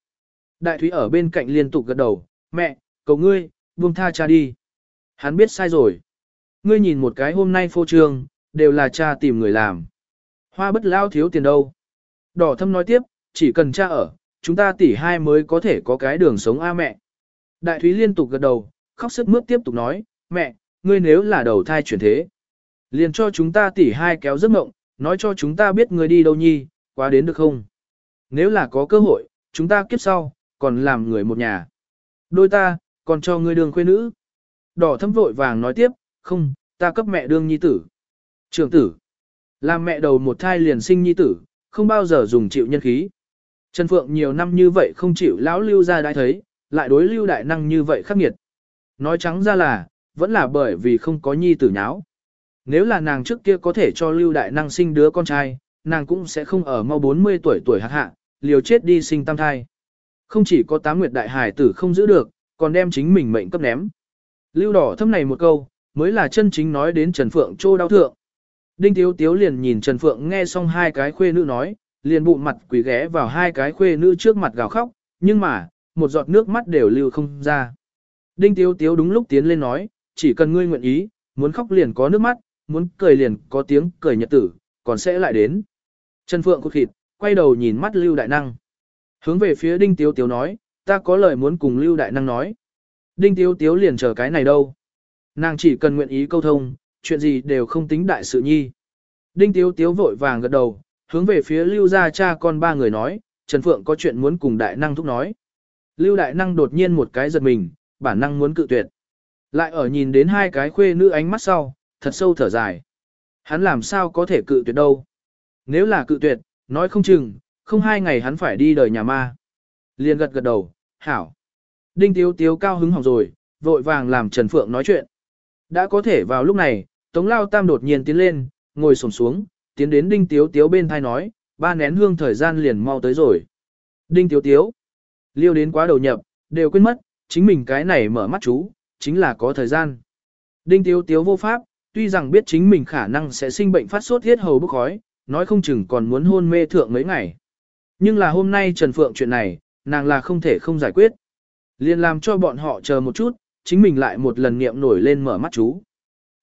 Speaker 1: Đại thúy ở bên cạnh liên tục gật đầu, mẹ, cầu ngươi, buông tha cha đi. Hắn biết sai rồi. Ngươi nhìn một cái hôm nay phô trương, đều là cha tìm người làm. Hoa bất lao thiếu tiền đâu. Đỏ thâm nói tiếp, chỉ cần cha ở, chúng ta tỷ hai mới có thể có cái đường sống a mẹ. Đại thúy liên tục gật đầu, khóc sức mướt tiếp tục nói, mẹ, ngươi nếu là đầu thai chuyển thế. Liền cho chúng ta tỷ hai kéo giấc mộng, nói cho chúng ta biết ngươi đi đâu nhi, qua đến được không? Nếu là có cơ hội, chúng ta kiếp sau, còn làm người một nhà. Đôi ta, còn cho ngươi đường khuê nữ. Đỏ thâm vội vàng nói tiếp, không, ta cấp mẹ đương nhi tử. trường tử, làm mẹ đầu một thai liền sinh nhi tử, không bao giờ dùng chịu nhân khí. Trần Phượng nhiều năm như vậy không chịu lão lưu ra đã thấy, lại đối lưu đại năng như vậy khắc nghiệt. Nói trắng ra là, vẫn là bởi vì không có nhi tử nháo. Nếu là nàng trước kia có thể cho lưu đại năng sinh đứa con trai, nàng cũng sẽ không ở mau 40 tuổi tuổi hạ hạ, liều chết đi sinh tam thai. Không chỉ có tám nguyệt đại hải tử không giữ được, còn đem chính mình mệnh cấp ném. Lưu đỏ thâm này một câu, mới là chân chính nói đến Trần Phượng trô đau thượng. Đinh Tiếu Tiếu liền nhìn Trần Phượng nghe xong hai cái khuê nữ nói, liền bụng mặt quỷ ghé vào hai cái khuê nữ trước mặt gào khóc, nhưng mà, một giọt nước mắt đều lưu không ra. Đinh Tiếu Tiếu đúng lúc tiến lên nói, chỉ cần ngươi nguyện ý, muốn khóc liền có nước mắt, muốn cười liền có tiếng cười nhật tử, còn sẽ lại đến. Trần Phượng cút thịt, quay đầu nhìn mắt Lưu Đại Năng. Hướng về phía Đinh Tiếu Tiếu nói, ta có lời muốn cùng Lưu Đại Năng nói. Đinh Tiếu Tiếu liền chờ cái này đâu. Nàng chỉ cần nguyện ý câu thông, chuyện gì đều không tính đại sự nhi. Đinh Tiếu Tiếu vội vàng gật đầu, hướng về phía Lưu gia cha con ba người nói, Trần Phượng có chuyện muốn cùng Đại Năng thúc nói. Lưu Đại Năng đột nhiên một cái giật mình, bản năng muốn cự tuyệt. Lại ở nhìn đến hai cái khuê nữ ánh mắt sau, thật sâu thở dài. Hắn làm sao có thể cự tuyệt đâu. Nếu là cự tuyệt, nói không chừng, không hai ngày hắn phải đi đời nhà ma. Liền gật gật đầu, hảo. Đinh Tiếu Tiếu cao hứng hỏng rồi, vội vàng làm Trần Phượng nói chuyện. Đã có thể vào lúc này, Tống Lao Tam đột nhiên tiến lên, ngồi sổng xuống, tiến đến Đinh Tiếu Tiếu bên thai nói, ba nén hương thời gian liền mau tới rồi. Đinh Tiếu Tiếu, liêu đến quá đầu nhập, đều quên mất, chính mình cái này mở mắt chú, chính là có thời gian. Đinh Tiếu Tiếu vô pháp, tuy rằng biết chính mình khả năng sẽ sinh bệnh phát sốt thiết hầu bức khói, nói không chừng còn muốn hôn mê thượng mấy ngày. Nhưng là hôm nay Trần Phượng chuyện này, nàng là không thể không giải quyết. Liên làm cho bọn họ chờ một chút, chính mình lại một lần niệm nổi lên mở mắt chú.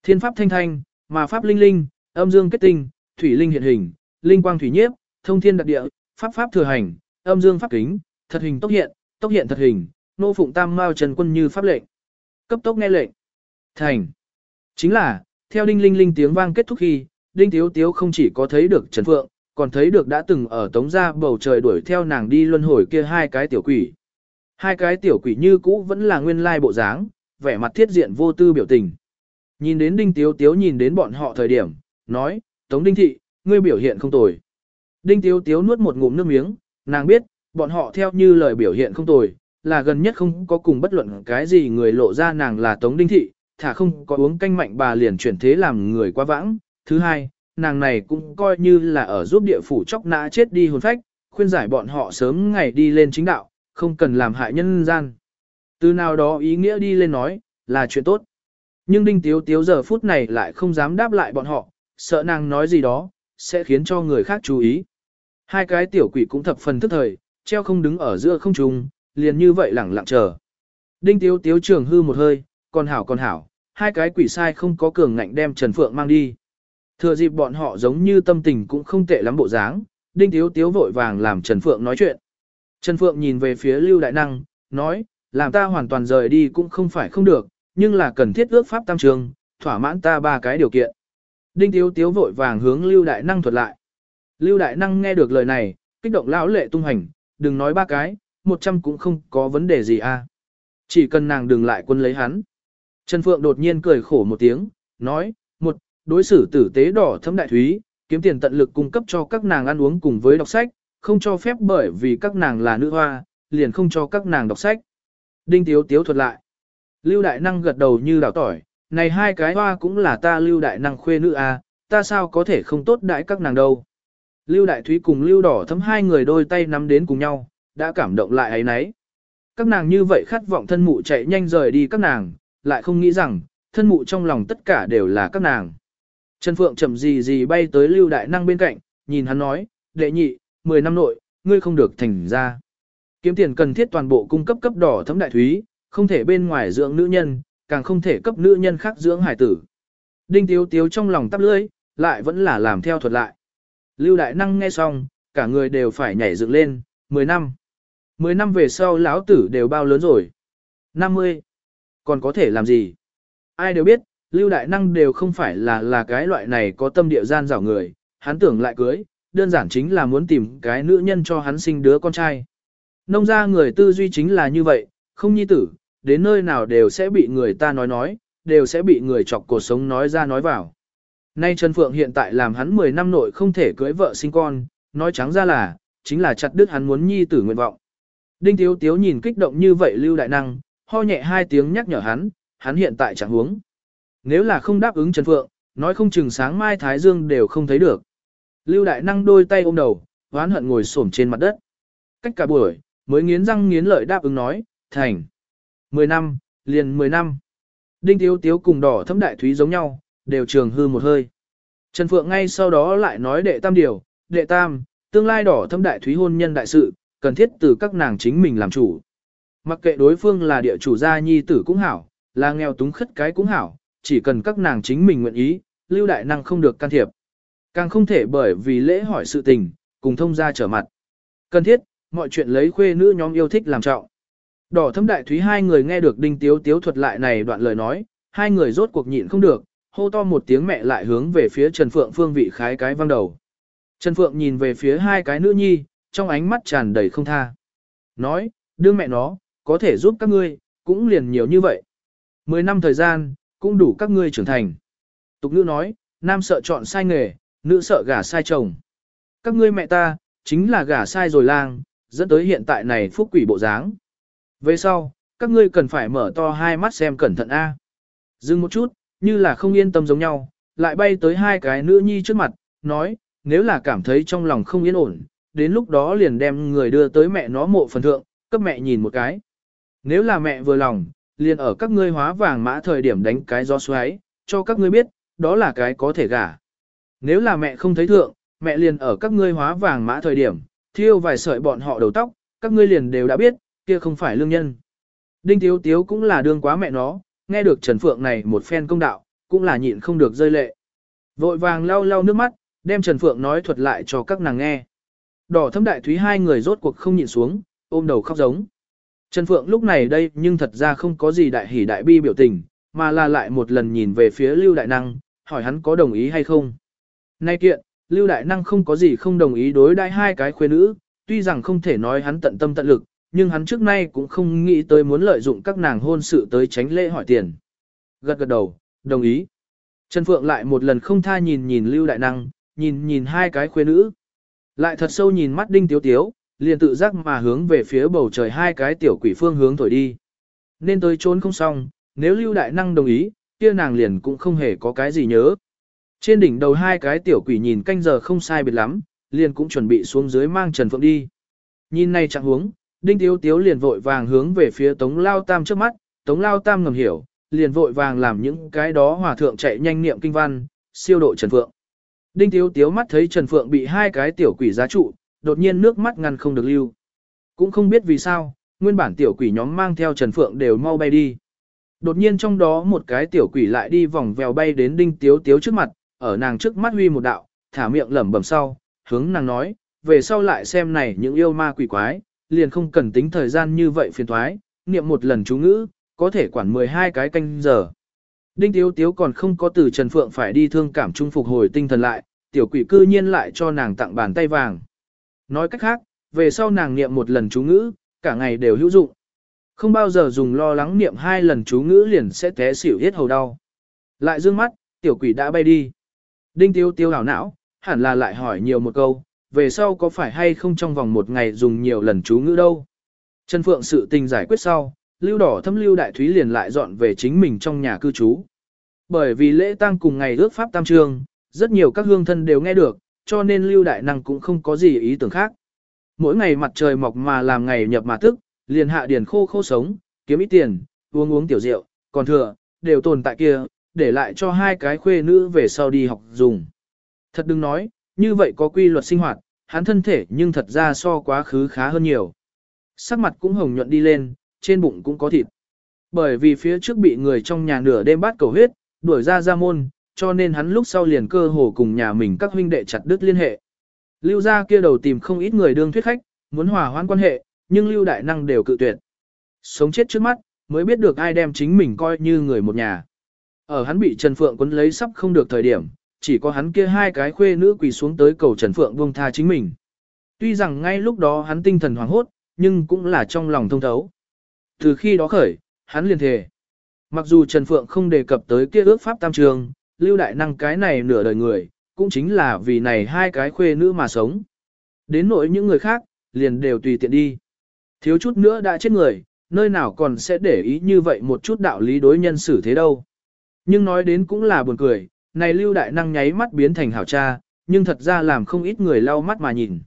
Speaker 1: Thiên pháp thanh thanh, mà pháp linh linh, âm dương kết tinh, thủy linh hiện hình, linh quang thủy nhiếp, thông thiên đặc địa, pháp pháp thừa hành, âm dương pháp kính, thật hình tốc hiện, tốc hiện thật hình, nô phụng tam mao trần quân như pháp lệnh. Cấp tốc nghe lệnh. Thành. Chính là, theo đinh linh linh tiếng vang kết thúc khi, đinh tiếu tiếu không chỉ có thấy được Trần Phượng, còn thấy được đã từng ở tống gia bầu trời đuổi theo nàng đi luân hồi kia hai cái tiểu quỷ. Hai cái tiểu quỷ như cũ vẫn là nguyên lai bộ dáng, vẻ mặt thiết diện vô tư biểu tình. Nhìn đến đinh tiếu tiếu nhìn đến bọn họ thời điểm, nói, tống đinh thị, ngươi biểu hiện không tồi. Đinh tiếu tiếu nuốt một ngụm nước miếng, nàng biết, bọn họ theo như lời biểu hiện không tồi, là gần nhất không có cùng bất luận cái gì người lộ ra nàng là tống đinh thị, thả không có uống canh mạnh bà liền chuyển thế làm người quá vãng. Thứ hai, nàng này cũng coi như là ở giúp địa phủ chóc nã chết đi hồn phách, khuyên giải bọn họ sớm ngày đi lên chính đạo, không cần làm hại nhân gian. Từ nào đó ý nghĩa đi lên nói, là chuyện tốt. Nhưng đinh tiếu tiếu giờ phút này lại không dám đáp lại bọn họ, sợ nàng nói gì đó, sẽ khiến cho người khác chú ý. Hai cái tiểu quỷ cũng thập phần thức thời, treo không đứng ở giữa không trung, liền như vậy lẳng lặng chờ. Đinh tiếu tiếu trường hư một hơi, còn hảo còn hảo, hai cái quỷ sai không có cường ngạnh đem Trần Phượng mang đi. Thừa dịp bọn họ giống như tâm tình cũng không tệ lắm bộ dáng, Đinh Tiếu Tiếu vội vàng làm Trần Phượng nói chuyện. Trần Phượng nhìn về phía Lưu Đại Năng, nói, làm ta hoàn toàn rời đi cũng không phải không được, nhưng là cần thiết ước pháp tam trường, thỏa mãn ta ba cái điều kiện. Đinh Tiếu Tiếu vội vàng hướng Lưu Đại Năng thuật lại. Lưu Đại Năng nghe được lời này, kích động lão lệ tung hành, đừng nói ba cái, một trăm cũng không có vấn đề gì à. Chỉ cần nàng đừng lại quân lấy hắn. Trần Phượng đột nhiên cười khổ một tiếng, nói, đối xử tử tế đỏ thấm đại thúy, kiếm tiền tận lực cung cấp cho các nàng ăn uống cùng với đọc sách, không cho phép bởi vì các nàng là nữ hoa, liền không cho các nàng đọc sách. Đinh Tiếu Tiếu thuật lại. Lưu Đại Năng gật đầu như đảo tỏi, này hai cái hoa cũng là ta Lưu Đại Năng khuê nữ à, ta sao có thể không tốt đãi các nàng đâu. Lưu Đại Thúy cùng Lưu Đỏ thấm hai người đôi tay nắm đến cùng nhau, đã cảm động lại ấy nấy. Các nàng như vậy khát vọng thân mụ chạy nhanh rời đi các nàng, lại không nghĩ rằng, thân mụ trong lòng tất cả đều là các nàng. Trần Phượng chậm gì gì bay tới Lưu Đại Năng bên cạnh, nhìn hắn nói, đệ nhị, 10 năm nội, ngươi không được thành ra. Kiếm tiền cần thiết toàn bộ cung cấp cấp đỏ thấm đại thúy, không thể bên ngoài dưỡng nữ nhân, càng không thể cấp nữ nhân khác dưỡng hải tử. Đinh Tiếu Tiếu trong lòng tắp lưỡi, lại vẫn là làm theo thuật lại. Lưu Đại Năng nghe xong, cả người đều phải nhảy dựng lên, 10 năm. 10 năm về sau lão tử đều bao lớn rồi. 50. Còn có thể làm gì? Ai đều biết, Lưu Đại Năng đều không phải là là cái loại này có tâm địa gian rảo người, hắn tưởng lại cưới, đơn giản chính là muốn tìm cái nữ nhân cho hắn sinh đứa con trai. Nông gia người tư duy chính là như vậy, không nhi tử, đến nơi nào đều sẽ bị người ta nói nói, đều sẽ bị người chọc cuộc sống nói ra nói vào. Nay Trần Phượng hiện tại làm hắn 10 năm nội không thể cưới vợ sinh con, nói trắng ra là, chính là chặt đứt hắn muốn nhi tử nguyện vọng. Đinh Tiếu Tiếu nhìn kích động như vậy Lưu Đại Năng, ho nhẹ hai tiếng nhắc nhở hắn, hắn hiện tại chẳng huống. Nếu là không đáp ứng Trần Phượng, nói không chừng sáng mai Thái Dương đều không thấy được. Lưu Đại Năng đôi tay ôm đầu, oán hận ngồi xổm trên mặt đất. Cách cả buổi, mới nghiến răng nghiến lợi đáp ứng nói, thành. Mười năm, liền mười năm. Đinh Tiếu Tiếu cùng đỏ thấm đại thúy giống nhau, đều trường hư một hơi. Trần Phượng ngay sau đó lại nói đệ tam điều, đệ tam, tương lai đỏ thấm đại thúy hôn nhân đại sự, cần thiết từ các nàng chính mình làm chủ. Mặc kệ đối phương là địa chủ gia nhi tử cũng hảo, là nghèo túng khất cái cũng hảo, chỉ cần các nàng chính mình nguyện ý, lưu đại năng không được can thiệp. Càng không thể bởi vì lễ hỏi sự tình, cùng thông gia trở mặt. Cần thiết, mọi chuyện lấy khuê nữ nhóm yêu thích làm trọng. Đỏ thâm đại thúy hai người nghe được đinh tiếu tiếu thuật lại này đoạn lời nói, hai người rốt cuộc nhịn không được, hô to một tiếng mẹ lại hướng về phía Trần Phượng phương vị khái cái văng đầu. Trần Phượng nhìn về phía hai cái nữ nhi, trong ánh mắt tràn đầy không tha. Nói, đương mẹ nó, có thể giúp các ngươi, cũng liền nhiều như vậy. Mười năm thời gian, cũng đủ các ngươi trưởng thành. Tục nữ nói, nam sợ chọn sai nghề, nữ sợ gả sai chồng. Các ngươi mẹ ta, chính là gả sai rồi lang, dẫn tới hiện tại này phúc quỷ bộ dáng. Về sau, các ngươi cần phải mở to hai mắt xem cẩn thận A. Dừng một chút, như là không yên tâm giống nhau, lại bay tới hai cái nữ nhi trước mặt, nói, nếu là cảm thấy trong lòng không yên ổn, đến lúc đó liền đem người đưa tới mẹ nó mộ phần thượng, cấp mẹ nhìn một cái. Nếu là mẹ vừa lòng, liền ở các ngươi hóa vàng mã thời điểm đánh cái gió xoáy, cho các ngươi biết, đó là cái có thể gả. Nếu là mẹ không thấy thượng, mẹ liền ở các ngươi hóa vàng mã thời điểm, thiêu vài sợi bọn họ đầu tóc, các ngươi liền đều đã biết, kia không phải lương nhân. Đinh Tiếu Tiếu cũng là đương quá mẹ nó, nghe được Trần Phượng này một phen công đạo, cũng là nhịn không được rơi lệ. Vội vàng lau lau nước mắt, đem Trần Phượng nói thuật lại cho các nàng nghe. Đỏ thâm đại thúy hai người rốt cuộc không nhịn xuống, ôm đầu khóc giống. Trần Phượng lúc này đây nhưng thật ra không có gì đại hỉ đại bi biểu tình, mà là lại một lần nhìn về phía Lưu Đại Năng, hỏi hắn có đồng ý hay không. Nay kiện, Lưu Đại Năng không có gì không đồng ý đối đãi hai cái khuê nữ, tuy rằng không thể nói hắn tận tâm tận lực, nhưng hắn trước nay cũng không nghĩ tới muốn lợi dụng các nàng hôn sự tới tránh lễ hỏi tiền. Gật gật đầu, đồng ý. Trần Phượng lại một lần không tha nhìn nhìn Lưu Đại Năng, nhìn nhìn hai cái khuê nữ. Lại thật sâu nhìn mắt Đinh Tiếu Tiếu, liền tự giác mà hướng về phía bầu trời hai cái tiểu quỷ phương hướng thổi đi. Nên tới trốn không xong, nếu Lưu Đại Năng đồng ý, kia nàng liền cũng không hề có cái gì nhớ. Trên đỉnh đầu hai cái tiểu quỷ nhìn canh giờ không sai biệt lắm, liền cũng chuẩn bị xuống dưới mang Trần Phượng đi. Nhìn này chẳng hướng Đinh Tiếu Tiếu liền vội vàng hướng về phía Tống Lao Tam trước mắt, Tống Lao Tam ngầm hiểu, liền vội vàng làm những cái đó hòa thượng chạy nhanh niệm kinh văn, siêu độ Trần Phượng. Đinh Tiếu Tiếu mắt thấy Trần Phượng bị hai cái tiểu quỷ giá trụ, đột nhiên nước mắt ngăn không được lưu. Cũng không biết vì sao, nguyên bản tiểu quỷ nhóm mang theo Trần Phượng đều mau bay đi. Đột nhiên trong đó một cái tiểu quỷ lại đi vòng vèo bay đến Đinh Tiếu Tiếu trước mặt, ở nàng trước mắt huy một đạo, thả miệng lẩm bẩm sau, hướng nàng nói, về sau lại xem này những yêu ma quỷ quái, liền không cần tính thời gian như vậy phiền thoái, niệm một lần chú ngữ, có thể quản 12 cái canh giờ. Đinh Tiếu Tiếu còn không có từ Trần Phượng phải đi thương cảm trung phục hồi tinh thần lại, tiểu quỷ cư nhiên lại cho nàng tặng bàn tay vàng. Nói cách khác, về sau nàng niệm một lần chú ngữ, cả ngày đều hữu dụng. Không bao giờ dùng lo lắng niệm hai lần chú ngữ liền sẽ té xỉu hết hầu đau. Lại dương mắt, tiểu quỷ đã bay đi. Đinh tiêu tiêu hảo não, hẳn là lại hỏi nhiều một câu, về sau có phải hay không trong vòng một ngày dùng nhiều lần chú ngữ đâu. Trần Phượng sự tình giải quyết sau, lưu đỏ thâm lưu đại thúy liền lại dọn về chính mình trong nhà cư trú. Bởi vì lễ tang cùng ngày ước pháp tam trương, rất nhiều các hương thân đều nghe được, cho nên lưu đại năng cũng không có gì ý tưởng khác. Mỗi ngày mặt trời mọc mà làm ngày nhập mà tức, liền hạ điền khô khô sống, kiếm ít tiền, uống uống tiểu rượu, còn thừa, đều tồn tại kia, để lại cho hai cái khuê nữ về sau đi học dùng. Thật đừng nói, như vậy có quy luật sinh hoạt, hắn thân thể nhưng thật ra so quá khứ khá hơn nhiều. Sắc mặt cũng hồng nhuận đi lên, trên bụng cũng có thịt. Bởi vì phía trước bị người trong nhà nửa đêm bắt cầu huyết, đuổi ra ra môn, cho nên hắn lúc sau liền cơ hồ cùng nhà mình các huynh đệ chặt đứt liên hệ. Lưu gia kia đầu tìm không ít người đương thuyết khách, muốn hòa hoãn quan hệ, nhưng Lưu đại năng đều cự tuyệt. Sống chết trước mắt, mới biết được ai đem chính mình coi như người một nhà. Ở hắn bị Trần Phượng quấn lấy sắp không được thời điểm, chỉ có hắn kia hai cái khuê nữ quỳ xuống tới cầu Trần Phượng buông tha chính mình. Tuy rằng ngay lúc đó hắn tinh thần hoảng hốt, nhưng cũng là trong lòng thông thấu. Từ khi đó khởi, hắn liền thề. Mặc dù Trần Phượng không đề cập tới kia ước pháp tam trường, lưu đại năng cái này nửa đời người, cũng chính là vì này hai cái khuê nữ mà sống. Đến nỗi những người khác, liền đều tùy tiện đi. Thiếu chút nữa đã chết người, nơi nào còn sẽ để ý như vậy một chút đạo lý đối nhân xử thế đâu. Nhưng nói đến cũng là buồn cười, này lưu đại năng nháy mắt biến thành hảo cha, nhưng thật ra làm không ít người lau mắt mà nhìn.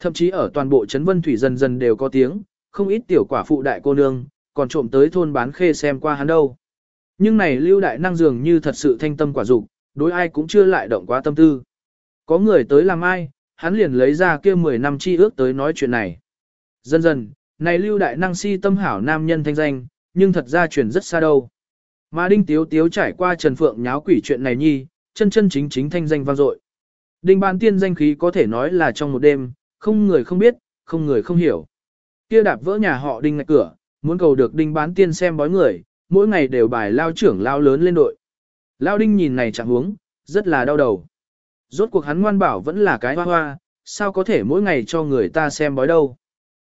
Speaker 1: Thậm chí ở toàn bộ Trấn Vân Thủy dần dần đều có tiếng, không ít tiểu quả phụ đại cô nương, còn trộm tới thôn bán khê xem qua hắn đâu. Nhưng này lưu đại năng dường như thật sự thanh tâm quả dục, đối ai cũng chưa lại động quá tâm tư. Có người tới làm ai, hắn liền lấy ra kia 10 năm chi ước tới nói chuyện này. Dần dần, này lưu đại năng si tâm hảo nam nhân thanh danh, nhưng thật ra chuyển rất xa đâu. Mà Đinh Tiếu Tiếu trải qua Trần Phượng nháo quỷ chuyện này nhi, chân chân chính chính thanh danh vang dội. Đinh Bán Tiên danh khí có thể nói là trong một đêm, không người không biết, không người không hiểu. Kia đạp vỡ nhà họ Đinh ngạch cửa, muốn cầu được Đinh Bán Tiên xem bói người, mỗi ngày đều bài lao trưởng lao lớn lên đội. Lao Đinh nhìn này chẳng huống, rất là đau đầu. Rốt cuộc hắn ngoan bảo vẫn là cái hoa hoa, sao có thể mỗi ngày cho người ta xem bói đâu.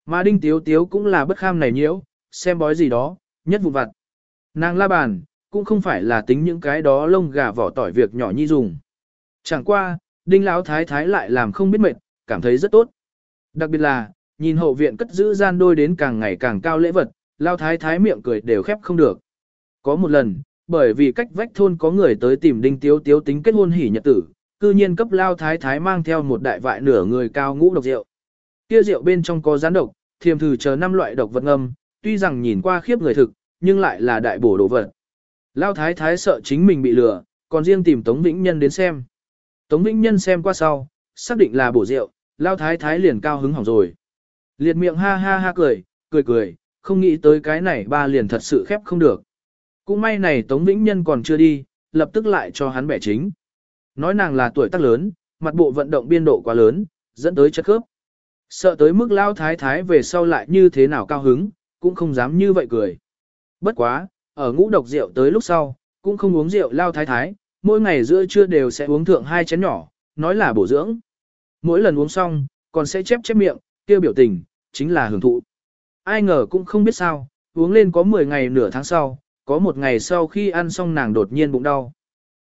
Speaker 1: Mà Đinh Tiếu Tiếu cũng là bất kham này nhiễu, xem bói gì đó, nhất vụ vặt. Nàng la bàn, cũng không phải là tính những cái đó lông gà vỏ tỏi việc nhỏ nhi dùng. Chẳng qua, đinh lão thái thái lại làm không biết mệt, cảm thấy rất tốt. Đặc biệt là, nhìn hậu viện cất giữ gian đôi đến càng ngày càng cao lễ vật, lao thái thái miệng cười đều khép không được. Có một lần, bởi vì cách vách thôn có người tới tìm đinh tiếu tiếu tính kết hôn hỉ nhật tử, cư nhiên cấp lao thái thái mang theo một đại vại nửa người cao ngũ độc rượu. Kia rượu bên trong có rắn độc, thiềm thử chờ năm loại độc vật ngâm, tuy rằng nhìn qua khiếp người thực, nhưng lại là đại bổ đồ vật. Lao thái thái sợ chính mình bị lừa, còn riêng tìm Tống Vĩnh Nhân đến xem. Tống Vĩnh Nhân xem qua sau, xác định là bổ rượu, Lao thái thái liền cao hứng hỏng rồi. Liệt miệng ha ha ha cười, cười cười, không nghĩ tới cái này ba liền thật sự khép không được. Cũng may này Tống Vĩnh Nhân còn chưa đi, lập tức lại cho hắn bẻ chính. Nói nàng là tuổi tác lớn, mặt bộ vận động biên độ quá lớn, dẫn tới chất khớp. Sợ tới mức lao thái thái về sau lại như thế nào cao hứng, cũng không dám như vậy cười. Bất quá, ở ngũ độc rượu tới lúc sau, cũng không uống rượu lao thái thái, mỗi ngày giữa trưa đều sẽ uống thượng hai chén nhỏ, nói là bổ dưỡng. Mỗi lần uống xong, còn sẽ chép chép miệng, kêu biểu tình, chính là hưởng thụ. Ai ngờ cũng không biết sao, uống lên có 10 ngày nửa tháng sau, có một ngày sau khi ăn xong nàng đột nhiên bụng đau.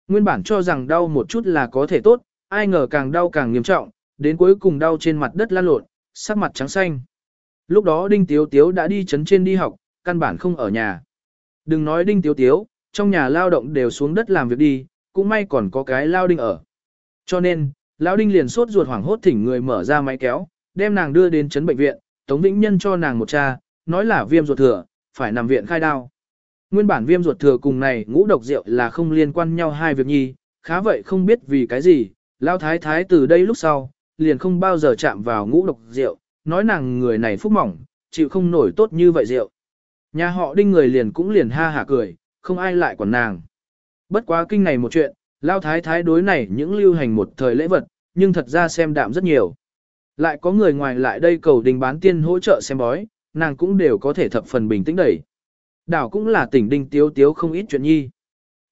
Speaker 1: Nguyên bản cho rằng đau một chút là có thể tốt, ai ngờ càng đau càng nghiêm trọng, đến cuối cùng đau trên mặt đất lan lộn, sắc mặt trắng xanh. Lúc đó Đinh Tiếu Tiếu đã đi chấn trên đi học, căn bản không ở nhà. Đừng nói Đinh Tiếu Tiếu, trong nhà lao động đều xuống đất làm việc đi, cũng may còn có cái lao đinh ở. Cho nên, lao đinh liền sốt ruột hoảng hốt thỉnh người mở ra máy kéo, đem nàng đưa đến chấn bệnh viện, Tống Vĩnh Nhân cho nàng một cha, nói là viêm ruột thừa, phải nằm viện khai đao. Nguyên bản viêm ruột thừa cùng này ngũ độc rượu là không liên quan nhau hai việc nhi, khá vậy không biết vì cái gì, lao thái thái từ đây lúc sau, liền không bao giờ chạm vào ngũ độc rượu, nói nàng người này phúc mỏng, chịu không nổi tốt như vậy rượu. Nhà họ đinh người liền cũng liền ha hả cười, không ai lại quản nàng. Bất quá kinh này một chuyện, lao thái thái đối này những lưu hành một thời lễ vật, nhưng thật ra xem đạm rất nhiều. Lại có người ngoài lại đây cầu đình bán tiên hỗ trợ xem bói, nàng cũng đều có thể thập phần bình tĩnh đẩy. Đảo cũng là tỉnh đinh tiếu tiếu không ít chuyện nhi.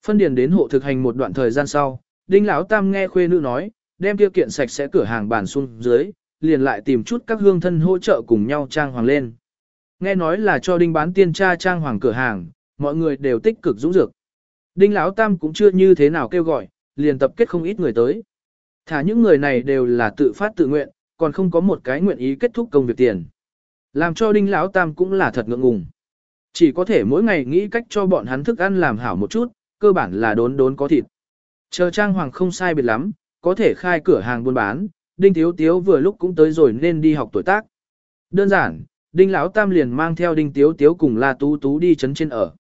Speaker 1: Phân điền đến hộ thực hành một đoạn thời gian sau, đinh lão tam nghe khuê nữ nói, đem tiêu kiện sạch sẽ cửa hàng bàn xuống dưới, liền lại tìm chút các hương thân hỗ trợ cùng nhau trang hoàng lên. Nghe nói là cho đinh bán tiên tra trang hoàng cửa hàng, mọi người đều tích cực dũng dược. Đinh Lão Tam cũng chưa như thế nào kêu gọi, liền tập kết không ít người tới. Thả những người này đều là tự phát tự nguyện, còn không có một cái nguyện ý kết thúc công việc tiền. Làm cho Đinh Lão Tam cũng là thật ngượng ngùng. Chỉ có thể mỗi ngày nghĩ cách cho bọn hắn thức ăn làm hảo một chút, cơ bản là đốn đốn có thịt. Chờ trang hoàng không sai biệt lắm, có thể khai cửa hàng buôn bán, Đinh Tiếu Tiếu vừa lúc cũng tới rồi nên đi học tuổi tác. Đơn giản, Đinh Lão Tam liền mang theo Đinh Tiếu Tiếu cùng La Tú Tú đi chấn trên ở.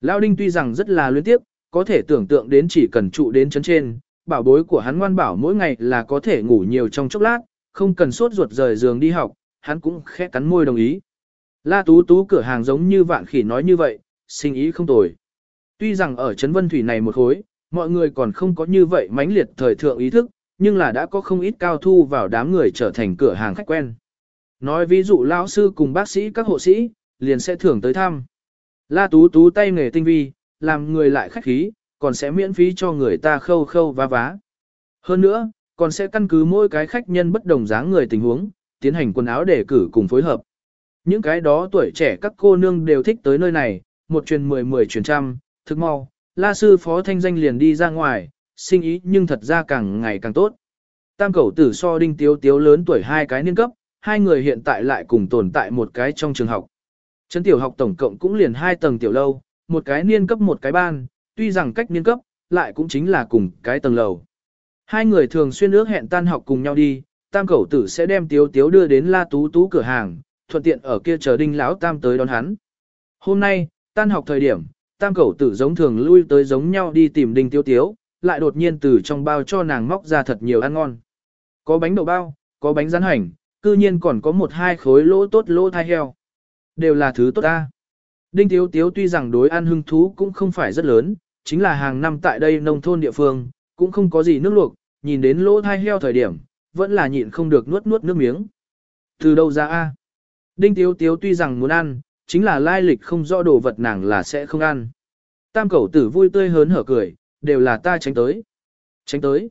Speaker 1: Lão Đinh tuy rằng rất là luyến tiếp, có thể tưởng tượng đến chỉ cần trụ đến chấn trên, bảo bối của hắn ngoan bảo mỗi ngày là có thể ngủ nhiều trong chốc lát, không cần sốt ruột rời giường đi học, hắn cũng khẽ cắn môi đồng ý. La Tú Tú cửa hàng giống như vạn khỉ nói như vậy, sinh ý không tồi. Tuy rằng ở Trấn Vân Thủy này một khối, mọi người còn không có như vậy mãnh liệt thời thượng ý thức, nhưng là đã có không ít cao thu vào đám người trở thành cửa hàng khách quen. Nói ví dụ lão sư cùng bác sĩ các hộ sĩ, liền sẽ thưởng tới thăm. La Tú Tú tay nghề tinh vi, làm người lại khách khí, còn sẽ miễn phí cho người ta khâu khâu vá vá. Hơn nữa, còn sẽ căn cứ mỗi cái khách nhân bất đồng dáng người tình huống, tiến hành quần áo để cử cùng phối hợp. Những cái đó tuổi trẻ các cô nương đều thích tới nơi này, một truyền mười mười truyền trăm, thực mau, la sư phó thanh danh liền đi ra ngoài, sinh ý nhưng thật ra càng ngày càng tốt. Tam cẩu tử so đinh tiếu tiếu lớn tuổi hai cái niên cấp, hai người hiện tại lại cùng tồn tại một cái trong trường học. Trấn tiểu học tổng cộng cũng liền hai tầng tiểu lâu, một cái niên cấp một cái ban, tuy rằng cách niên cấp, lại cũng chính là cùng cái tầng lầu. Hai người thường xuyên ước hẹn tan học cùng nhau đi, tam cẩu tử sẽ đem tiếu tiếu đưa đến la tú tú cửa hàng, thuận tiện ở kia chờ đinh lão tam tới đón hắn. Hôm nay, tan học thời điểm, tam cẩu tử giống thường lui tới giống nhau đi tìm đinh tiếu tiếu, lại đột nhiên từ trong bao cho nàng móc ra thật nhiều ăn ngon. Có bánh đậu bao, có bánh rán hành, cư nhiên còn có một hai khối lỗ tốt lỗ thai heo. Đều là thứ tốt ta. Đinh Tiếu Tiếu tuy rằng đối ăn hưng thú cũng không phải rất lớn, chính là hàng năm tại đây nông thôn địa phương, cũng không có gì nước luộc, nhìn đến lỗ thai heo thời điểm, vẫn là nhịn không được nuốt nuốt nước miếng. Từ đâu ra a? Đinh Tiếu Tiếu tuy rằng muốn ăn, chính là lai lịch không rõ đồ vật nàng là sẽ không ăn. Tam cẩu tử vui tươi hớn hở cười, đều là ta tránh tới. Tránh tới.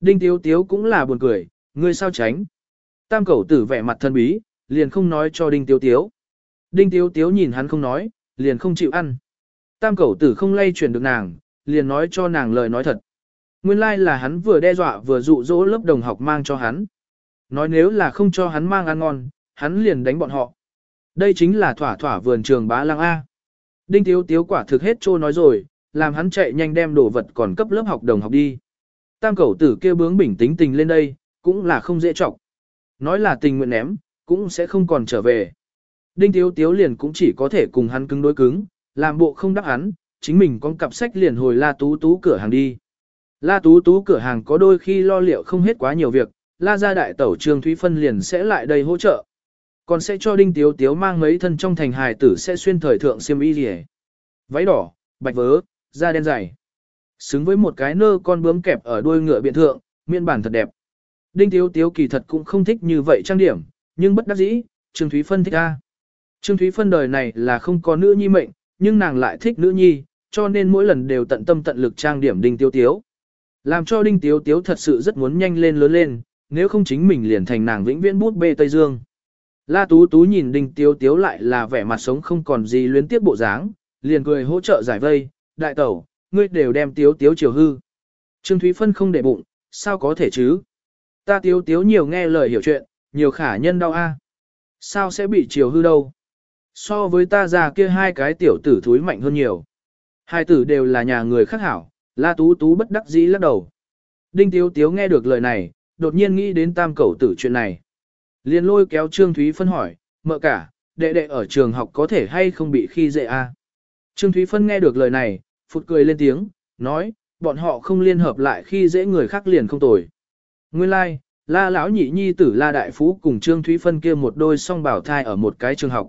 Speaker 1: Đinh Tiếu Tiếu cũng là buồn cười, ngươi sao tránh. Tam cẩu tử vẻ mặt thân bí, liền không nói cho Đinh Tiếu Tiếu. Đinh Tiếu Tiếu nhìn hắn không nói, liền không chịu ăn. Tam cẩu tử không lay chuyển được nàng, liền nói cho nàng lời nói thật. Nguyên lai like là hắn vừa đe dọa vừa dụ dỗ lớp đồng học mang cho hắn. Nói nếu là không cho hắn mang ăn ngon, hắn liền đánh bọn họ. Đây chính là thỏa thỏa vườn trường bá lăng A. Đinh Tiếu Tiếu quả thực hết trô nói rồi, làm hắn chạy nhanh đem đồ vật còn cấp lớp học đồng học đi. Tam cẩu tử kêu bướng bình tĩnh tình lên đây, cũng là không dễ trọng. Nói là tình nguyện ném, cũng sẽ không còn trở về. Đinh Tiếu Tiếu liền cũng chỉ có thể cùng hắn cứng đối cứng, làm bộ không đắc hắn, chính mình con cặp sách liền hồi La Tú Tú cửa hàng đi. La Tú Tú cửa hàng có đôi khi lo liệu không hết quá nhiều việc, La gia đại tẩu Trương Thúy Phân liền sẽ lại đây hỗ trợ. Còn sẽ cho Đinh Tiếu Tiếu mang mấy thân trong thành hài tử sẽ xuyên thời thượng xiêm y gì Váy đỏ, bạch vớ, da đen dày. Xứng với một cái nơ con bướm kẹp ở đuôi ngựa biện thượng, miên bản thật đẹp. Đinh Tiếu Tiếu kỳ thật cũng không thích như vậy trang điểm, nhưng bất đắc dĩ, Trương Thúy Phân thích a. Trương Thúy Phân đời này là không có nữ nhi mệnh, nhưng nàng lại thích nữ nhi, cho nên mỗi lần đều tận tâm tận lực trang điểm Đinh Tiếu Tiếu. Làm cho Đinh Tiếu Tiếu thật sự rất muốn nhanh lên lớn lên, nếu không chính mình liền thành nàng vĩnh viễn bút bê Tây Dương. La Tú Tú nhìn Đinh Tiếu Tiếu lại là vẻ mặt sống không còn gì luyến tiếp bộ dáng, liền cười hỗ trợ giải vây, đại tẩu, ngươi đều đem Tiếu Tiếu chiều hư. Trương Thúy Phân không để bụng, sao có thể chứ? Ta Tiếu Tiếu nhiều nghe lời hiểu chuyện, nhiều khả nhân đau a. Sao sẽ bị chiều hư đâu? So với ta già kia hai cái tiểu tử thúi mạnh hơn nhiều. Hai tử đều là nhà người khác hảo, La Tú Tú bất đắc dĩ lắc đầu. Đinh Tiếu Tiếu nghe được lời này, đột nhiên nghĩ đến tam cẩu tử chuyện này. Liền lôi kéo Trương Thúy Phân hỏi, mợ cả, đệ đệ ở trường học có thể hay không bị khi dễ a? Trương Thúy Phân nghe được lời này, phụt cười lên tiếng, nói, bọn họ không liên hợp lại khi dễ người khác liền không tồi. Nguyên lai, like, La lão nhị nhi tử La đại phú cùng Trương Thúy Phân kia một đôi song bảo thai ở một cái trường học.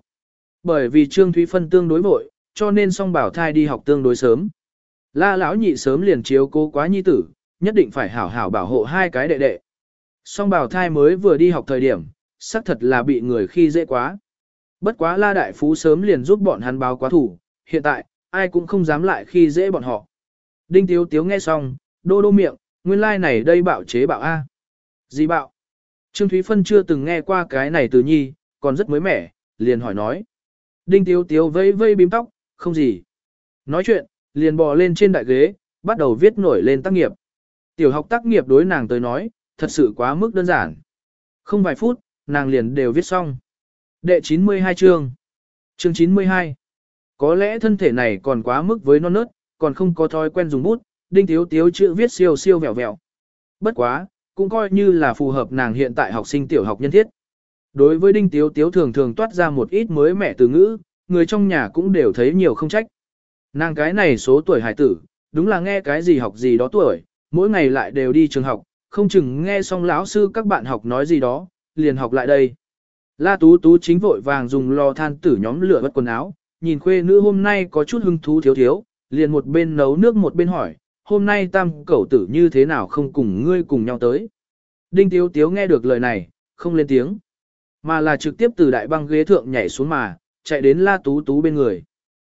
Speaker 1: Bởi vì Trương Thúy Phân tương đối vội, cho nên song bảo thai đi học tương đối sớm. La lão nhị sớm liền chiếu cố quá nhi tử, nhất định phải hảo hảo bảo hộ hai cái đệ đệ. Song bảo thai mới vừa đi học thời điểm, xác thật là bị người khi dễ quá. Bất quá La đại phú sớm liền giúp bọn hắn báo quá thủ, hiện tại, ai cũng không dám lại khi dễ bọn họ. Đinh Tiếu Tiếu nghe xong, đô đô miệng, nguyên lai like này đây bạo chế bạo A. Gì bạo? Trương Thúy Phân chưa từng nghe qua cái này từ nhi, còn rất mới mẻ, liền hỏi nói. Đinh Tiếu Tiếu vây vây bím tóc, không gì. Nói chuyện, liền bò lên trên đại ghế, bắt đầu viết nổi lên tác nghiệp. Tiểu học tác nghiệp đối nàng tới nói, thật sự quá mức đơn giản. Không vài phút, nàng liền đều viết xong. Đệ 92 chương. Chương 92. Có lẽ thân thể này còn quá mức với non nớt, còn không có thói quen dùng bút, đinh thiếu tiếu chữ viết siêu siêu vẹo vẹo. Bất quá, cũng coi như là phù hợp nàng hiện tại học sinh tiểu học nhân thiết. Đối với đinh tiếu tiếu thường thường toát ra một ít mới mẻ từ ngữ, người trong nhà cũng đều thấy nhiều không trách. Nàng cái này số tuổi hải tử, đúng là nghe cái gì học gì đó tuổi, mỗi ngày lại đều đi trường học, không chừng nghe xong lão sư các bạn học nói gì đó, liền học lại đây. La Tú Tú chính vội vàng dùng lò than tử nhóm lửa bất quần áo, nhìn khuê nữ hôm nay có chút hứng thú thiếu thiếu, liền một bên nấu nước một bên hỏi, hôm nay tam cẩu tử như thế nào không cùng ngươi cùng nhau tới. Đinh Tiếu Tiếu nghe được lời này, không lên tiếng, mà là trực tiếp từ đại băng ghế thượng nhảy xuống mà, chạy đến La Tú Tú bên người.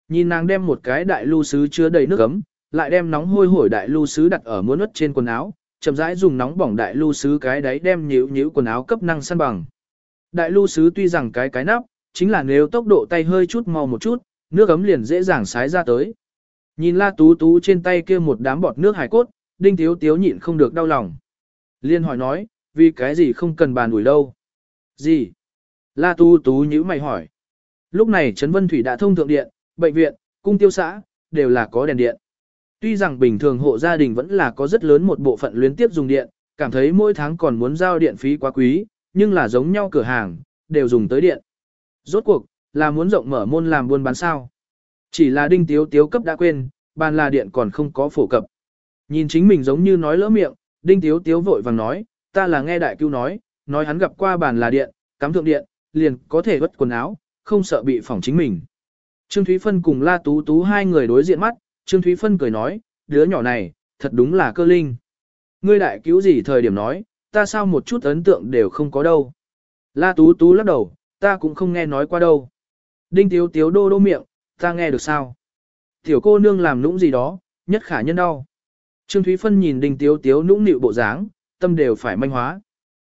Speaker 1: Nhìn nàng đem một cái đại lưu sứ chứa đầy nước ấm, lại đem nóng hôi hổi đại lưu sứ đặt ở muôn ướt trên quần áo, chậm rãi dùng nóng bỏng đại lưu sứ cái đáy đem nhíu nhíu quần áo cấp năng săn bằng. Đại lưu sứ tuy rằng cái cái nắp, chính là nếu tốc độ tay hơi chút mau một chút, nước ấm liền dễ dàng sái ra tới. Nhìn la tú tú trên tay kia một đám bọt nước hải cốt, đinh thiếu tiếu nhịn không được đau lòng. Liên hỏi nói, vì cái gì không cần bàn ủi đâu. Gì? La tú tú nhíu mày hỏi. Lúc này Trấn Vân Thủy đã thông thượng điện, bệnh viện, cung tiêu xã, đều là có đèn điện. Tuy rằng bình thường hộ gia đình vẫn là có rất lớn một bộ phận luyến tiếp dùng điện, cảm thấy mỗi tháng còn muốn giao điện phí quá quý, nhưng là giống nhau cửa hàng, đều dùng tới điện. Rốt cuộc, là muốn rộng mở môn làm buôn bán sao. Chỉ là đinh tiếu tiếu cấp đã quên, bàn là điện còn không có phổ cập. Nhìn chính mình giống như nói lỡ miệng, đinh tiếu tiếu vội vàng nói, ta là nghe đại cứu nói, nói hắn gặp qua bàn là điện, cắm thượng điện, liền có thể vất quần áo, không sợ bị phỏng chính mình. Trương Thúy Phân cùng La Tú Tú hai người đối diện mắt, Trương Thúy Phân cười nói, đứa nhỏ này, thật đúng là cơ linh. Ngươi đại cứu gì thời điểm nói, ta sao một chút ấn tượng đều không có đâu. La Tú Tú lắc đầu, ta cũng không nghe nói qua đâu. Đinh Tiếu Tiếu đô đô miệng, ta nghe được sao? Tiểu cô nương làm nũng gì đó, nhất khả nhân đau. Trương Thúy Phân nhìn Đinh Tiếu Tiếu nũng nịu bộ dáng, tâm đều phải manh hóa.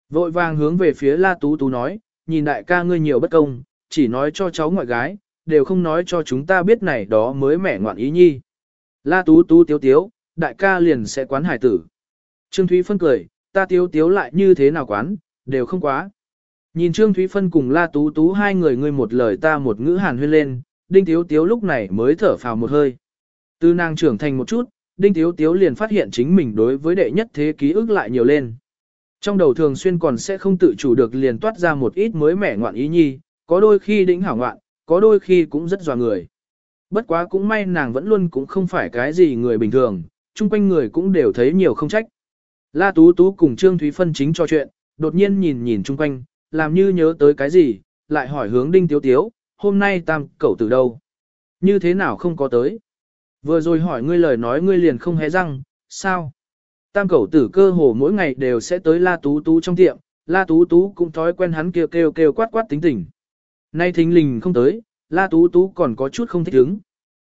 Speaker 1: Vội vàng hướng về phía La Tú Tú nói, nhìn đại ca ngươi nhiều bất công, chỉ nói cho cháu ngoại gái, đều không nói cho chúng ta biết này đó mới mẻ ngoạn ý nhi. La Tú Tú Tiếu Tiếu, đại ca liền sẽ quán hải tử. Trương Thúy Phân cười, ta Tiếu Tiếu lại như thế nào quán, đều không quá. Nhìn Trương Thúy Phân cùng La Tú Tú hai người ngươi một lời ta một ngữ hàn huyên lên, Đinh Tiếu Tiếu lúc này mới thở phào một hơi. Từ nàng trưởng thành một chút, Đinh Tiếu Tiếu liền phát hiện chính mình đối với đệ nhất thế ký ức lại nhiều lên. Trong đầu thường xuyên còn sẽ không tự chủ được liền toát ra một ít mới mẻ ngoạn ý nhi, có đôi khi đỉnh hảo ngoạn, có đôi khi cũng rất dò người. Bất quá cũng may nàng vẫn luôn cũng không phải cái gì người bình thường, chung quanh người cũng đều thấy nhiều không trách. La Tú Tú cùng Trương Thúy Phân chính cho chuyện, đột nhiên nhìn nhìn chung quanh, làm như nhớ tới cái gì, lại hỏi hướng Đinh Tiếu Tiếu, hôm nay tam cậu từ đâu? Như thế nào không có tới? Vừa rồi hỏi ngươi lời nói ngươi liền không hé răng, sao? Tam cẩu tử cơ hồ mỗi ngày đều sẽ tới La Tú Tú trong tiệm, La Tú Tú cũng thói quen hắn kêu kêu kêu quát quát tính tình. Nay thính lình không tới, La Tú Tú còn có chút không thích ứng.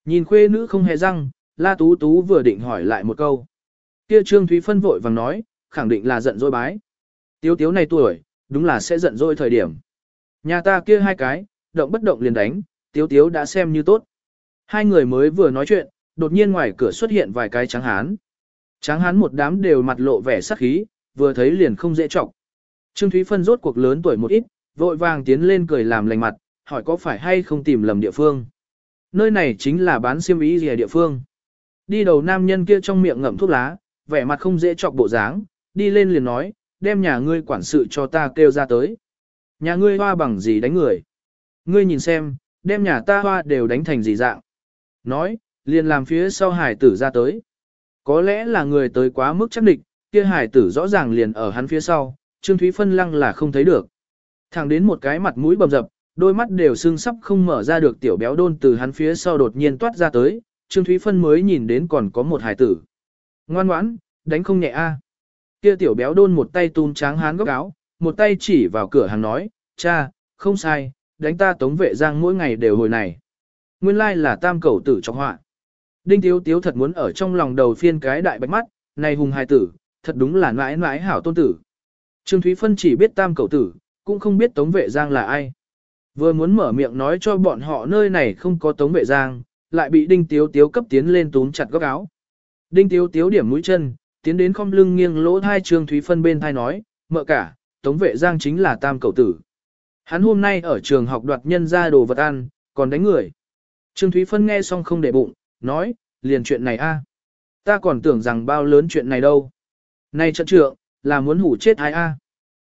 Speaker 1: Nhìn khuê nữ không hề răng, La Tú Tú vừa định hỏi lại một câu. Kia Trương Thúy Phân vội vàng nói, khẳng định là giận dỗi bái. Tiếu tiếu này tuổi, đúng là sẽ giận dỗi thời điểm. Nhà ta kia hai cái, động bất động liền đánh, tiếu tiếu đã xem như tốt. Hai người mới vừa nói chuyện, đột nhiên ngoài cửa xuất hiện vài cái trắng hán. Tráng hán một đám đều mặt lộ vẻ sắc khí, vừa thấy liền không dễ trọng. Trương Thúy Phân rốt cuộc lớn tuổi một ít, vội vàng tiến lên cười làm lành mặt, hỏi có phải hay không tìm lầm địa phương. Nơi này chính là bán xiêm ý gì địa phương. Đi đầu nam nhân kia trong miệng ngậm thuốc lá, vẻ mặt không dễ chọc bộ dáng, đi lên liền nói, đem nhà ngươi quản sự cho ta kêu ra tới. Nhà ngươi hoa bằng gì đánh người. Ngươi nhìn xem, đem nhà ta hoa đều đánh thành gì dạng. Nói, liền làm phía sau hải tử ra tới. Có lẽ là người tới quá mức chắc địch, kia hải tử rõ ràng liền ở hắn phía sau, Trương Thúy Phân lăng là không thấy được. Thẳng đến một cái mặt mũi bầm dập, đôi mắt đều sưng sắp không mở ra được tiểu béo đôn từ hắn phía sau đột nhiên toát ra tới, Trương Thúy Phân mới nhìn đến còn có một hải tử. Ngoan ngoãn, đánh không nhẹ a. Kia tiểu béo đôn một tay tún tráng hán góc áo, một tay chỉ vào cửa hàng nói, cha, không sai, đánh ta tống vệ giang mỗi ngày đều hồi này. Nguyên lai là tam cầu tử trong họa. Đinh Tiếu Tiếu thật muốn ở trong lòng đầu phiên cái đại bạch mắt, này hùng hài tử, thật đúng là mãi mãi hảo tôn tử. Trương Thúy Phân chỉ biết tam cầu tử, cũng không biết Tống Vệ Giang là ai. Vừa muốn mở miệng nói cho bọn họ nơi này không có Tống Vệ Giang, lại bị Đinh Tiếu Tiếu cấp tiến lên túm chặt góc áo. Đinh Tiếu Tiếu điểm mũi chân, tiến đến không lưng nghiêng lỗ thai Trương Thúy Phân bên thai nói, mợ cả, Tống Vệ Giang chính là tam cầu tử. Hắn hôm nay ở trường học đoạt nhân ra đồ vật ăn, còn đánh người. Trương Thúy Phân nghe xong không để bụng, nói, liền chuyện này a, Ta còn tưởng rằng bao lớn chuyện này đâu. Này trận trượng, là muốn hủ chết ai a?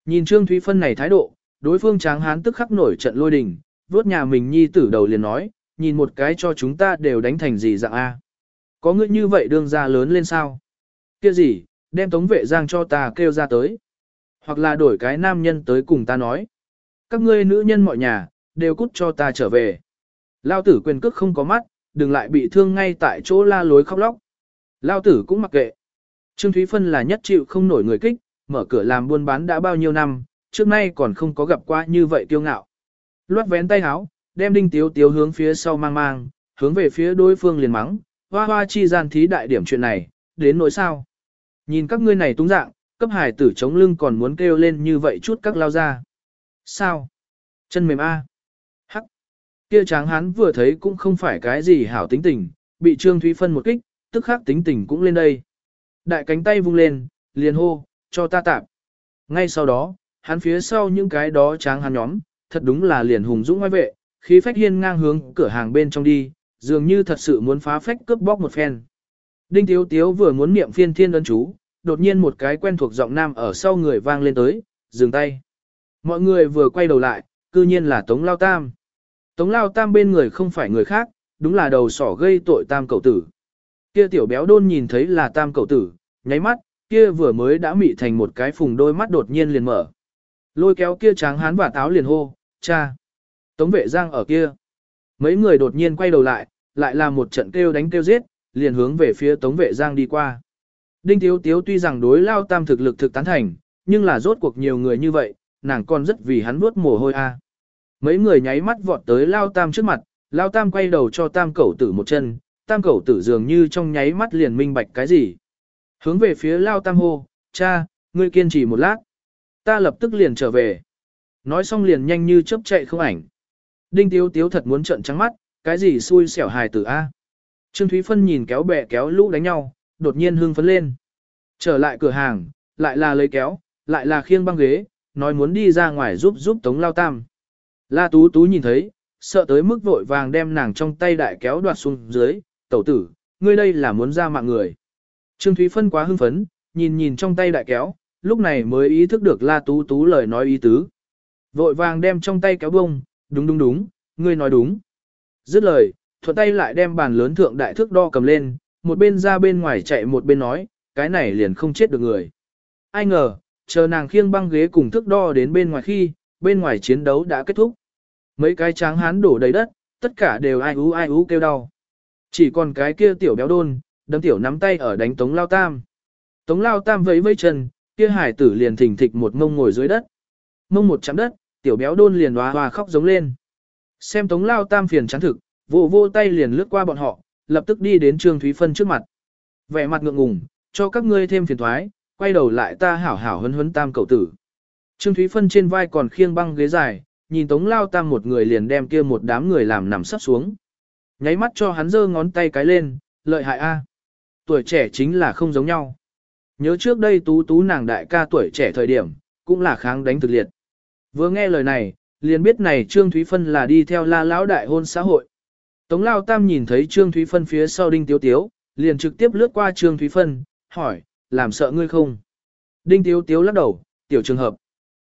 Speaker 1: Nhìn Trương Thúy Phân này thái độ, đối phương tráng hán tức khắc nổi trận lôi đình, vuốt nhà mình nhi tử đầu liền nói, nhìn một cái cho chúng ta đều đánh thành gì dạng a? Có ngươi như vậy đương ra lớn lên sao? Kia gì, đem tống vệ giang cho ta kêu ra tới. Hoặc là đổi cái nam nhân tới cùng ta nói. Các ngươi nữ nhân mọi nhà, đều cút cho ta trở về. Lao tử quyền cước không có mắt, đừng lại bị thương ngay tại chỗ la lối khóc lóc. Lao tử cũng mặc kệ. Trương Thúy Phân là nhất chịu không nổi người kích, mở cửa làm buôn bán đã bao nhiêu năm, trước nay còn không có gặp qua như vậy kiêu ngạo. Loát vén tay háo, đem đinh tiếu tiếu hướng phía sau mang mang, hướng về phía đối phương liền mắng, hoa hoa chi gian thí đại điểm chuyện này, đến nỗi sao. Nhìn các ngươi này túng dạng, cấp hải tử chống lưng còn muốn kêu lên như vậy chút các lao ra. Sao? Chân mềm A. Hắc. Kia tráng hắn vừa thấy cũng không phải cái gì hảo tính tình, bị Trương Thúy Phân một kích, tức khắc tính tình cũng lên đây. Đại cánh tay vung lên, liền hô, cho ta tạm. Ngay sau đó, hắn phía sau những cái đó tráng hắn nhóm, thật đúng là liền hùng dũng ngoài vệ, khí phách hiên ngang hướng cửa hàng bên trong đi, dường như thật sự muốn phá phách cướp bóc một phen. Đinh Tiếu Tiếu vừa muốn niệm phiên thiên ân chú, đột nhiên một cái quen thuộc giọng nam ở sau người vang lên tới, dừng tay. Mọi người vừa quay đầu lại, cư nhiên là Tống Lao Tam. Tống Lao Tam bên người không phải người khác, đúng là đầu sỏ gây tội Tam cậu tử. Kia tiểu béo đôn nhìn thấy là Tam cậu tử, nháy mắt, kia vừa mới đã mị thành một cái phùng đôi mắt đột nhiên liền mở. Lôi kéo kia tráng hán và táo liền hô, cha. Tống vệ giang ở kia. Mấy người đột nhiên quay đầu lại, lại là một trận kêu đánh kêu giết, liền hướng về phía tống vệ giang đi qua. Đinh Tiếu Tiếu tuy rằng đối lao tam thực lực thực tán thành, nhưng là rốt cuộc nhiều người như vậy, nàng còn rất vì hắn vuốt mồ hôi a. Mấy người nháy mắt vọt tới lao tam trước mặt, lao tam quay đầu cho tam cẩu tử một chân, tam cẩu tử dường như trong nháy mắt liền minh bạch cái gì. Hướng về phía lao tam hô, cha, ngươi kiên trì một lát. Ta lập tức liền trở về. Nói xong liền nhanh như chớp chạy không ảnh. Đinh Tiếu Tiếu thật muốn trợn trắng mắt, cái gì xui xẻo hài tử A. Trương Thúy Phân nhìn kéo bè kéo lũ đánh nhau, đột nhiên hưng phấn lên. Trở lại cửa hàng, lại là lấy kéo, lại là khiêng băng ghế, nói muốn đi ra ngoài giúp giúp Tống Lao Tam. La Tú Tú nhìn thấy, sợ tới mức vội vàng đem nàng trong tay đại kéo đoạt xuống dưới, tẩu tử, ngươi đây là muốn ra mạng người. Trương Thúy Phân quá hưng phấn, nhìn nhìn trong tay đại kéo, lúc này mới ý thức được La Tú Tú lời nói ý tứ. Vội vàng đem trong tay kéo bông, đúng đúng đúng, ngươi nói đúng. Dứt lời, thuận tay lại đem bàn lớn thượng đại thước đo cầm lên, một bên ra bên ngoài chạy một bên nói, cái này liền không chết được người. Ai ngờ, chờ nàng khiêng băng ghế cùng thước đo đến bên ngoài khi, bên ngoài chiến đấu đã kết thúc. Mấy cái tráng hán đổ đầy đất, tất cả đều ai ú ai ú kêu đau. Chỉ còn cái kia tiểu béo đôn, đấm tiểu nắm tay ở đánh Tống Lao Tam. Tống Lao Tam vẫy vẫy chân, kia hải tử liền thình thịch một mông ngồi dưới đất. Mông một chạm đất, tiểu béo đôn liền hoa hoa khóc giống lên. Xem Tống Lao Tam phiền chán thực, vô vô tay liền lướt qua bọn họ, lập tức đi đến Trương Thúy Phân trước mặt. Vẻ mặt ngượng ngùng, cho các ngươi thêm phiền thoái, quay đầu lại ta hảo hảo hấn huấn tam cậu tử. Trương Thúy Phân trên vai còn khiêng băng ghế dài, nhìn Tống Lao Tam một người liền đem kia một đám người làm nằm sắp xuống. Nháy mắt cho hắn giơ ngón tay cái lên, lợi hại a. Tuổi trẻ chính là không giống nhau. Nhớ trước đây tú tú nàng đại ca tuổi trẻ thời điểm, cũng là kháng đánh thực liệt. Vừa nghe lời này, liền biết này Trương Thúy Phân là đi theo la lão đại hôn xã hội. Tống Lao Tam nhìn thấy Trương Thúy Phân phía sau Đinh Tiếu Tiếu, liền trực tiếp lướt qua Trương Thúy Phân, hỏi, làm sợ ngươi không? Đinh Tiếu Tiếu lắc đầu, tiểu trường hợp.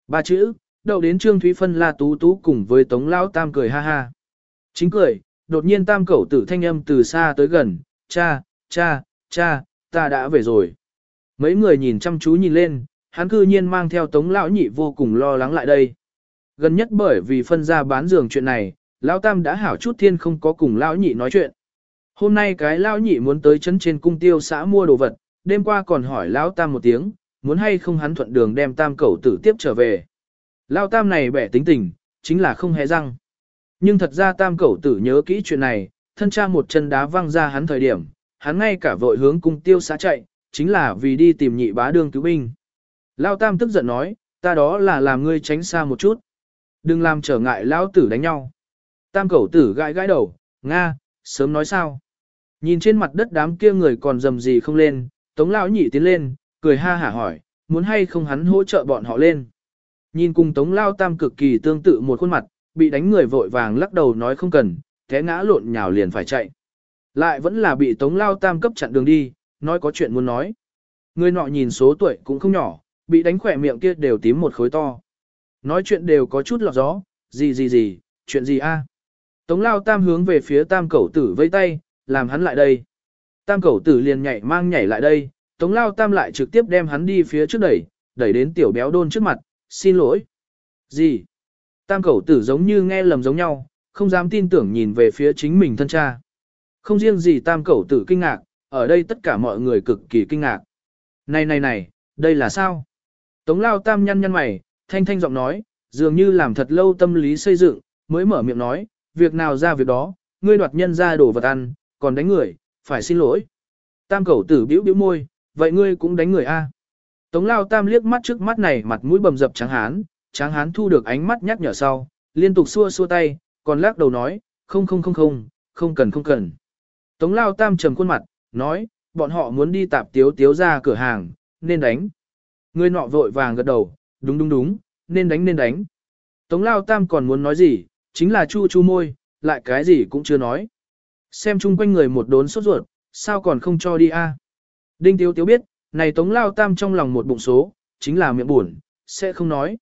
Speaker 1: Ba chữ, đầu đến Trương Thúy Phân la tú tú cùng với Tống Lao Tam cười ha ha. Chính cười, đột nhiên Tam cẩu tử thanh âm từ xa tới gần, cha, cha, cha, ta đã về rồi. Mấy người nhìn chăm chú nhìn lên, hắn cư nhiên mang theo Tống Lão Nhị vô cùng lo lắng lại đây. Gần nhất bởi vì phân ra bán giường chuyện này, Lão Tam đã hảo chút thiên không có cùng Lão Nhị nói chuyện. Hôm nay cái Lão Nhị muốn tới chấn trên cung tiêu xã mua đồ vật, đêm qua còn hỏi Lão Tam một tiếng, muốn hay không hắn thuận đường đem Tam cẩu tử tiếp trở về. Lão Tam này bẻ tính tình, chính là không hề răng. Nhưng thật ra Tam cẩu tử nhớ kỹ chuyện này, thân cha một chân đá văng ra hắn thời điểm, hắn ngay cả vội hướng cung tiêu xã chạy, chính là vì đi tìm nhị bá đương cứu binh. lao Tam tức giận nói, ta đó là làm ngươi tránh xa một chút. Đừng làm trở ngại lão tử đánh nhau. Tam cẩu tử gãi gãi đầu, Nga, sớm nói sao. Nhìn trên mặt đất đám kia người còn dầm gì không lên, tống lão nhị tiến lên, cười ha hả hỏi, muốn hay không hắn hỗ trợ bọn họ lên. Nhìn cùng tống lao tam cực kỳ tương tự một khuôn mặt, bị đánh người vội vàng lắc đầu nói không cần, té ngã lộn nhào liền phải chạy. Lại vẫn là bị tống lao tam cấp chặn đường đi, nói có chuyện muốn nói. Người nọ nhìn số tuổi cũng không nhỏ, bị đánh khỏe miệng kia đều tím một khối to. Nói chuyện đều có chút lọt gió, gì gì gì, chuyện gì a? Tống lao tam hướng về phía tam cẩu tử vây tay, làm hắn lại đây. Tam cẩu tử liền nhảy mang nhảy lại đây, tống lao tam lại trực tiếp đem hắn đi phía trước đẩy, đẩy đến tiểu béo đôn trước mặt, xin lỗi. Gì? Tam cẩu tử giống như nghe lầm giống nhau, không dám tin tưởng nhìn về phía chính mình thân cha. Không riêng gì tam cẩu tử kinh ngạc, ở đây tất cả mọi người cực kỳ kinh ngạc. Này này này, đây là sao? Tống lao tam nhăn nhăn mày, thanh thanh giọng nói, dường như làm thật lâu tâm lý xây dựng, mới mở miệng nói, việc nào ra việc đó, ngươi đoạt nhân ra đồ vật ăn, còn đánh người, phải xin lỗi. Tam cẩu tử biểu biểu môi, vậy ngươi cũng đánh người a? Tống lao tam liếc mắt trước mắt này mặt mũi bầm dập trắng hán, trắng hán thu được ánh mắt nhắc nhở sau, liên tục xua xua tay, còn lắc đầu nói, không không không không, không cần không cần. Tống lao tam trầm khuôn mặt, nói, bọn họ muốn đi tạp tiếu tiếu ra cửa hàng, nên đánh. Người nọ vội vàng gật đầu, đúng đúng đúng, nên đánh nên đánh. Tống lao tam còn muốn nói gì, chính là chu chu môi, lại cái gì cũng chưa nói. Xem chung quanh người một đốn sốt ruột, sao còn không cho đi a? Đinh tiếu tiếu biết, này tống lao tam trong lòng một bụng số, chính là miệng buồn, sẽ không nói.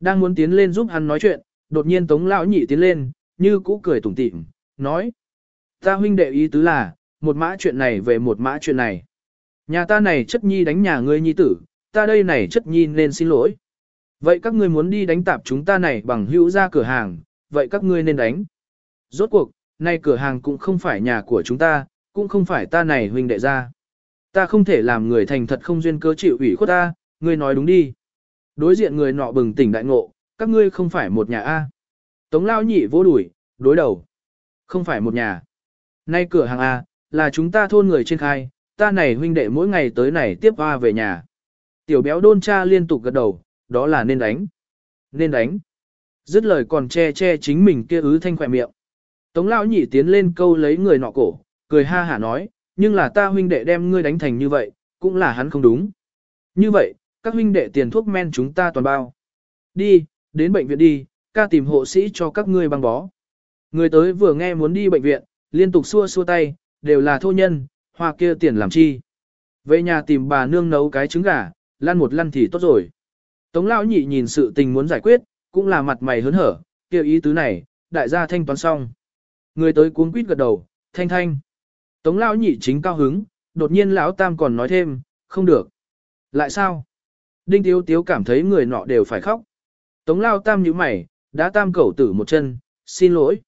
Speaker 1: Đang muốn tiến lên giúp hắn nói chuyện, đột nhiên tống lão nhị tiến lên, như cũ cười tủm tỉm, nói. Ta huynh đệ ý tứ là, một mã chuyện này về một mã chuyện này. Nhà ta này chất nhi đánh nhà ngươi nhi tử, ta đây này chất nhi nên xin lỗi. Vậy các ngươi muốn đi đánh tạp chúng ta này bằng hữu ra cửa hàng, vậy các ngươi nên đánh. Rốt cuộc, nay cửa hàng cũng không phải nhà của chúng ta, cũng không phải ta này huynh đệ ra. Ta không thể làm người thành thật không duyên cơ chịu ủy khuất ta, ngươi nói đúng đi. Đối diện người nọ bừng tỉnh đại ngộ, các ngươi không phải một nhà A. Tống lao nhị vô đuổi, đối đầu. Không phải một nhà. Nay cửa hàng A, là chúng ta thôn người trên khai, ta này huynh đệ mỗi ngày tới này tiếp hoa về nhà. Tiểu béo đôn cha liên tục gật đầu, đó là nên đánh. Nên đánh. Dứt lời còn che che chính mình kia ứ thanh khỏe miệng. Tống lão nhị tiến lên câu lấy người nọ cổ, cười ha hả nói, nhưng là ta huynh đệ đem ngươi đánh thành như vậy, cũng là hắn không đúng. Như vậy, các huynh đệ tiền thuốc men chúng ta toàn bao. Đi, đến bệnh viện đi, ca tìm hộ sĩ cho các ngươi băng bó. Người tới vừa nghe muốn đi bệnh viện, liên tục xua xua tay, đều là thô nhân, hoa kia tiền làm chi. Về nhà tìm bà nương nấu cái trứng gà, lăn một lăn thì tốt rồi. Tống lão nhị nhìn sự tình muốn giải quyết, cũng là mặt mày hớn hở, kêu ý tứ này, đại gia thanh toán xong. Người tới cuống quýt gật đầu, thanh thanh. Tống lão nhị chính cao hứng, đột nhiên lão tam còn nói thêm, không được. Lại sao? Đinh tiếu tiếu cảm thấy người nọ đều phải khóc. Tống lao tam nhíu mày, đã tam cẩu tử một chân, xin lỗi.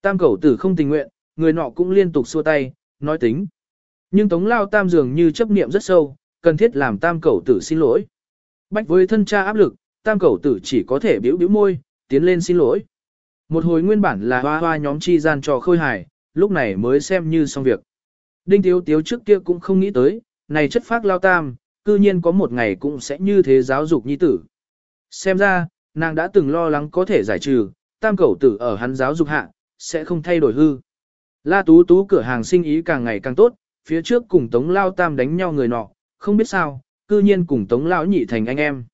Speaker 1: Tam cẩu tử không tình nguyện, người nọ cũng liên tục xua tay, nói tính. Nhưng Tống Lao Tam dường như chấp niệm rất sâu, cần thiết làm Tam Cẩu Tử xin lỗi. Bách với thân cha áp lực, Tam Cẩu Tử chỉ có thể biểu biểu môi, tiến lên xin lỗi. Một hồi nguyên bản là hoa hoa nhóm chi gian trò khôi hài, lúc này mới xem như xong việc. Đinh Tiếu Tiếu trước kia cũng không nghĩ tới, này chất phác Lao Tam, cư nhiên có một ngày cũng sẽ như thế giáo dục nhi tử. Xem ra, nàng đã từng lo lắng có thể giải trừ, Tam Cẩu Tử ở hắn giáo dục hạ, sẽ không thay đổi hư. La Tú Tú cửa hàng sinh ý càng ngày càng tốt, phía trước cùng Tống Lao Tam đánh nhau người nọ, không biết sao, cư nhiên cùng Tống Lão Nhị thành anh em.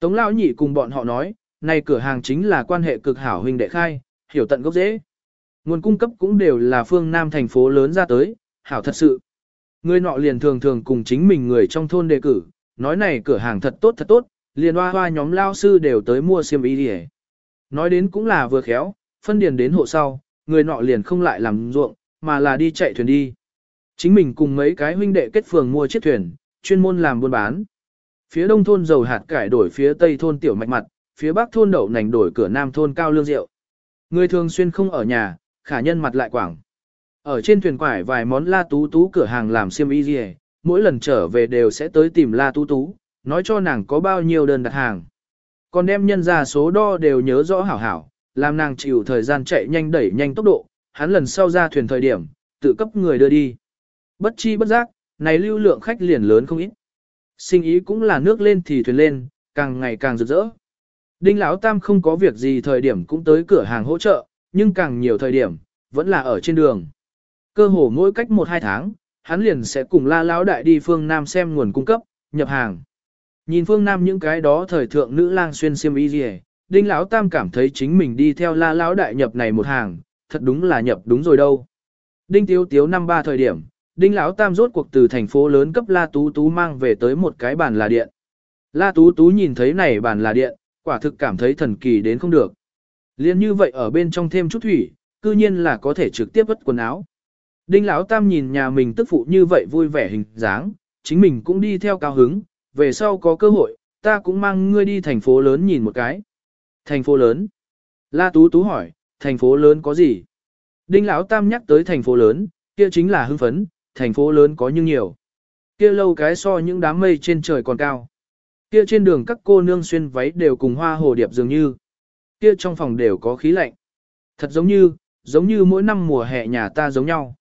Speaker 1: Tống Lão Nhị cùng bọn họ nói, này cửa hàng chính là quan hệ cực hảo huynh đệ khai, hiểu tận gốc dễ. Nguồn cung cấp cũng đều là phương Nam thành phố lớn ra tới, hảo thật sự. Người nọ liền thường thường cùng chính mình người trong thôn đề cử, nói này cửa hàng thật tốt thật tốt, liền hoa hoa nhóm lao sư đều tới mua xiêm y đi Nói đến cũng là vừa khéo, phân điền đến hộ sau, người nọ liền không lại làm ruộng, mà là đi chạy thuyền đi. Chính mình cùng mấy cái huynh đệ kết phường mua chiếc thuyền, chuyên môn làm buôn bán. Phía đông thôn dầu hạt cải đổi phía tây thôn tiểu mạch mặt, phía bắc thôn đậu nành đổi cửa nam thôn cao lương rượu. Người thường xuyên không ở nhà, khả nhân mặt lại quảng. Ở trên thuyền quải vài món la tú tú cửa hàng làm xiêm y gì, mỗi lần trở về đều sẽ tới tìm la tú tú, nói cho nàng có bao nhiêu đơn đặt hàng. Còn đem nhân ra số đo đều nhớ rõ hảo hảo, làm nàng chịu thời gian chạy nhanh đẩy nhanh tốc độ, hắn lần sau ra thuyền thời điểm, tự cấp người đưa đi. Bất chi bất giác, này lưu lượng khách liền lớn không ít. Sinh ý cũng là nước lên thì thuyền lên, càng ngày càng rực rỡ. Đinh Lão Tam không có việc gì thời điểm cũng tới cửa hàng hỗ trợ, nhưng càng nhiều thời điểm, vẫn là ở trên đường. Cơ hồ mỗi cách 1-2 tháng, hắn liền sẽ cùng la lão đại đi phương Nam xem nguồn cung cấp, nhập hàng. Nhìn phương Nam những cái đó thời thượng nữ lang xuyên xiêm y gì, Đinh Lão Tam cảm thấy chính mình đi theo la lão đại nhập này một hàng, thật đúng là nhập đúng rồi đâu. Đinh Tiếu Tiếu năm ba thời điểm, Đinh Lão Tam rốt cuộc từ thành phố lớn cấp La Tú Tú mang về tới một cái bàn là điện. La Tú Tú nhìn thấy này bàn là điện, quả thực cảm thấy thần kỳ đến không được. Liên như vậy ở bên trong thêm chút thủy, cư nhiên là có thể trực tiếp vất quần áo. Đinh Lão Tam nhìn nhà mình tức phụ như vậy vui vẻ hình dáng, chính mình cũng đi theo cao hứng, về sau có cơ hội, ta cũng mang ngươi đi thành phố lớn nhìn một cái. Thành phố lớn? La Tú Tú hỏi, thành phố lớn có gì? Đinh Lão Tam nhắc tới thành phố lớn, kia chính là hưng phấn, thành phố lớn có nhưng nhiều. Kia lâu cái so những đám mây trên trời còn cao. Kia trên đường các cô nương xuyên váy đều cùng hoa hồ điệp dường như. Kia trong phòng đều có khí lạnh. Thật giống như, giống như mỗi năm mùa hè nhà ta giống nhau.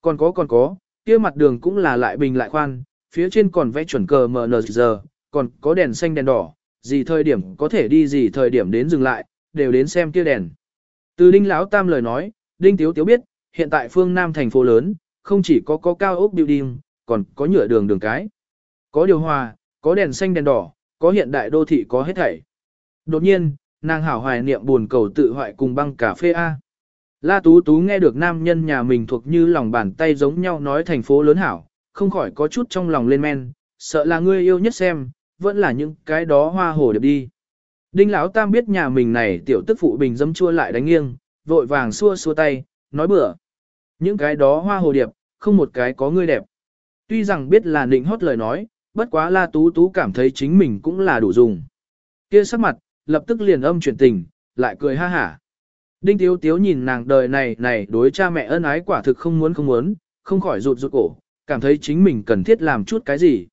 Speaker 1: Còn có còn có, kia mặt đường cũng là lại bình lại khoan, phía trên còn vẽ chuẩn cờ MNZ, còn có đèn xanh đèn đỏ, gì thời điểm có thể đi gì thời điểm đến dừng lại, đều đến xem kia đèn. Từ Đinh Lão Tam lời nói, Đinh Tiếu Tiếu biết, hiện tại phương Nam thành phố lớn, không chỉ có có cao ốc building, còn có nhựa đường đường cái. Có điều hòa, có đèn xanh đèn đỏ, có hiện đại đô thị có hết thảy. Đột nhiên, nàng hảo hoài niệm buồn cầu tự hoại cùng băng cà phê A. La Tú Tú nghe được nam nhân nhà mình thuộc như lòng bàn tay giống nhau nói thành phố lớn hảo, không khỏi có chút trong lòng lên men, sợ là ngươi yêu nhất xem, vẫn là những cái đó hoa hồ đẹp đi. Đinh Lão Tam biết nhà mình này tiểu tức phụ bình dâm chua lại đánh nghiêng, vội vàng xua xua tay, nói bừa. Những cái đó hoa hồ điệp, không một cái có người đẹp. Tuy rằng biết là định hót lời nói, bất quá La Tú Tú cảm thấy chính mình cũng là đủ dùng. Kia sắc mặt, lập tức liền âm chuyển tình, lại cười ha hả. Đinh Tiếu Tiếu nhìn nàng đời này này đối cha mẹ ân ái quả thực không muốn không muốn, không khỏi rụt rụt cổ, cảm thấy chính mình cần thiết làm chút cái gì.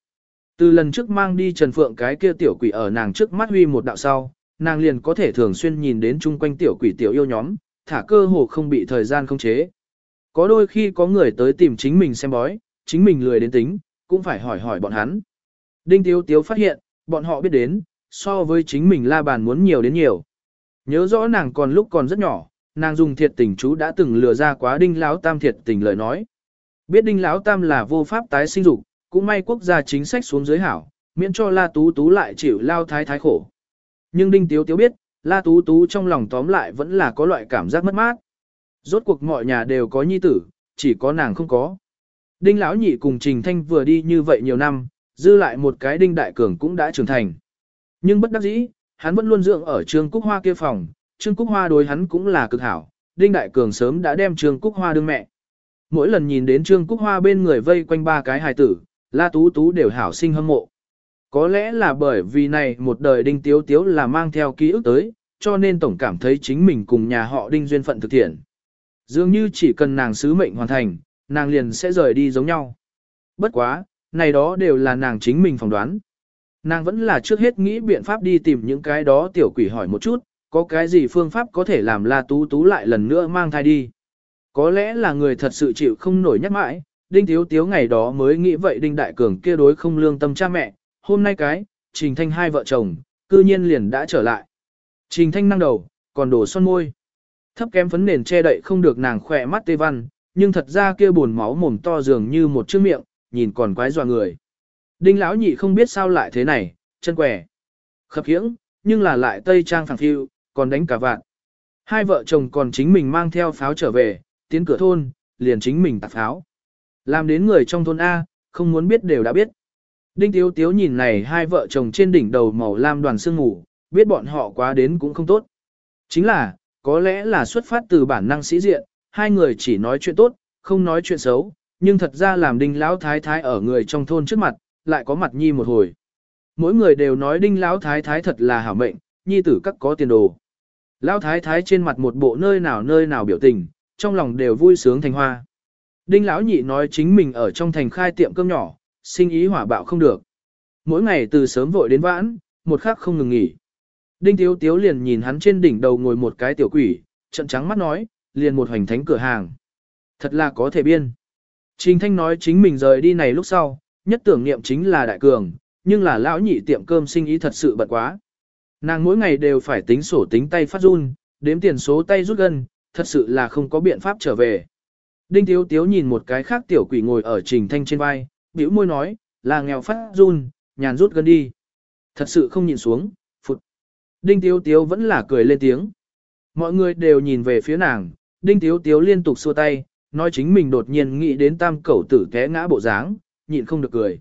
Speaker 1: Từ lần trước mang đi Trần Phượng cái kia tiểu quỷ ở nàng trước mắt huy một đạo sau, nàng liền có thể thường xuyên nhìn đến chung quanh tiểu quỷ tiểu yêu nhóm, thả cơ hồ không bị thời gian không chế. Có đôi khi có người tới tìm chính mình xem bói, chính mình lười đến tính, cũng phải hỏi hỏi bọn hắn. Đinh Tiếu Tiếu phát hiện, bọn họ biết đến, so với chính mình la bàn muốn nhiều đến nhiều. Nhớ rõ nàng còn lúc còn rất nhỏ, nàng dùng thiệt tình chú đã từng lừa ra quá Đinh Lão Tam thiệt tình lời nói. Biết Đinh Lão Tam là vô pháp tái sinh dục, cũng may quốc gia chính sách xuống dưới hảo, miễn cho La Tú Tú lại chịu lao thái thái khổ. Nhưng Đinh Tiếu Tiếu biết, La Tú Tú trong lòng tóm lại vẫn là có loại cảm giác mất mát. Rốt cuộc mọi nhà đều có nhi tử, chỉ có nàng không có. Đinh Lão Nhị cùng Trình Thanh vừa đi như vậy nhiều năm, dư lại một cái Đinh Đại Cường cũng đã trưởng thành. Nhưng bất đắc dĩ, hắn vẫn luôn dưỡng ở Trương Cúc Hoa kia phòng, Trương Cúc Hoa đối hắn cũng là cực hảo, Đinh Đại Cường sớm đã đem Trương Cúc Hoa đương mẹ. Mỗi lần nhìn đến Trương Cúc Hoa bên người vây quanh ba cái hài tử, La Tú Tú đều hảo sinh hâm mộ. Có lẽ là bởi vì này một đời Đinh Tiếu Tiếu là mang theo ký ức tới, cho nên tổng cảm thấy chính mình cùng nhà họ Đinh duyên phận thực thiện. Dường như chỉ cần nàng sứ mệnh hoàn thành, nàng liền sẽ rời đi giống nhau. Bất quá, này đó đều là nàng chính mình phỏng đoán. Nàng vẫn là trước hết nghĩ biện pháp đi tìm những cái đó tiểu quỷ hỏi một chút, có cái gì phương pháp có thể làm La Tú Tú lại lần nữa mang thai đi. Có lẽ là người thật sự chịu không nổi nhắc mãi, Đinh thiếu Tiếu ngày đó mới nghĩ vậy Đinh Đại Cường kia đối không lương tâm cha mẹ, hôm nay cái, Trình Thanh hai vợ chồng, cư nhiên liền đã trở lại. Trình Thanh năng đầu, còn đổ son môi. Thấp kém phấn nền che đậy không được nàng khỏe mắt tê văn, nhưng thật ra kia buồn máu mồm to dường như một chiếc miệng, nhìn còn quái dọa người. Đinh lão nhị không biết sao lại thế này, chân quẻ. Khập khiễng, nhưng là lại tây trang phẳng phiu, còn đánh cả vạn. Hai vợ chồng còn chính mình mang theo pháo trở về, tiến cửa thôn, liền chính mình tạc pháo. Làm đến người trong thôn A, không muốn biết đều đã biết. Đinh Tiếu Tiếu nhìn này hai vợ chồng trên đỉnh đầu màu lam đoàn sương ngủ, biết bọn họ quá đến cũng không tốt. Chính là, có lẽ là xuất phát từ bản năng sĩ diện, hai người chỉ nói chuyện tốt, không nói chuyện xấu, nhưng thật ra làm đinh lão thái thái ở người trong thôn trước mặt, lại có mặt nhi một hồi. Mỗi người đều nói đinh lão thái thái thật là hảo mệnh, nhi tử các có tiền đồ. Lão thái thái trên mặt một bộ nơi nào nơi nào biểu tình, trong lòng đều vui sướng thành hoa. Đinh lão nhị nói chính mình ở trong thành khai tiệm cơm nhỏ, sinh ý hỏa bạo không được. Mỗi ngày từ sớm vội đến vãn, một khắc không ngừng nghỉ. Đinh Tiếu Tiếu liền nhìn hắn trên đỉnh đầu ngồi một cái tiểu quỷ, trận trắng mắt nói, liền một hoành thánh cửa hàng. Thật là có thể biên. Trình Thanh nói chính mình rời đi này lúc sau, nhất tưởng niệm chính là đại cường, nhưng là lão nhị tiệm cơm sinh ý thật sự bận quá. Nàng mỗi ngày đều phải tính sổ tính tay phát run, đếm tiền số tay rút gần, thật sự là không có biện pháp trở về. Đinh Thiếu Tiếu nhìn một cái khác tiểu quỷ ngồi ở Trình Thanh trên vai, bĩu môi nói, là nghèo phát run, nhàn rút gần đi. Thật sự không nhìn xuống, phụt. Đinh Tiếu Tiếu vẫn là cười lên tiếng. Mọi người đều nhìn về phía nàng, Đinh Tiếu Tiếu liên tục xua tay, nói chính mình đột nhiên nghĩ đến tam cẩu tử té ngã bộ dáng, nhịn không được cười.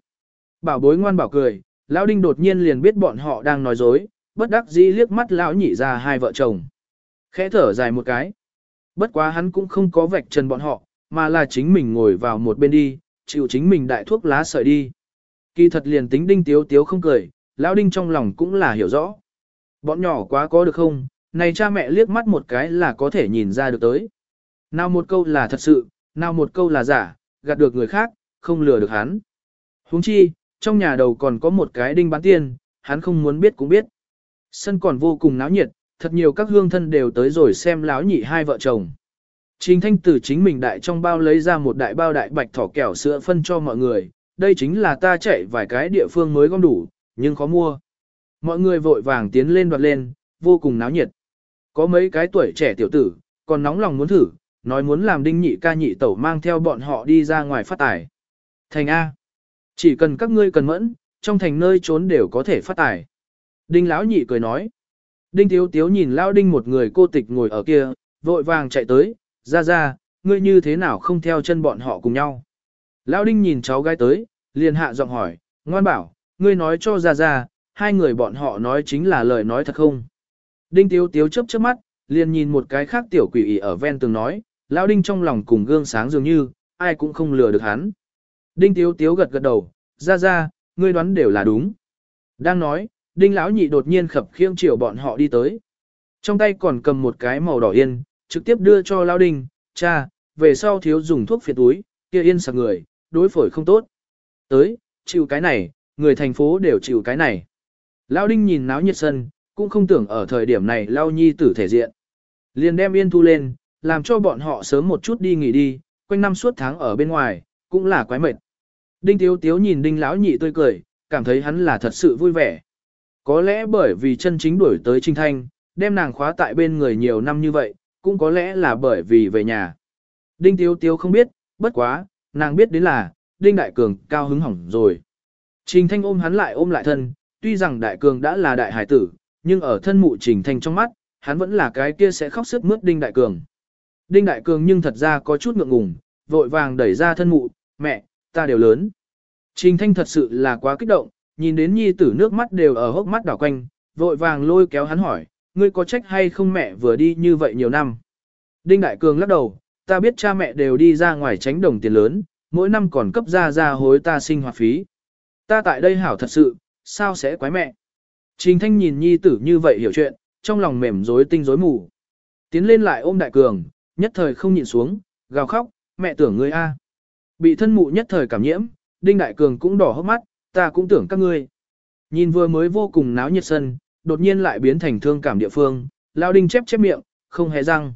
Speaker 1: Bảo bối ngoan bảo cười, lão Đinh đột nhiên liền biết bọn họ đang nói dối, bất đắc dĩ liếc mắt lão nhị ra hai vợ chồng. Khẽ thở dài một cái. Bất quá hắn cũng không có vạch trần bọn họ, mà là chính mình ngồi vào một bên đi, chịu chính mình đại thuốc lá sợi đi. Kỳ thật liền tính Đinh Tiếu Tiếu không cười, lão Đinh trong lòng cũng là hiểu rõ. Bọn nhỏ quá có được không, này cha mẹ liếc mắt một cái là có thể nhìn ra được tới. Nào một câu là thật sự, nào một câu là giả, gạt được người khác, không lừa được hắn. huống chi, trong nhà đầu còn có một cái đinh bán tiền, hắn không muốn biết cũng biết. Sân còn vô cùng náo nhiệt, thật nhiều các hương thân đều tới rồi xem láo nhị hai vợ chồng. Trình thanh tử chính mình đại trong bao lấy ra một đại bao đại bạch thỏ kẹo sữa phân cho mọi người, đây chính là ta chạy vài cái địa phương mới gom đủ, nhưng khó mua. Mọi người vội vàng tiến lên đoạt lên, vô cùng náo nhiệt. Có mấy cái tuổi trẻ tiểu tử, còn nóng lòng muốn thử, nói muốn làm đinh nhị ca nhị tẩu mang theo bọn họ đi ra ngoài phát tài. Thành A. Chỉ cần các ngươi cần mẫn, trong thành nơi trốn đều có thể phát tài. Đinh lão nhị cười nói. Đinh tiếu tiếu nhìn lão đinh một người cô tịch ngồi ở kia, vội vàng chạy tới, ra ra, ngươi như thế nào không theo chân bọn họ cùng nhau. Lão đinh nhìn cháu gái tới, liền hạ giọng hỏi, ngoan bảo, ngươi nói cho ra ra, hai người bọn họ nói chính là lời nói thật không. Đinh tiếu tiếu chớp chớp mắt, liền nhìn một cái khác tiểu quỷ ỉ ở ven tường nói, lão đinh trong lòng cùng gương sáng dường như, ai cũng không lừa được hắn. Đinh tiếu tiếu gật gật đầu, ra ra, ngươi đoán đều là đúng. Đang nói, đinh lão nhị đột nhiên khập khiêng chiều bọn họ đi tới. Trong tay còn cầm một cái màu đỏ yên, trực tiếp đưa cho lão đinh, cha, về sau thiếu dùng thuốc phiệt túi, kia yên sạc người, đối phổi không tốt. Tới, chịu cái này, người thành phố đều chịu cái này. Lão đinh nhìn náo nhiệt sân, cũng không tưởng ở thời điểm này lao nhi tử thể diện. Liền đem yên thu lên, làm cho bọn họ sớm một chút đi nghỉ đi, quanh năm suốt tháng ở bên ngoài, cũng là quái mệt. Đinh Tiếu Tiếu nhìn Đinh lão nhị tươi cười, cảm thấy hắn là thật sự vui vẻ. Có lẽ bởi vì chân chính đuổi tới Trinh Thanh, đem nàng khóa tại bên người nhiều năm như vậy, cũng có lẽ là bởi vì về nhà. Đinh Tiếu Tiếu không biết, bất quá, nàng biết đến là, Đinh Đại Cường cao hứng hỏng rồi. Trình Thanh ôm hắn lại ôm lại thân, tuy rằng Đại Cường đã là đại hải tử, nhưng ở thân mụ Trình Thanh trong mắt, hắn vẫn là cái kia sẽ khóc sức mướt Đinh Đại Cường. Đinh Đại Cường nhưng thật ra có chút ngượng ngùng, vội vàng đẩy ra thân mụ, mẹ, ta đều lớn. Trình Thanh thật sự là quá kích động, nhìn đến nhi tử nước mắt đều ở hốc mắt đảo quanh, vội vàng lôi kéo hắn hỏi, ngươi có trách hay không mẹ vừa đi như vậy nhiều năm. Đinh Đại Cường lắc đầu, ta biết cha mẹ đều đi ra ngoài tránh đồng tiền lớn, mỗi năm còn cấp ra ra hối ta sinh hoạt phí. Ta tại đây hảo thật sự, sao sẽ quái mẹ. Trình Thanh nhìn nhi tử như vậy hiểu chuyện, trong lòng mềm rối tinh rối mù. Tiến lên lại ôm Đại Cường, nhất thời không nhịn xuống, gào khóc, mẹ tưởng ngươi a. Bị thân mụ nhất thời cảm nhiễm, Đinh Đại Cường cũng đỏ hốc mắt, ta cũng tưởng các ngươi. Nhìn vừa mới vô cùng náo nhiệt sân, đột nhiên lại biến thành thương cảm địa phương, lao Đinh chép chép miệng, không hề răng.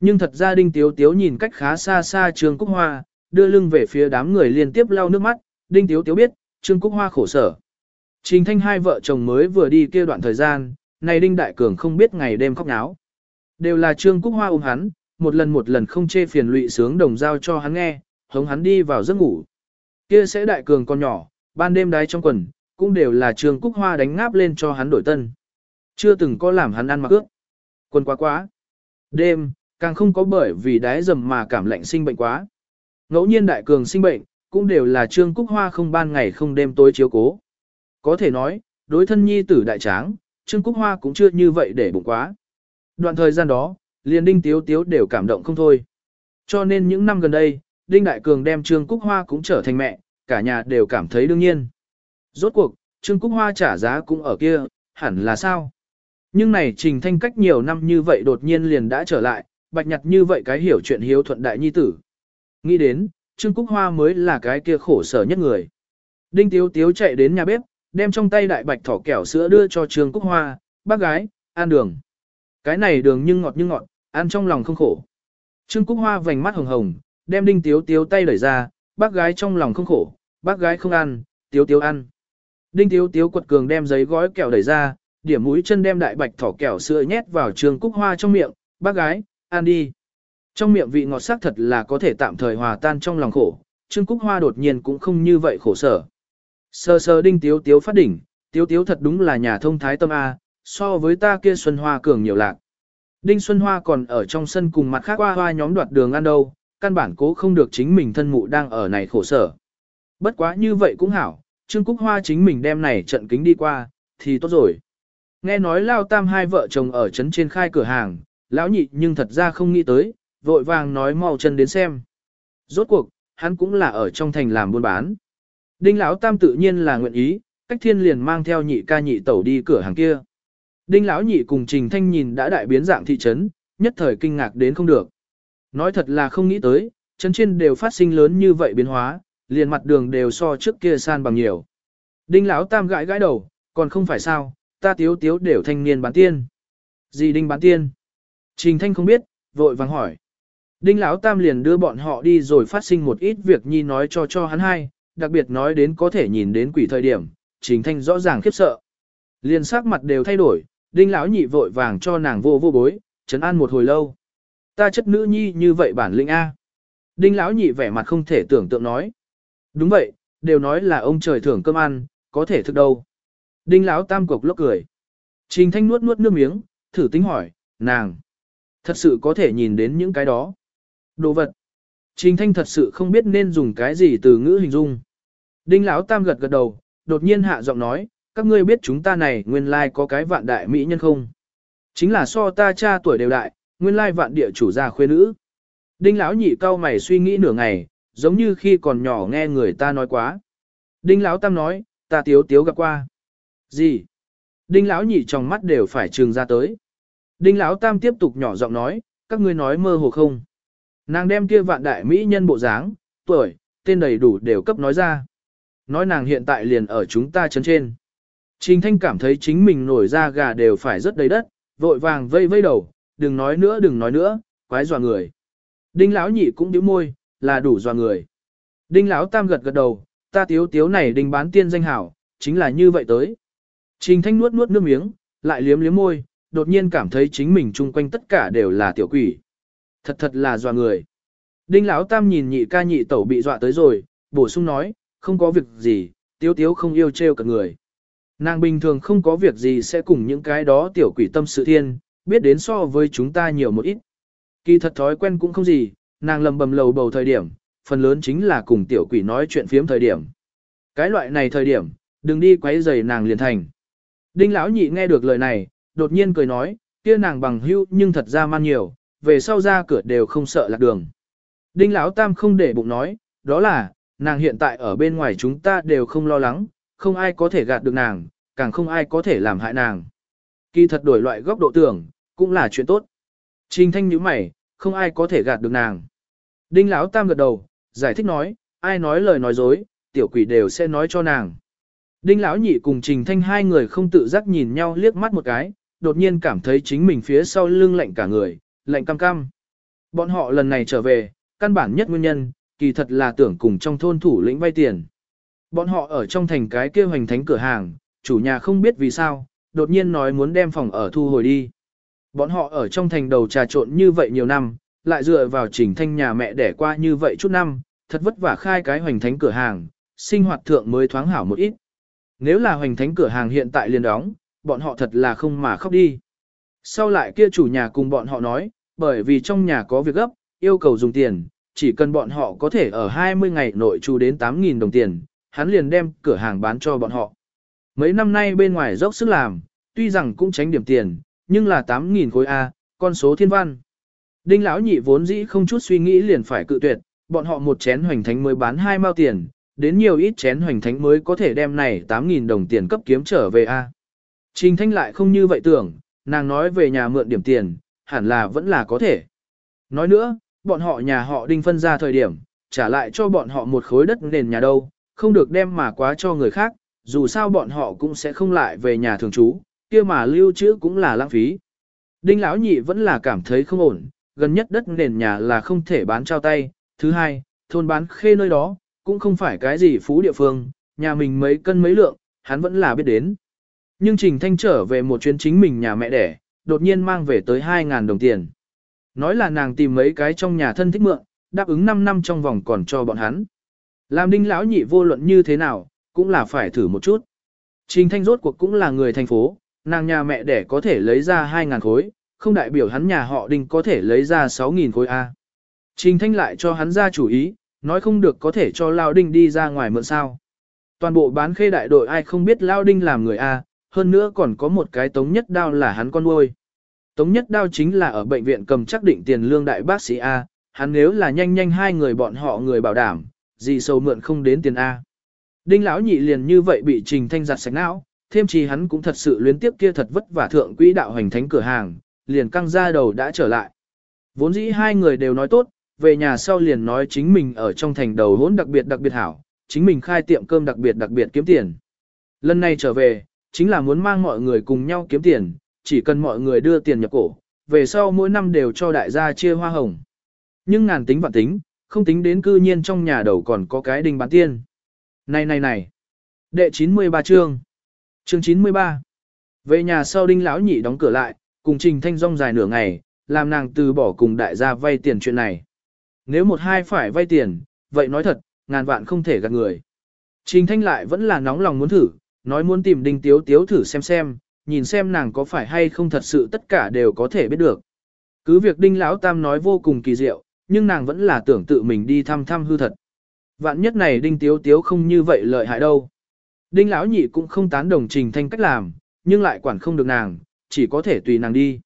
Speaker 1: Nhưng thật ra Đinh Tiếu Tiếu nhìn cách khá xa xa Trương Cúc Hoa, đưa lưng về phía đám người liên tiếp lau nước mắt, Đinh Tiếu Tiếu biết, Trương Cúc Hoa khổ sở. Trình Thanh hai vợ chồng mới vừa đi kia đoạn thời gian, này Đinh Đại Cường không biết ngày đêm khóc náo. Đều là Trương Cúc Hoa ôm hắn, một lần một lần không chê phiền lụy sướng đồng giao cho hắn nghe, hống hắn đi vào giấc ngủ. Kia sẽ Đại Cường con nhỏ, ban đêm đái trong quần, cũng đều là Trương Cúc Hoa đánh ngáp lên cho hắn đổi tân. Chưa từng có làm hắn ăn mặc ước. Quân quá quá. Đêm, càng không có bởi vì đái dầm mà cảm lạnh sinh bệnh quá. Ngẫu nhiên Đại Cường sinh bệnh, cũng đều là Trương Cúc Hoa không ban ngày không đêm tối chiếu cố. Có thể nói, đối thân nhi tử đại tráng, Trương Cúc Hoa cũng chưa như vậy để bụng quá. Đoạn thời gian đó, liền Đinh Tiếu Tiếu đều cảm động không thôi. Cho nên những năm gần đây, Đinh Đại Cường đem Trương Cúc Hoa cũng trở thành mẹ, cả nhà đều cảm thấy đương nhiên. Rốt cuộc, Trương Cúc Hoa trả giá cũng ở kia, hẳn là sao? Nhưng này trình thanh cách nhiều năm như vậy đột nhiên liền đã trở lại, bạch nhặt như vậy cái hiểu chuyện hiếu thuận đại nhi tử. Nghĩ đến, Trương Cúc Hoa mới là cái kia khổ sở nhất người. Đinh Tiếu Tiếu chạy đến nhà bếp, đem trong tay đại bạch thỏ kẹo sữa đưa cho Trương Cúc Hoa, bác gái, ăn đường. Cái này đường nhưng ngọt nhưng ngọt, ăn trong lòng không khổ. Trương Cúc Hoa vành mắt hồng hồng, đem Đinh Tiếu Tiếu tay đẩy ra, bác gái trong lòng không khổ, bác gái không ăn, Tiếu Tiếu ăn. Đinh Tiếu Tiếu quật cường đem giấy gói kẹo đẩy ra, điểm mũi chân đem đại bạch thỏ kẹo sữa nhét vào trường Cúc Hoa trong miệng, bác gái, ăn đi. Trong miệng vị ngọt sắc thật là có thể tạm thời hòa tan trong lòng khổ, Trương Cúc Hoa đột nhiên cũng không như vậy khổ sở. Sơ sơ đinh tiếu tiếu phát đỉnh, tiếu tiếu thật đúng là nhà thông thái tâm A, so với ta kia Xuân Hoa cường nhiều lạc. Đinh Xuân Hoa còn ở trong sân cùng mặt khác hoa hoa nhóm đoạt đường ăn đâu, căn bản cố không được chính mình thân mụ đang ở này khổ sở. Bất quá như vậy cũng hảo, Trương Cúc Hoa chính mình đem này trận kính đi qua, thì tốt rồi. Nghe nói Lao Tam hai vợ chồng ở trấn trên khai cửa hàng, lão nhị nhưng thật ra không nghĩ tới, vội vàng nói mau chân đến xem. Rốt cuộc, hắn cũng là ở trong thành làm buôn bán. Đinh Lão Tam tự nhiên là nguyện ý, cách thiên liền mang theo nhị ca nhị tẩu đi cửa hàng kia. Đinh Lão nhị cùng Trình Thanh nhìn đã đại biến dạng thị trấn, nhất thời kinh ngạc đến không được. Nói thật là không nghĩ tới, trấn trên đều phát sinh lớn như vậy biến hóa, liền mặt đường đều so trước kia san bằng nhiều. Đinh Lão Tam gãi gãi đầu, còn không phải sao, ta tiếu tiếu đều thanh niên bán tiên. Gì Đinh bán tiên? Trình Thanh không biết, vội vàng hỏi. Đinh Lão Tam liền đưa bọn họ đi rồi phát sinh một ít việc nhi nói cho cho hắn hai, đặc biệt nói đến có thể nhìn đến quỷ thời điểm, Trình Thanh rõ ràng khiếp sợ. Liền sắc mặt đều thay đổi, Đinh lão nhị vội vàng cho nàng vô vô bối, trấn an một hồi lâu. Ta chất nữ nhi như vậy bản lĩnh a. Đinh lão nhị vẻ mặt không thể tưởng tượng nói. Đúng vậy, đều nói là ông trời thưởng cơm ăn, có thể thực đâu. Đinh lão tam cục lốc cười. Trình Thanh nuốt nuốt nước miếng, thử tính hỏi, nàng, thật sự có thể nhìn đến những cái đó. Đồ vật. Trình Thanh thật sự không biết nên dùng cái gì từ ngữ hình dung. Đinh Lão Tam gật gật đầu, đột nhiên hạ giọng nói, các ngươi biết chúng ta này nguyên lai có cái vạn đại mỹ nhân không? Chính là so ta cha tuổi đều đại, nguyên lai vạn địa chủ gia khuê nữ. Đinh Lão nhị cao mày suy nghĩ nửa ngày, giống như khi còn nhỏ nghe người ta nói quá. Đinh Lão Tam nói, ta tiếu tiếu gặp qua. Gì? Đinh Lão nhị trong mắt đều phải trừng ra tới. Đinh Lão Tam tiếp tục nhỏ giọng nói, các ngươi nói mơ hồ không? Nàng đem kia vạn đại mỹ nhân bộ dáng, tuổi, tên đầy đủ đều cấp nói ra. Nói nàng hiện tại liền ở chúng ta chấn trên. Trình Thanh cảm thấy chính mình nổi ra gà đều phải rất đầy đất, vội vàng vây vây đầu, đừng nói nữa đừng nói nữa, quái dọa người. Đinh lão nhị cũng nhíu môi, là đủ dọa người. Đinh lão tam gật gật đầu, ta tiếu tiếu này đinh bán tiên danh hảo, chính là như vậy tới. Trình Thanh nuốt nuốt nước miếng, lại liếm liếm môi, đột nhiên cảm thấy chính mình chung quanh tất cả đều là tiểu quỷ. Thật thật là dọa người. Đinh Lão Tam nhìn nhị ca nhị tẩu bị dọa tới rồi, bổ sung nói, không có việc gì, tiếu tiếu không yêu trêu cả người. Nàng bình thường không có việc gì sẽ cùng những cái đó tiểu quỷ tâm sự thiên, biết đến so với chúng ta nhiều một ít. Kỳ thật thói quen cũng không gì, nàng lầm bầm lầu bầu thời điểm, phần lớn chính là cùng tiểu quỷ nói chuyện phiếm thời điểm. Cái loại này thời điểm, đừng đi quấy rầy nàng liền thành. Đinh lão nhị nghe được lời này, đột nhiên cười nói, kia nàng bằng hữu nhưng thật ra man nhiều, về sau ra cửa đều không sợ lạc đường. Đinh Lão Tam không để bụng nói, đó là, nàng hiện tại ở bên ngoài chúng ta đều không lo lắng, không ai có thể gạt được nàng, càng không ai có thể làm hại nàng. Kỳ thật đổi loại góc độ tưởng, cũng là chuyện tốt. Trình thanh như mày, không ai có thể gạt được nàng. Đinh Lão Tam gật đầu, giải thích nói, ai nói lời nói dối, tiểu quỷ đều sẽ nói cho nàng. Đinh Lão Nhị cùng Trình Thanh hai người không tự giác nhìn nhau liếc mắt một cái, đột nhiên cảm thấy chính mình phía sau lưng lạnh cả người, lạnh cam cam. Bọn họ lần này trở về, căn bản nhất nguyên nhân, kỳ thật là tưởng cùng trong thôn thủ lĩnh vay tiền. Bọn họ ở trong thành cái kia hoành thánh cửa hàng, chủ nhà không biết vì sao, đột nhiên nói muốn đem phòng ở thu hồi đi. Bọn họ ở trong thành đầu trà trộn như vậy nhiều năm, lại dựa vào trình thanh nhà mẹ đẻ qua như vậy chút năm, thật vất vả khai cái hoành thánh cửa hàng, sinh hoạt thượng mới thoáng hảo một ít. Nếu là hoành thánh cửa hàng hiện tại liền đóng, bọn họ thật là không mà khóc đi. Sau lại kia chủ nhà cùng bọn họ nói, bởi vì trong nhà có việc gấp, yêu cầu dùng tiền, chỉ cần bọn họ có thể ở 20 ngày nội trù đến 8.000 đồng tiền, hắn liền đem cửa hàng bán cho bọn họ. Mấy năm nay bên ngoài dốc sức làm, tuy rằng cũng tránh điểm tiền, nhưng là 8.000 khối A, con số thiên văn. Đinh lão nhị vốn dĩ không chút suy nghĩ liền phải cự tuyệt, bọn họ một chén hoành thánh mới bán hai mao tiền, đến nhiều ít chén hoành thánh mới có thể đem này 8.000 đồng tiền cấp kiếm trở về A. Trình thanh lại không như vậy tưởng, nàng nói về nhà mượn điểm tiền, hẳn là vẫn là có thể. Nói nữa, bọn họ nhà họ đinh phân ra thời điểm, trả lại cho bọn họ một khối đất nền nhà đâu, không được đem mà quá cho người khác, dù sao bọn họ cũng sẽ không lại về nhà thường trú, kia mà lưu trữ cũng là lãng phí. Đinh lão nhị vẫn là cảm thấy không ổn, gần nhất đất nền nhà là không thể bán trao tay, thứ hai, thôn bán khê nơi đó, cũng không phải cái gì phú địa phương, nhà mình mấy cân mấy lượng, hắn vẫn là biết đến. Nhưng Trình Thanh trở về một chuyến chính mình nhà mẹ đẻ, đột nhiên mang về tới 2.000 đồng tiền. Nói là nàng tìm mấy cái trong nhà thân thích mượn, đáp ứng 5 năm trong vòng còn cho bọn hắn. Làm đinh lão nhị vô luận như thế nào, cũng là phải thử một chút. Trình Thanh rốt cuộc cũng là người thành phố, nàng nhà mẹ đẻ có thể lấy ra 2.000 khối, không đại biểu hắn nhà họ đinh có thể lấy ra 6.000 khối A. Trình Thanh lại cho hắn ra chủ ý, nói không được có thể cho Lao Đinh đi ra ngoài mượn sao. Toàn bộ bán khê đại đội ai không biết Lao Đinh làm người A, hơn nữa còn có một cái tống nhất đao là hắn con nuôi. Tống nhất đao chính là ở bệnh viện cầm chắc định tiền lương đại bác sĩ A, hắn nếu là nhanh nhanh hai người bọn họ người bảo đảm, gì sâu mượn không đến tiền A. Đinh lão nhị liền như vậy bị trình thanh giặt sạch não, thêm chi hắn cũng thật sự luyến tiếp kia thật vất vả thượng quỹ đạo hành thánh cửa hàng, liền căng ra đầu đã trở lại. Vốn dĩ hai người đều nói tốt, về nhà sau liền nói chính mình ở trong thành đầu hỗn đặc biệt đặc biệt hảo, chính mình khai tiệm cơm đặc biệt đặc biệt kiếm tiền. Lần này trở về, chính là muốn mang mọi người cùng nhau kiếm tiền, chỉ cần mọi người đưa tiền nhập cổ, về sau mỗi năm đều cho đại gia chia hoa hồng. Nhưng ngàn tính vạn tính, không tính đến cư nhiên trong nhà đầu còn có cái đình bán tiên. Này này này, đệ 93 chương, chương 93. Về nhà sau đinh lão nhị đóng cửa lại, cùng trình thanh rong dài nửa ngày, làm nàng từ bỏ cùng đại gia vay tiền chuyện này. Nếu một hai phải vay tiền, vậy nói thật, ngàn vạn không thể gạt người. Trình thanh lại vẫn là nóng lòng muốn thử, nói muốn tìm đinh tiếu tiếu thử xem xem, nhìn xem nàng có phải hay không thật sự tất cả đều có thể biết được. Cứ việc đinh lão tam nói vô cùng kỳ diệu, nhưng nàng vẫn là tưởng tự mình đi thăm thăm hư thật. Vạn nhất này đinh tiếu tiếu không như vậy lợi hại đâu. Đinh lão nhị cũng không tán đồng trình thanh cách làm, nhưng lại quản không được nàng, chỉ có thể tùy nàng đi.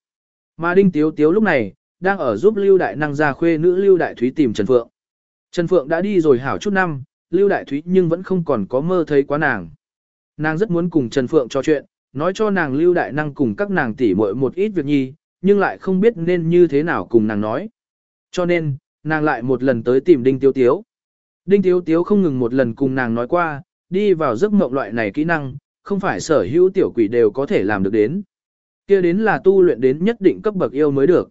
Speaker 1: Mà đinh tiếu tiếu lúc này, đang ở giúp lưu đại năng ra khuê nữ lưu đại thúy tìm Trần Phượng. Trần Phượng đã đi rồi hảo chút năm, lưu đại thúy nhưng vẫn không còn có mơ thấy quá nàng. Nàng rất muốn cùng Trần Phượng trò chuyện, nói cho nàng lưu đại năng cùng các nàng tỉ muội một ít việc nhi, nhưng lại không biết nên như thế nào cùng nàng nói. Cho nên, nàng lại một lần tới tìm Đinh Tiếu Tiếu. Đinh Tiếu Tiếu không ngừng một lần cùng nàng nói qua, đi vào giấc mộng loại này kỹ năng, không phải sở hữu tiểu quỷ đều có thể làm được đến kia đến là tu luyện đến nhất định cấp bậc yêu mới được.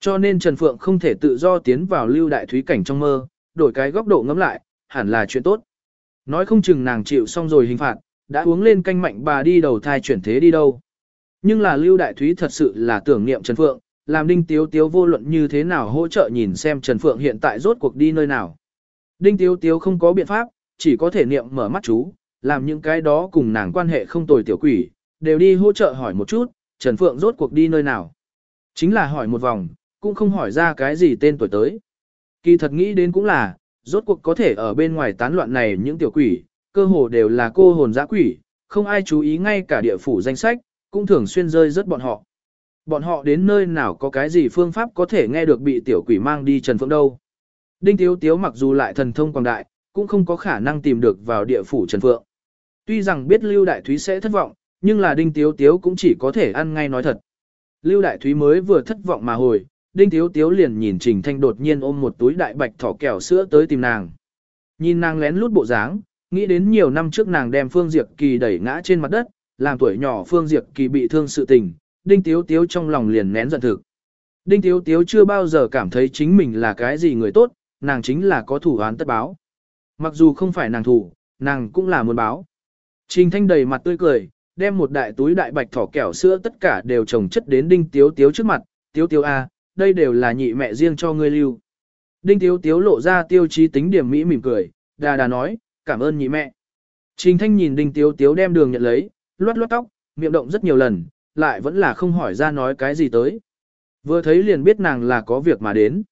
Speaker 1: Cho nên Trần Phượng không thể tự do tiến vào lưu đại thúy cảnh trong mơ, đổi cái góc độ ngắm lại, hẳn là chuyện tốt. Nói không chừng nàng chịu xong rồi hình phạt, đã uống lên canh mạnh bà đi đầu thai chuyển thế đi đâu. Nhưng là Lưu Đại Thúy thật sự là tưởng niệm Trần Phượng, làm Đinh Tiếu Tiếu vô luận như thế nào hỗ trợ nhìn xem Trần Phượng hiện tại rốt cuộc đi nơi nào. Đinh Tiếu Tiếu không có biện pháp, chỉ có thể niệm mở mắt chú, làm những cái đó cùng nàng quan hệ không tồi tiểu quỷ, đều đi hỗ trợ hỏi một chút, Trần Phượng rốt cuộc đi nơi nào. Chính là hỏi một vòng, cũng không hỏi ra cái gì tên tuổi tới. Kỳ thật nghĩ đến cũng là, rốt cuộc có thể ở bên ngoài tán loạn này những tiểu quỷ, cơ hồ đều là cô hồn dã quỷ, không ai chú ý ngay cả địa phủ danh sách, cũng thường xuyên rơi rất bọn họ. Bọn họ đến nơi nào có cái gì phương pháp có thể nghe được bị tiểu quỷ mang đi Trần Phượng đâu. Đinh Tiếu Tiếu mặc dù lại thần thông quảng đại, cũng không có khả năng tìm được vào địa phủ Trần Phượng. Tuy rằng biết Lưu Đại Thúy sẽ thất vọng, nhưng là Đinh Tiếu Tiếu cũng chỉ có thể ăn ngay nói thật. Lưu Đại Thúy mới vừa thất vọng mà hồi, Đinh Tiếu Tiếu liền nhìn Trình Thanh đột nhiên ôm một túi đại bạch thỏ kẹo sữa tới tìm nàng. Nhìn nàng lén lút bộ dáng, nghĩ đến nhiều năm trước nàng đem Phương Diệp Kỳ đẩy ngã trên mặt đất, làm tuổi nhỏ Phương Diệp Kỳ bị thương sự tình, Đinh Tiếu Tiếu trong lòng liền nén giận thực. Đinh Tiếu Tiếu chưa bao giờ cảm thấy chính mình là cái gì người tốt, nàng chính là có thủ án tất báo. Mặc dù không phải nàng thủ, nàng cũng là muốn báo. Trình Thanh đầy mặt tươi cười, đem một đại túi đại bạch thỏ kẹo sữa tất cả đều trồng chất đến Đinh Tiếu Tiếu trước mặt, Tiếu Tiếu A, đây đều là nhị mẹ riêng cho ngươi lưu. Đinh Tiếu Tiếu lộ ra tiêu chí tính điểm mỹ mỉm cười, đà đà nói, cảm ơn nhị mẹ. Trình Thanh nhìn Đinh Tiếu Tiếu đem đường nhận lấy, loát loát tóc, miệng động rất nhiều lần, lại vẫn là không hỏi ra nói cái gì tới. Vừa thấy liền biết nàng là có việc mà đến.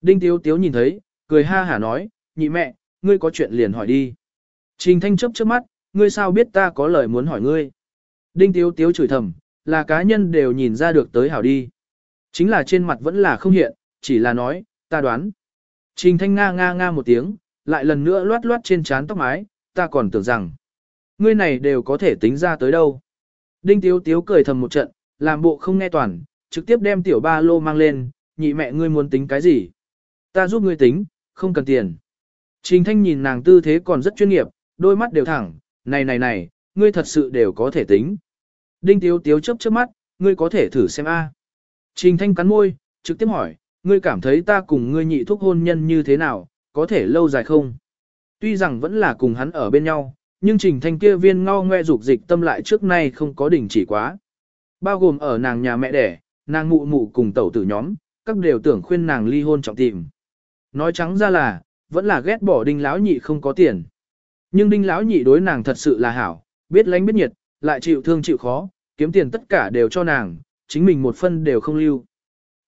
Speaker 1: Đinh Tiếu Tiếu nhìn thấy, cười ha hả nói, nhị mẹ, ngươi có chuyện liền hỏi đi. Trình Thanh chấp trước mắt, ngươi sao biết ta có lời muốn hỏi ngươi. Đinh Tiếu Tiếu chửi thầm, là cá nhân đều nhìn ra được tới hảo đi. Chính là trên mặt vẫn là không hiện, chỉ là nói, ta đoán. Trình Thanh nga nga nga một tiếng, lại lần nữa loát loát trên trán tóc mái, ta còn tưởng rằng, ngươi này đều có thể tính ra tới đâu. Đinh Tiếu Tiếu cười thầm một trận, làm bộ không nghe toàn, trực tiếp đem tiểu ba lô mang lên, nhị mẹ ngươi muốn tính cái gì? Ta giúp ngươi tính, không cần tiền. Trình Thanh nhìn nàng tư thế còn rất chuyên nghiệp, đôi mắt đều thẳng, này này này, ngươi thật sự đều có thể tính. Đinh Tiếu Tiếu chớp chớp mắt, ngươi có thể thử xem a. Trình Thanh cắn môi, trực tiếp hỏi, ngươi cảm thấy ta cùng ngươi nhị thúc hôn nhân như thế nào, có thể lâu dài không? Tuy rằng vẫn là cùng hắn ở bên nhau, nhưng Trình Thanh kia viên ngao ngoe dục dịch tâm lại trước nay không có đỉnh chỉ quá. Bao gồm ở nàng nhà mẹ đẻ, nàng mụ mụ cùng tẩu tử nhóm, các đều tưởng khuyên nàng ly hôn trọng tìm. Nói trắng ra là, vẫn là ghét bỏ đinh lão nhị không có tiền. Nhưng đinh lão nhị đối nàng thật sự là hảo, biết lánh biết nhiệt, lại chịu thương chịu khó, kiếm tiền tất cả đều cho nàng, chính mình một phân đều không lưu.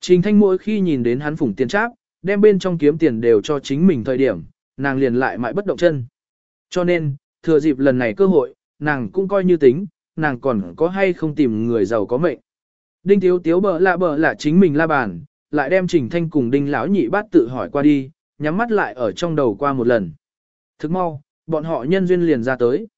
Speaker 1: Trình thanh mỗi khi nhìn đến hắn phủng tiền tráp, đem bên trong kiếm tiền đều cho chính mình thời điểm, nàng liền lại mãi bất động chân. Cho nên, thừa dịp lần này cơ hội, nàng cũng coi như tính, nàng còn có hay không tìm người giàu có mệnh. Đinh Tiếu Tiếu bờ lạ bờ lạ chính mình la bàn, lại đem Trình Thanh cùng Đinh lão nhị bát tự hỏi qua đi, nhắm mắt lại ở trong đầu qua một lần. Thức mau, bọn họ nhân duyên liền ra tới.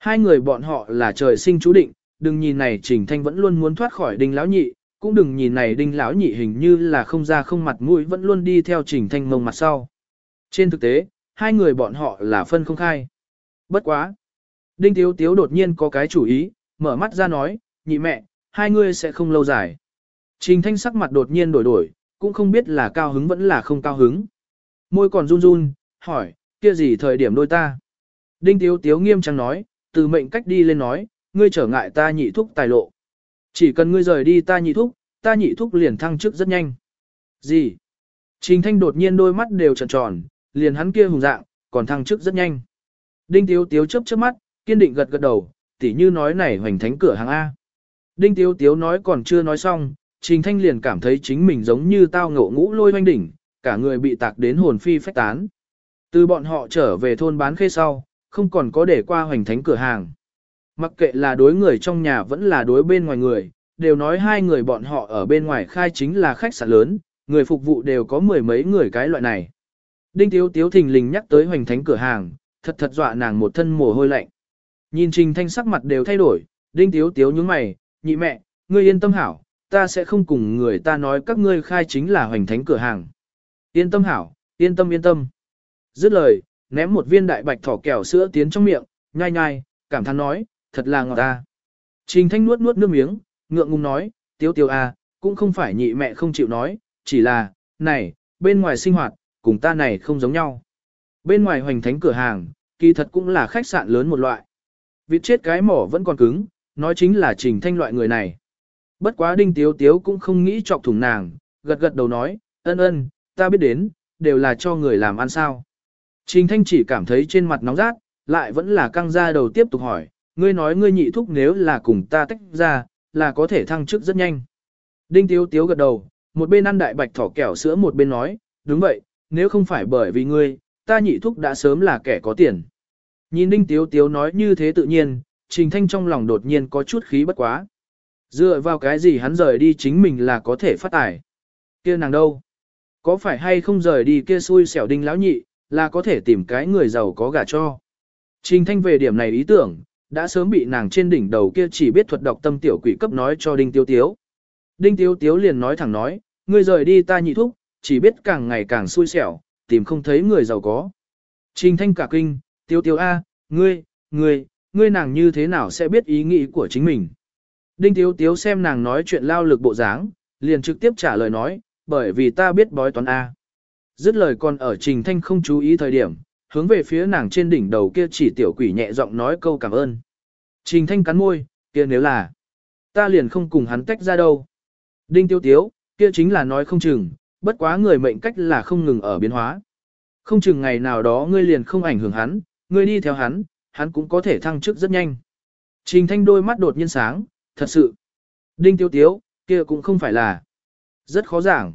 Speaker 1: Hai người bọn họ là trời sinh chú định, đừng nhìn này Trình Thanh vẫn luôn muốn thoát khỏi Đinh lão nhị, cũng đừng nhìn này Đinh lão nhị hình như là không ra không mặt mũi vẫn luôn đi theo Trình Thanh mông mặt sau. Trên thực tế, hai người bọn họ là phân không khai. Bất quá. Đinh Tiếu Tiếu đột nhiên có cái chủ ý, mở mắt ra nói, nhị mẹ, hai người sẽ không lâu dài. Trình Thanh sắc mặt đột nhiên đổi đổi, cũng không biết là cao hứng vẫn là không cao hứng. Môi còn run run, hỏi, kia gì thời điểm đôi ta? Đinh Tiếu Tiếu nghiêm trang nói, từ mệnh cách đi lên nói, ngươi trở ngại ta nhị thúc tài lộ. Chỉ cần ngươi rời đi ta nhị thúc, ta nhị thúc liền thăng chức rất nhanh. Gì? Trình Thanh đột nhiên đôi mắt đều tròn tròn, liền hắn kia hùng dạng, còn thăng chức rất nhanh. Đinh Tiếu Tiếu chớp chớp mắt, kiên định gật gật đầu, tỉ như nói này hoành thánh cửa hàng A. Đinh Tiếu Tiếu nói còn chưa nói xong, Trình Thanh liền cảm thấy chính mình giống như tao ngộ ngũ lôi hoanh đỉnh, cả người bị tạc đến hồn phi phách tán. Từ bọn họ trở về thôn bán khê sau, không còn có để qua hoành thánh cửa hàng. Mặc kệ là đối người trong nhà vẫn là đối bên ngoài người, đều nói hai người bọn họ ở bên ngoài khai chính là khách sạn lớn, người phục vụ đều có mười mấy người cái loại này. Đinh Tiếu Tiếu thình lình nhắc tới hoành thánh cửa hàng, thật thật dọa nàng một thân mồ hôi lạnh. Nhìn Trình Thanh sắc mặt đều thay đổi, Đinh Tiếu Tiếu nhướng mày, nhị mẹ, ngươi yên tâm hảo, ta sẽ không cùng người ta nói các ngươi khai chính là hoành thánh cửa hàng. Yên tâm hảo, yên tâm yên tâm. Dứt lời, ném một viên đại bạch thỏ kẹo sữa tiến trong miệng, nhai nhai, cảm thán nói, thật là ngọt ta. Trình Thanh nuốt nuốt nước miếng, ngượng ngùng nói, tiêu tiêu à, cũng không phải nhị mẹ không chịu nói, chỉ là, này, bên ngoài sinh hoạt, cùng ta này không giống nhau. Bên ngoài hoành thánh cửa hàng, kỳ thật cũng là khách sạn lớn một loại. Vịt chết cái mỏ vẫn còn cứng, nói chính là trình thanh loại người này. Bất quá đinh tiếu tiếu cũng không nghĩ chọc thủng nàng, gật gật đầu nói, ân ân, ta biết đến, đều là cho người làm ăn sao. Trình thanh chỉ cảm thấy trên mặt nóng rát, lại vẫn là căng ra đầu tiếp tục hỏi, ngươi nói ngươi nhị thúc nếu là cùng ta tách ra, là có thể thăng chức rất nhanh. Đinh tiếu tiếu gật đầu, một bên ăn đại bạch thỏ kẹo sữa một bên nói, đúng vậy, nếu không phải bởi vì ngươi, ta nhị thúc đã sớm là kẻ có tiền. Nhìn Đinh Tiếu Tiếu nói như thế tự nhiên, Trình Thanh trong lòng đột nhiên có chút khí bất quá. Dựa vào cái gì hắn rời đi chính mình là có thể phát tài. kia nàng đâu? Có phải hay không rời đi kia xui xẻo Đinh lão nhị, là có thể tìm cái người giàu có gả cho. Trình Thanh về điểm này ý tưởng, đã sớm bị nàng trên đỉnh đầu kia chỉ biết thuật đọc tâm tiểu quỷ cấp nói cho Đinh Tiếu Tiếu. Đinh Tiếu Tiếu liền nói thẳng nói, ngươi rời đi ta nhị thúc, chỉ biết càng ngày càng xui xẻo, tìm không thấy người giàu có. Trình thanh cả kinh, tiêu Tiếu A, ngươi, ngươi, ngươi nàng như thế nào sẽ biết ý nghĩ của chính mình. Đinh Tiếu Tiếu xem nàng nói chuyện lao lực bộ dáng, liền trực tiếp trả lời nói, bởi vì ta biết bói toán A. Dứt lời còn ở Trình Thanh không chú ý thời điểm, hướng về phía nàng trên đỉnh đầu kia chỉ tiểu quỷ nhẹ giọng nói câu cảm ơn. Trình Thanh cắn môi, kia nếu là, ta liền không cùng hắn tách ra đâu. Đinh tiêu Tiếu, kia chính là nói không chừng, bất quá người mệnh cách là không ngừng ở biến hóa. Không chừng ngày nào đó ngươi liền không ảnh hưởng hắn, ngươi đi theo hắn, hắn cũng có thể thăng chức rất nhanh. Trình Thanh đôi mắt đột nhiên sáng, thật sự. Đinh tiêu Tiếu, kia cũng không phải là. Rất khó giảng.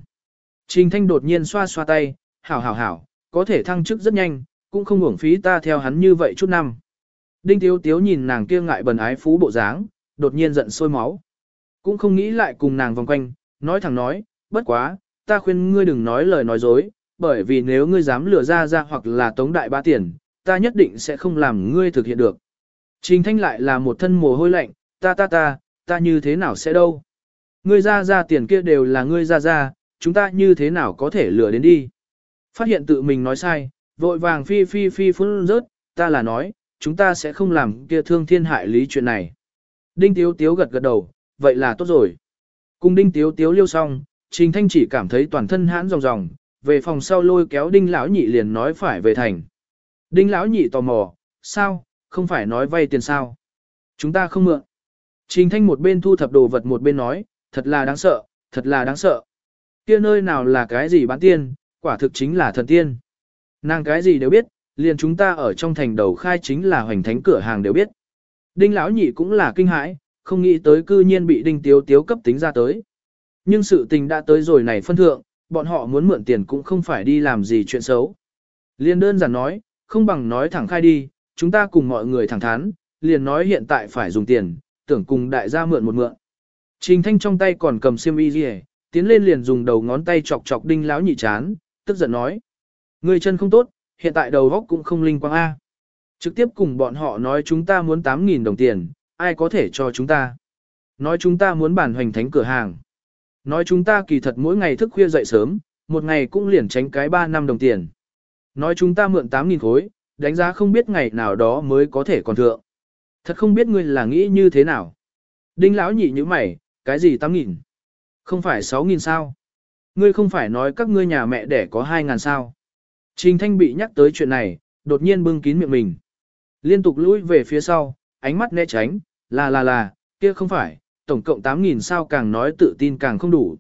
Speaker 1: Trình Thanh đột nhiên xoa xoa tay, hảo hảo hảo, có thể thăng chức rất nhanh, cũng không uổng phí ta theo hắn như vậy chút năm. Đinh Tiếu Tiếu nhìn nàng kia ngại bần ái phú bộ dáng, đột nhiên giận sôi máu. Cũng không nghĩ lại cùng nàng vòng quanh, nói thẳng nói, bất quá, ta khuyên ngươi đừng nói lời nói dối, bởi vì nếu ngươi dám lừa ra ra hoặc là tống đại ba tiền, ta nhất định sẽ không làm ngươi thực hiện được. Trình Thanh lại là một thân mồ hôi lạnh, ta ta ta, ta như thế nào sẽ đâu. Ngươi ra ra tiền kia đều là ngươi ra ra, chúng ta như thế nào có thể lừa đến đi. Phát hiện tự mình nói sai, vội vàng phi phi phi phun rớt, ta là nói, chúng ta sẽ không làm kia thương thiên hại lý chuyện này. Đinh Tiếu Tiếu gật gật đầu, vậy là tốt rồi. Cùng Đinh Tiếu Tiếu liêu xong, Trình Thanh chỉ cảm thấy toàn thân hãn ròng ròng, về phòng sau lôi kéo Đinh Lão Nhị liền nói phải về thành. Đinh Lão Nhị tò mò, sao, không phải nói vay tiền sao? Chúng ta không mượn. Trình Thanh một bên thu thập đồ vật một bên nói, thật là đáng sợ, thật là đáng sợ. Kia nơi nào là cái gì bán tiên, quả thực chính là thần tiên. Nàng cái gì đều biết, liền chúng ta ở trong thành đầu khai chính là hoành thánh cửa hàng đều biết. Đinh lão nhị cũng là kinh hãi, không nghĩ tới cư nhiên bị đinh tiếu tiếu cấp tính ra tới. Nhưng sự tình đã tới rồi này phân thượng, bọn họ muốn mượn tiền cũng không phải đi làm gì chuyện xấu. Liên đơn giản nói, không bằng nói thẳng khai đi, chúng ta cùng mọi người thẳng thắn, liền nói hiện tại phải dùng tiền, tưởng cùng đại gia mượn một mượn. Trình Thanh trong tay còn cầm xiêm y gì, tiến lên liền dùng đầu ngón tay chọc chọc đinh lão nhị chán, tức giận nói. Người chân không tốt, hiện tại đầu góc cũng không linh quang A. Trực tiếp cùng bọn họ nói chúng ta muốn 8.000 đồng tiền, ai có thể cho chúng ta. Nói chúng ta muốn bản hoành thánh cửa hàng. Nói chúng ta kỳ thật mỗi ngày thức khuya dậy sớm, một ngày cũng liền tránh cái 3 năm đồng tiền. Nói chúng ta mượn 8.000 khối, đánh giá không biết ngày nào đó mới có thể còn thượng. Thật không biết ngươi là nghĩ như thế nào. Đinh lão nhị như mày, cái gì 8.000? Không phải 6.000 sao? Ngươi không phải nói các ngươi nhà mẹ đẻ có 2.000 sao? Trình Thanh bị nhắc tới chuyện này, đột nhiên bưng kín miệng mình. Liên tục lùi về phía sau, ánh mắt né tránh, là là là, kia không phải, tổng cộng 8.000 sao càng nói tự tin càng không đủ.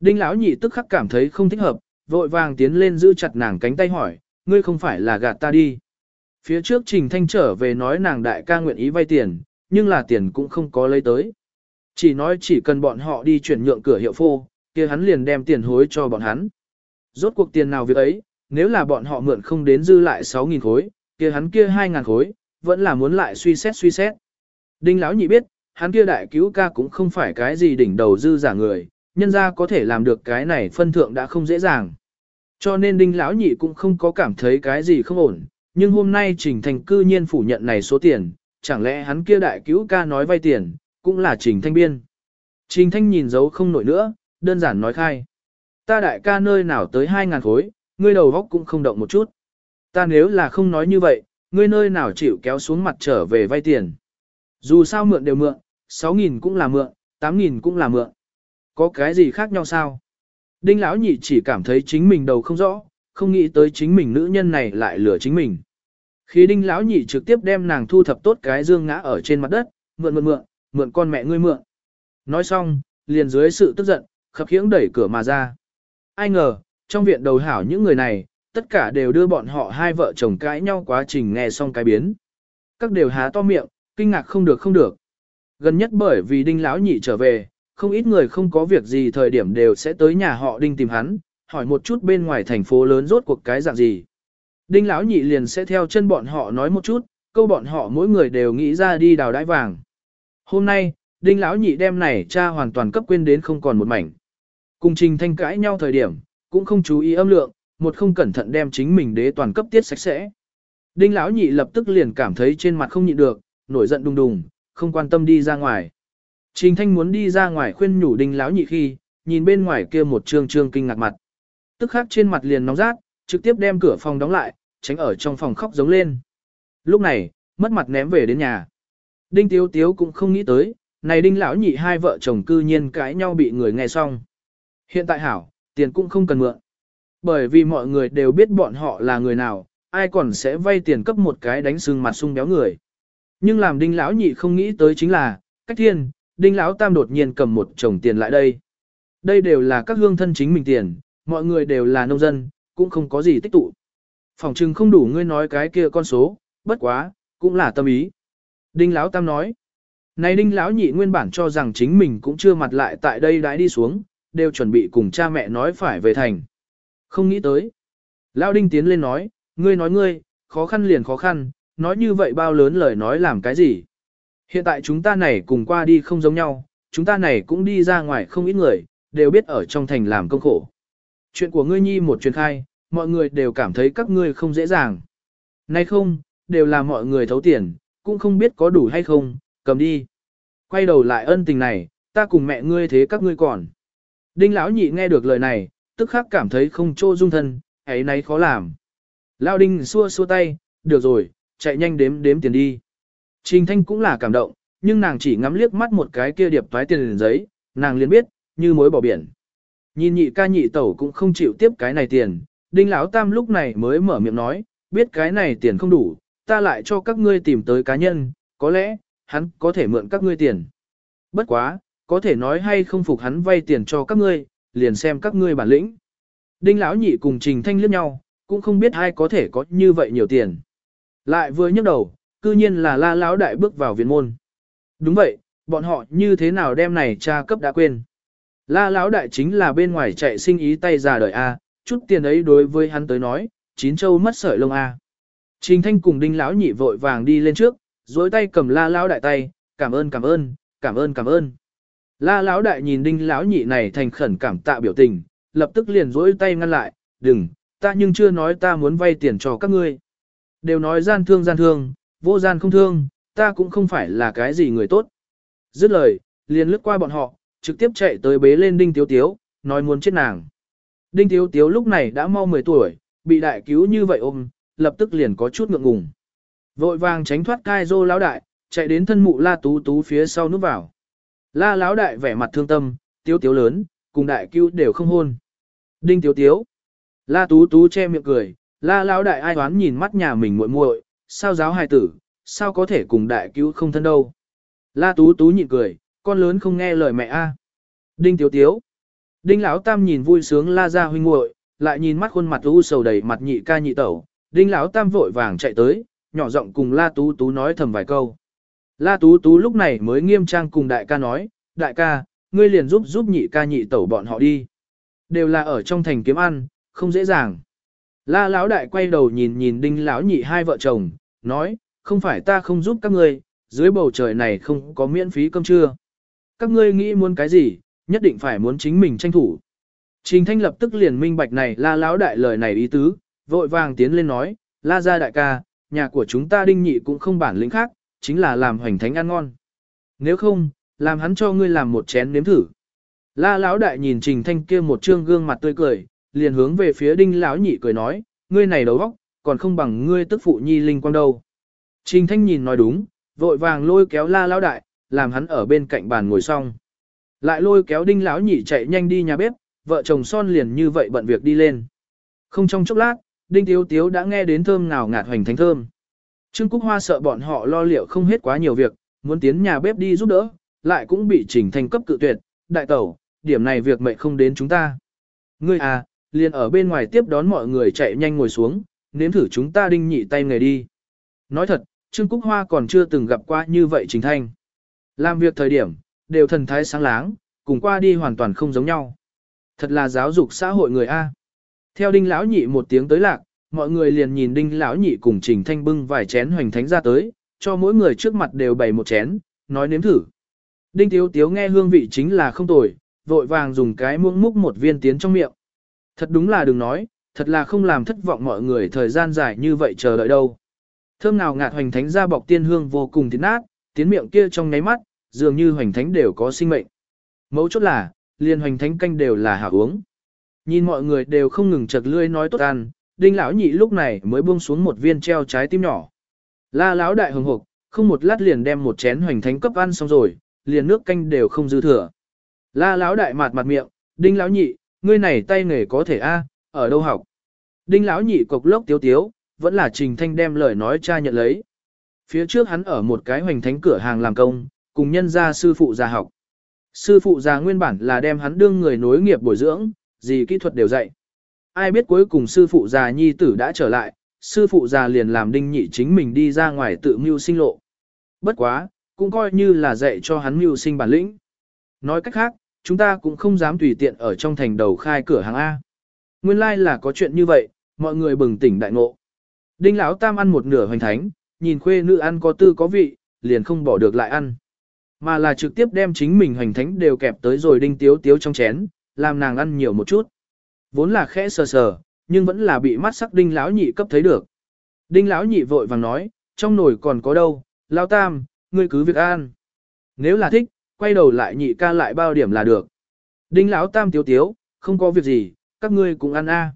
Speaker 1: Đinh lão nhị tức khắc cảm thấy không thích hợp, vội vàng tiến lên giữ chặt nàng cánh tay hỏi, ngươi không phải là gạt ta đi. Phía trước Trình Thanh trở về nói nàng đại ca nguyện ý vay tiền, nhưng là tiền cũng không có lấy tới. Chỉ nói chỉ cần bọn họ đi chuyển nhượng cửa hiệu phô, kia hắn liền đem tiền hối cho bọn hắn. Rốt cuộc tiền nào việc ấy, nếu là bọn họ mượn không đến dư lại 6.000 khối, kia hắn kia 2.000 khối, vẫn là muốn lại suy xét suy xét. Đinh lão nhị biết, hắn kia đại cứu ca cũng không phải cái gì đỉnh đầu dư giả người, nhân ra có thể làm được cái này phân thượng đã không dễ dàng. Cho nên đinh lão nhị cũng không có cảm thấy cái gì không ổn, nhưng hôm nay Trình Thành cư nhiên phủ nhận này số tiền, chẳng lẽ hắn kia đại cứu ca nói vay tiền, cũng là Trình Thanh biên. Trình Thanh nhìn dấu không nổi nữa, đơn giản nói khai. Ta đại ca nơi nào tới 2.000 khối, ngươi đầu góc cũng không động một chút. Ta nếu là không nói như vậy, ngươi nơi nào chịu kéo xuống mặt trở về vay tiền. Dù sao mượn đều mượn, 6.000 cũng là mượn, 8.000 cũng là mượn. Có cái gì khác nhau sao? Đinh lão nhị chỉ cảm thấy chính mình đầu không rõ, không nghĩ tới chính mình nữ nhân này lại lừa chính mình. Khi đinh lão nhị trực tiếp đem nàng thu thập tốt cái dương ngã ở trên mặt đất, mượn mượn mượn, mượn con mẹ ngươi mượn. Nói xong, liền dưới sự tức giận, khập khiễng đẩy cửa mà ra. Ai ngờ, trong viện đầu hảo những người này, tất cả đều đưa bọn họ hai vợ chồng cãi nhau quá trình nghe xong cái biến. Các đều há to miệng, kinh ngạc không được không được. Gần nhất bởi vì đinh lão nhị trở về, không ít người không có việc gì thời điểm đều sẽ tới nhà họ đinh tìm hắn, hỏi một chút bên ngoài thành phố lớn rốt cuộc cái dạng gì. Đinh lão nhị liền sẽ theo chân bọn họ nói một chút, câu bọn họ mỗi người đều nghĩ ra đi đào đãi vàng. Hôm nay, đinh lão nhị đem này cha hoàn toàn cấp quên đến không còn một mảnh. Cùng trình thanh cãi nhau thời điểm, cũng không chú ý âm lượng, một không cẩn thận đem chính mình đế toàn cấp tiết sạch sẽ. Đinh lão nhị lập tức liền cảm thấy trên mặt không nhịn được, nổi giận đùng đùng, không quan tâm đi ra ngoài. Trình Thanh muốn đi ra ngoài khuyên nhủ Đinh lão nhị khi, nhìn bên ngoài kia một trương trương kinh ngạc mặt. Tức khắc trên mặt liền nóng rát, trực tiếp đem cửa phòng đóng lại, tránh ở trong phòng khóc giống lên. Lúc này, mất mặt ném về đến nhà. Đinh Tiếu Tiếu cũng không nghĩ tới, này Đinh lão nhị hai vợ chồng cư nhiên cãi nhau bị người nghe xong. Hiện tại hảo, tiền cũng không cần mượn. Bởi vì mọi người đều biết bọn họ là người nào, ai còn sẽ vay tiền cấp một cái đánh sưng mặt sung béo người. Nhưng làm Đinh lão nhị không nghĩ tới chính là, cách thiên, Đinh lão tam đột nhiên cầm một chồng tiền lại đây. Đây đều là các hương thân chính mình tiền, mọi người đều là nông dân, cũng không có gì tích tụ. Phòng trừng không đủ ngươi nói cái kia con số, bất quá, cũng là tâm ý. Đinh Lão Tam nói, này Đinh Lão nhị nguyên bản cho rằng chính mình cũng chưa mặt lại tại đây đãi đi xuống, đều chuẩn bị cùng cha mẹ nói phải về thành. Không nghĩ tới. Lão Đinh tiến lên nói, ngươi nói ngươi, khó khăn liền khó khăn, nói như vậy bao lớn lời nói làm cái gì. Hiện tại chúng ta này cùng qua đi không giống nhau, chúng ta này cũng đi ra ngoài không ít người, đều biết ở trong thành làm công khổ. Chuyện của ngươi nhi một truyền khai, mọi người đều cảm thấy các ngươi không dễ dàng. Nay không, đều là mọi người thấu tiền, cũng không biết có đủ hay không, cầm đi. Quay đầu lại ân tình này, ta cùng mẹ ngươi thế các ngươi còn. Đinh lão nhị nghe được lời này, tức khắc cảm thấy không trô dung thân, ấy nấy khó làm. Lão đinh xua xua tay, được rồi, chạy nhanh đếm đếm tiền đi. Trình thanh cũng là cảm động, nhưng nàng chỉ ngắm liếc mắt một cái kia điệp toái tiền liền giấy, nàng liền biết, như mối bỏ biển. Nhìn nhị ca nhị tẩu cũng không chịu tiếp cái này tiền, đinh lão tam lúc này mới mở miệng nói, biết cái này tiền không đủ, ta lại cho các ngươi tìm tới cá nhân, có lẽ, hắn có thể mượn các ngươi tiền. Bất quá, có thể nói hay không phục hắn vay tiền cho các ngươi, liền xem các ngươi bản lĩnh. Đinh lão nhị cùng Trình Thanh liếc nhau, cũng không biết ai có thể có như vậy nhiều tiền. Lại vừa nhấc đầu, cư nhiên là la lão đại bước vào viện môn. Đúng vậy, bọn họ như thế nào đem này cha cấp đã quên. La lão đại chính là bên ngoài chạy sinh ý tay già đời A, chút tiền ấy đối với hắn tới nói, chín châu mất sợi lông A. Trình thanh cùng đinh lão nhị vội vàng đi lên trước, duỗi tay cầm la lão đại tay, cảm ơn cảm ơn, cảm ơn cảm ơn. La lão đại nhìn đinh lão nhị này thành khẩn cảm tạ biểu tình, lập tức liền duỗi tay ngăn lại, đừng, ta nhưng chưa nói ta muốn vay tiền cho các ngươi. Đều nói gian thương gian thương, vô gian không thương, ta cũng không phải là cái gì người tốt. Dứt lời, liền lướt qua bọn họ, trực tiếp chạy tới bế lên đinh tiếu tiếu, nói muốn chết nàng. Đinh tiếu tiếu lúc này đã mau 10 tuổi, bị đại cứu như vậy ôm, lập tức liền có chút ngượng ngùng. Vội vàng tránh thoát cai dô lão đại, chạy đến thân mụ la tú tú phía sau núp vào. La lão đại vẻ mặt thương tâm, tiếu tiếu lớn, cùng đại cứu đều không hôn. Đinh tiếu tiếu. La tú tú che miệng cười, la lão đại ai đoán nhìn mắt nhà mình muội muội, sao giáo hài tử, sao có thể cùng đại cứu không thân đâu. La tú tú nhịn cười, con lớn không nghe lời mẹ a. Đinh tiếu tiếu. Đinh lão tam nhìn vui sướng la ra huynh muội, lại nhìn mắt khuôn mặt u sầu đầy mặt nhị ca nhị tẩu, đinh lão tam vội vàng chạy tới, nhỏ giọng cùng la tú tú nói thầm vài câu. La tú tú lúc này mới nghiêm trang cùng đại ca nói, đại ca, ngươi liền giúp giúp nhị ca nhị tẩu bọn họ đi. Đều là ở trong thành kiếm ăn, không dễ dàng. La lão đại quay đầu nhìn nhìn đinh lão nhị hai vợ chồng, nói, không phải ta không giúp các ngươi, dưới bầu trời này không có miễn phí cơm trưa. Các ngươi nghĩ muốn cái gì, nhất định phải muốn chính mình tranh thủ. Trình Thanh lập tức liền minh bạch này la lão đại lời này ý tứ, vội vàng tiến lên nói, la gia đại ca, nhà của chúng ta đinh nhị cũng không bản lĩnh khác, chính là làm hoành thánh ăn ngon. Nếu không, làm hắn cho ngươi làm một chén nếm thử. La lão đại nhìn Trình Thanh kia một trương gương mặt tươi cười, liền hướng về phía đinh lão nhị cười nói, ngươi này đầu óc, còn không bằng ngươi tức phụ nhi linh quang đâu. Trình Thanh nhìn nói đúng, vội vàng lôi kéo la lão đại, làm hắn ở bên cạnh bàn ngồi xong. Lại lôi kéo đinh lão nhị chạy nhanh đi nhà bếp, vợ chồng son liền như vậy bận việc đi lên. Không trong chốc lát, đinh tiếu tiếu đã nghe đến thơm nào ngạt hoành thánh thơm. Trương Cúc Hoa sợ bọn họ lo liệu không hết quá nhiều việc, muốn tiến nhà bếp đi giúp đỡ, lại cũng bị chỉnh thành cấp cự tuyệt, đại tẩu, điểm này việc mệnh không đến chúng ta. Ngươi à, liền ở bên ngoài tiếp đón mọi người chạy nhanh ngồi xuống, nếm thử chúng ta đinh nhị tay nghề đi. Nói thật, Trương Cúc Hoa còn chưa từng gặp qua như vậy Trình Thanh. Làm việc thời điểm, đều thần thái sáng láng, cùng qua đi hoàn toàn không giống nhau. Thật là giáo dục xã hội người A. Theo đinh lão nhị một tiếng tới lạc, mọi người liền nhìn đinh lão nhị cùng trình thanh bưng vài chén hoành thánh ra tới, cho mỗi người trước mặt đều bày một chén, nói nếm thử. Đinh tiếu tiếu nghe hương vị chính là không tồi, vội vàng dùng cái muỗng múc một viên tiến trong miệng. Thật đúng là đừng nói, thật là không làm thất vọng mọi người thời gian dài như vậy chờ đợi đâu. Thơm nào ngạt hoành thánh ra bọc tiên hương vô cùng tiến nát, tiến miệng kia trong nháy mắt, dường như hoành thánh đều có sinh mệnh. Mấu chốt là, liền hoành thánh canh đều là hảo uống. Nhìn mọi người đều không ngừng chật lưỡi nói tốt ăn, đinh lão nhị lúc này mới buông xuống một viên treo trái tim nhỏ. La lão đại hừng hực, không một lát liền đem một chén hoành thánh cấp ăn xong rồi, liền nước canh đều không dư thừa. La lão đại mạt mặt miệng, đinh lão nhị, ngươi này tay nghề có thể a, ở đâu học? Đinh lão nhị cục lốc tiếu tiếu, vẫn là Trình Thanh đem lời nói cha nhận lấy. Phía trước hắn ở một cái hoành thánh cửa hàng làm công, cùng nhân gia sư phụ già học. Sư phụ già nguyên bản là đem hắn đương người nối nghiệp bồi dưỡng, gì kỹ thuật đều dạy. Ai biết cuối cùng sư phụ già nhi tử đã trở lại, sư phụ già liền làm đinh nhị chính mình đi ra ngoài tự mưu sinh lộ. Bất quá, cũng coi như là dạy cho hắn mưu sinh bản lĩnh. Nói cách khác, chúng ta cũng không dám tùy tiện ở trong thành đầu khai cửa hàng A. Nguyên lai like là có chuyện như vậy, mọi người bừng tỉnh đại ngộ. Đinh lão tam ăn một nửa hoành thánh, nhìn khuê nữ ăn có tư có vị, liền không bỏ được lại ăn. Mà là trực tiếp đem chính mình hoành thánh đều kẹp tới rồi đinh tiếu tiếu trong chén, làm nàng ăn nhiều một chút. Vốn là khẽ sờ sờ, nhưng vẫn là bị mắt sắc đinh lão nhị cấp thấy được. Đinh lão nhị vội vàng nói, trong nồi còn có đâu, lão tam, ngươi cứ việc ăn. Nếu là thích, quay đầu lại nhị ca lại bao điểm là được. Đinh lão tam tiếu tiếu, không có việc gì, các ngươi cũng ăn a.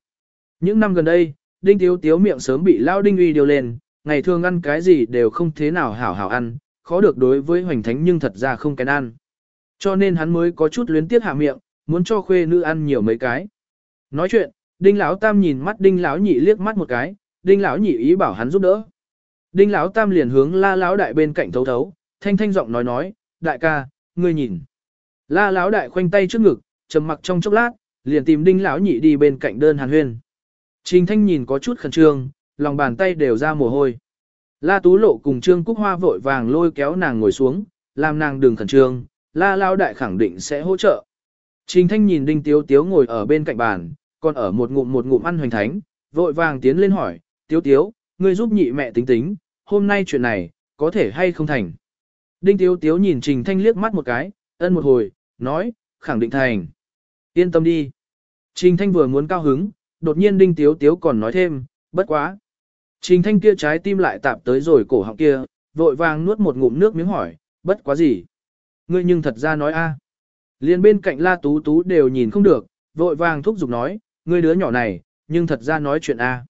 Speaker 1: Những năm gần đây, đinh tiếu tiếu miệng sớm bị lão đinh uy điều lên, ngày thường ăn cái gì đều không thế nào hảo hảo ăn, khó được đối với hoành thánh nhưng thật ra không kén ăn. Cho nên hắn mới có chút luyến tiếc hạ miệng, muốn cho khuê nữ ăn nhiều mấy cái. Nói chuyện, đinh lão tam nhìn mắt đinh lão nhị liếc mắt một cái, đinh lão nhị ý bảo hắn giúp đỡ. Đinh lão tam liền hướng la lão đại bên cạnh thấu thấu, thanh thanh giọng nói nói, đại ca, ngươi nhìn. La lão đại khoanh tay trước ngực, trầm mặc trong chốc lát, liền tìm đinh lão nhị đi bên cạnh đơn hàn huyên. Trình thanh nhìn có chút khẩn trương, lòng bàn tay đều ra mồ hôi. La Tú Lộ cùng Trương Cúc Hoa vội vàng lôi kéo nàng ngồi xuống, làm nàng đừng khẩn trương, La lão Đại khẳng định sẽ hỗ trợ. Trình Thanh nhìn Đinh Tiếu Tiếu ngồi ở bên cạnh bàn, còn ở một ngụm một ngụm ăn hoành thánh, vội vàng tiến lên hỏi, Tiếu Tiếu, ngươi giúp nhị mẹ tính tính, hôm nay chuyện này, có thể hay không thành. Đinh Tiếu Tiếu nhìn Trình Thanh liếc mắt một cái, ân một hồi, nói, khẳng định thành. Yên tâm đi. Trình Thanh vừa muốn cao hứng, đột nhiên Đinh Tiếu Tiếu còn nói thêm, bất quá. Trình thanh kia trái tim lại tạp tới rồi cổ họng kia, vội vàng nuốt một ngụm nước miếng hỏi, bất quá gì. Ngươi nhưng thật ra nói a. À. Liên bên cạnh la tú tú đều nhìn không được, vội vàng thúc giục nói, ngươi đứa nhỏ này, nhưng thật ra nói chuyện a.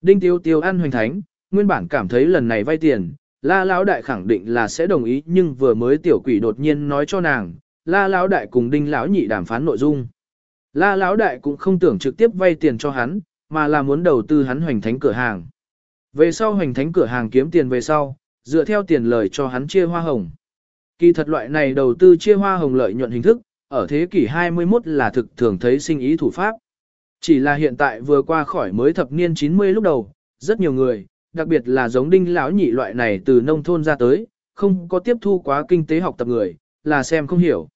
Speaker 1: Đinh tiêu tiêu ăn hoành thánh, nguyên bản cảm thấy lần này vay tiền, la lão đại khẳng định là sẽ đồng ý nhưng vừa mới tiểu quỷ đột nhiên nói cho nàng, la lão đại cùng đinh lão nhị đàm phán nội dung. La lão đại cũng không tưởng trực tiếp vay tiền cho hắn, mà là muốn đầu tư hắn hoành thánh cửa hàng. Về sau Hoành thánh cửa hàng kiếm tiền về sau, dựa theo tiền lời cho hắn chia hoa hồng. Kỳ thật loại này đầu tư chia hoa hồng lợi nhuận hình thức, ở thế kỷ 21 là thực thường thấy sinh ý thủ pháp. Chỉ là hiện tại vừa qua khỏi mới thập niên 90 lúc đầu, rất nhiều người, đặc biệt là giống đinh lão nhị loại này từ nông thôn ra tới, không có tiếp thu quá kinh tế học tập người, là xem không hiểu.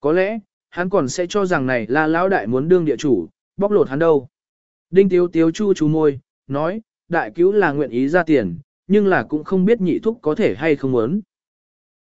Speaker 1: Có lẽ, hắn còn sẽ cho rằng này là lão đại muốn đương địa chủ, bóc lột hắn đâu. Đinh tiếu tiếu chu chú môi, nói, đại cứu là nguyện ý ra tiền, nhưng là cũng không biết nhị thúc có thể hay không muốn.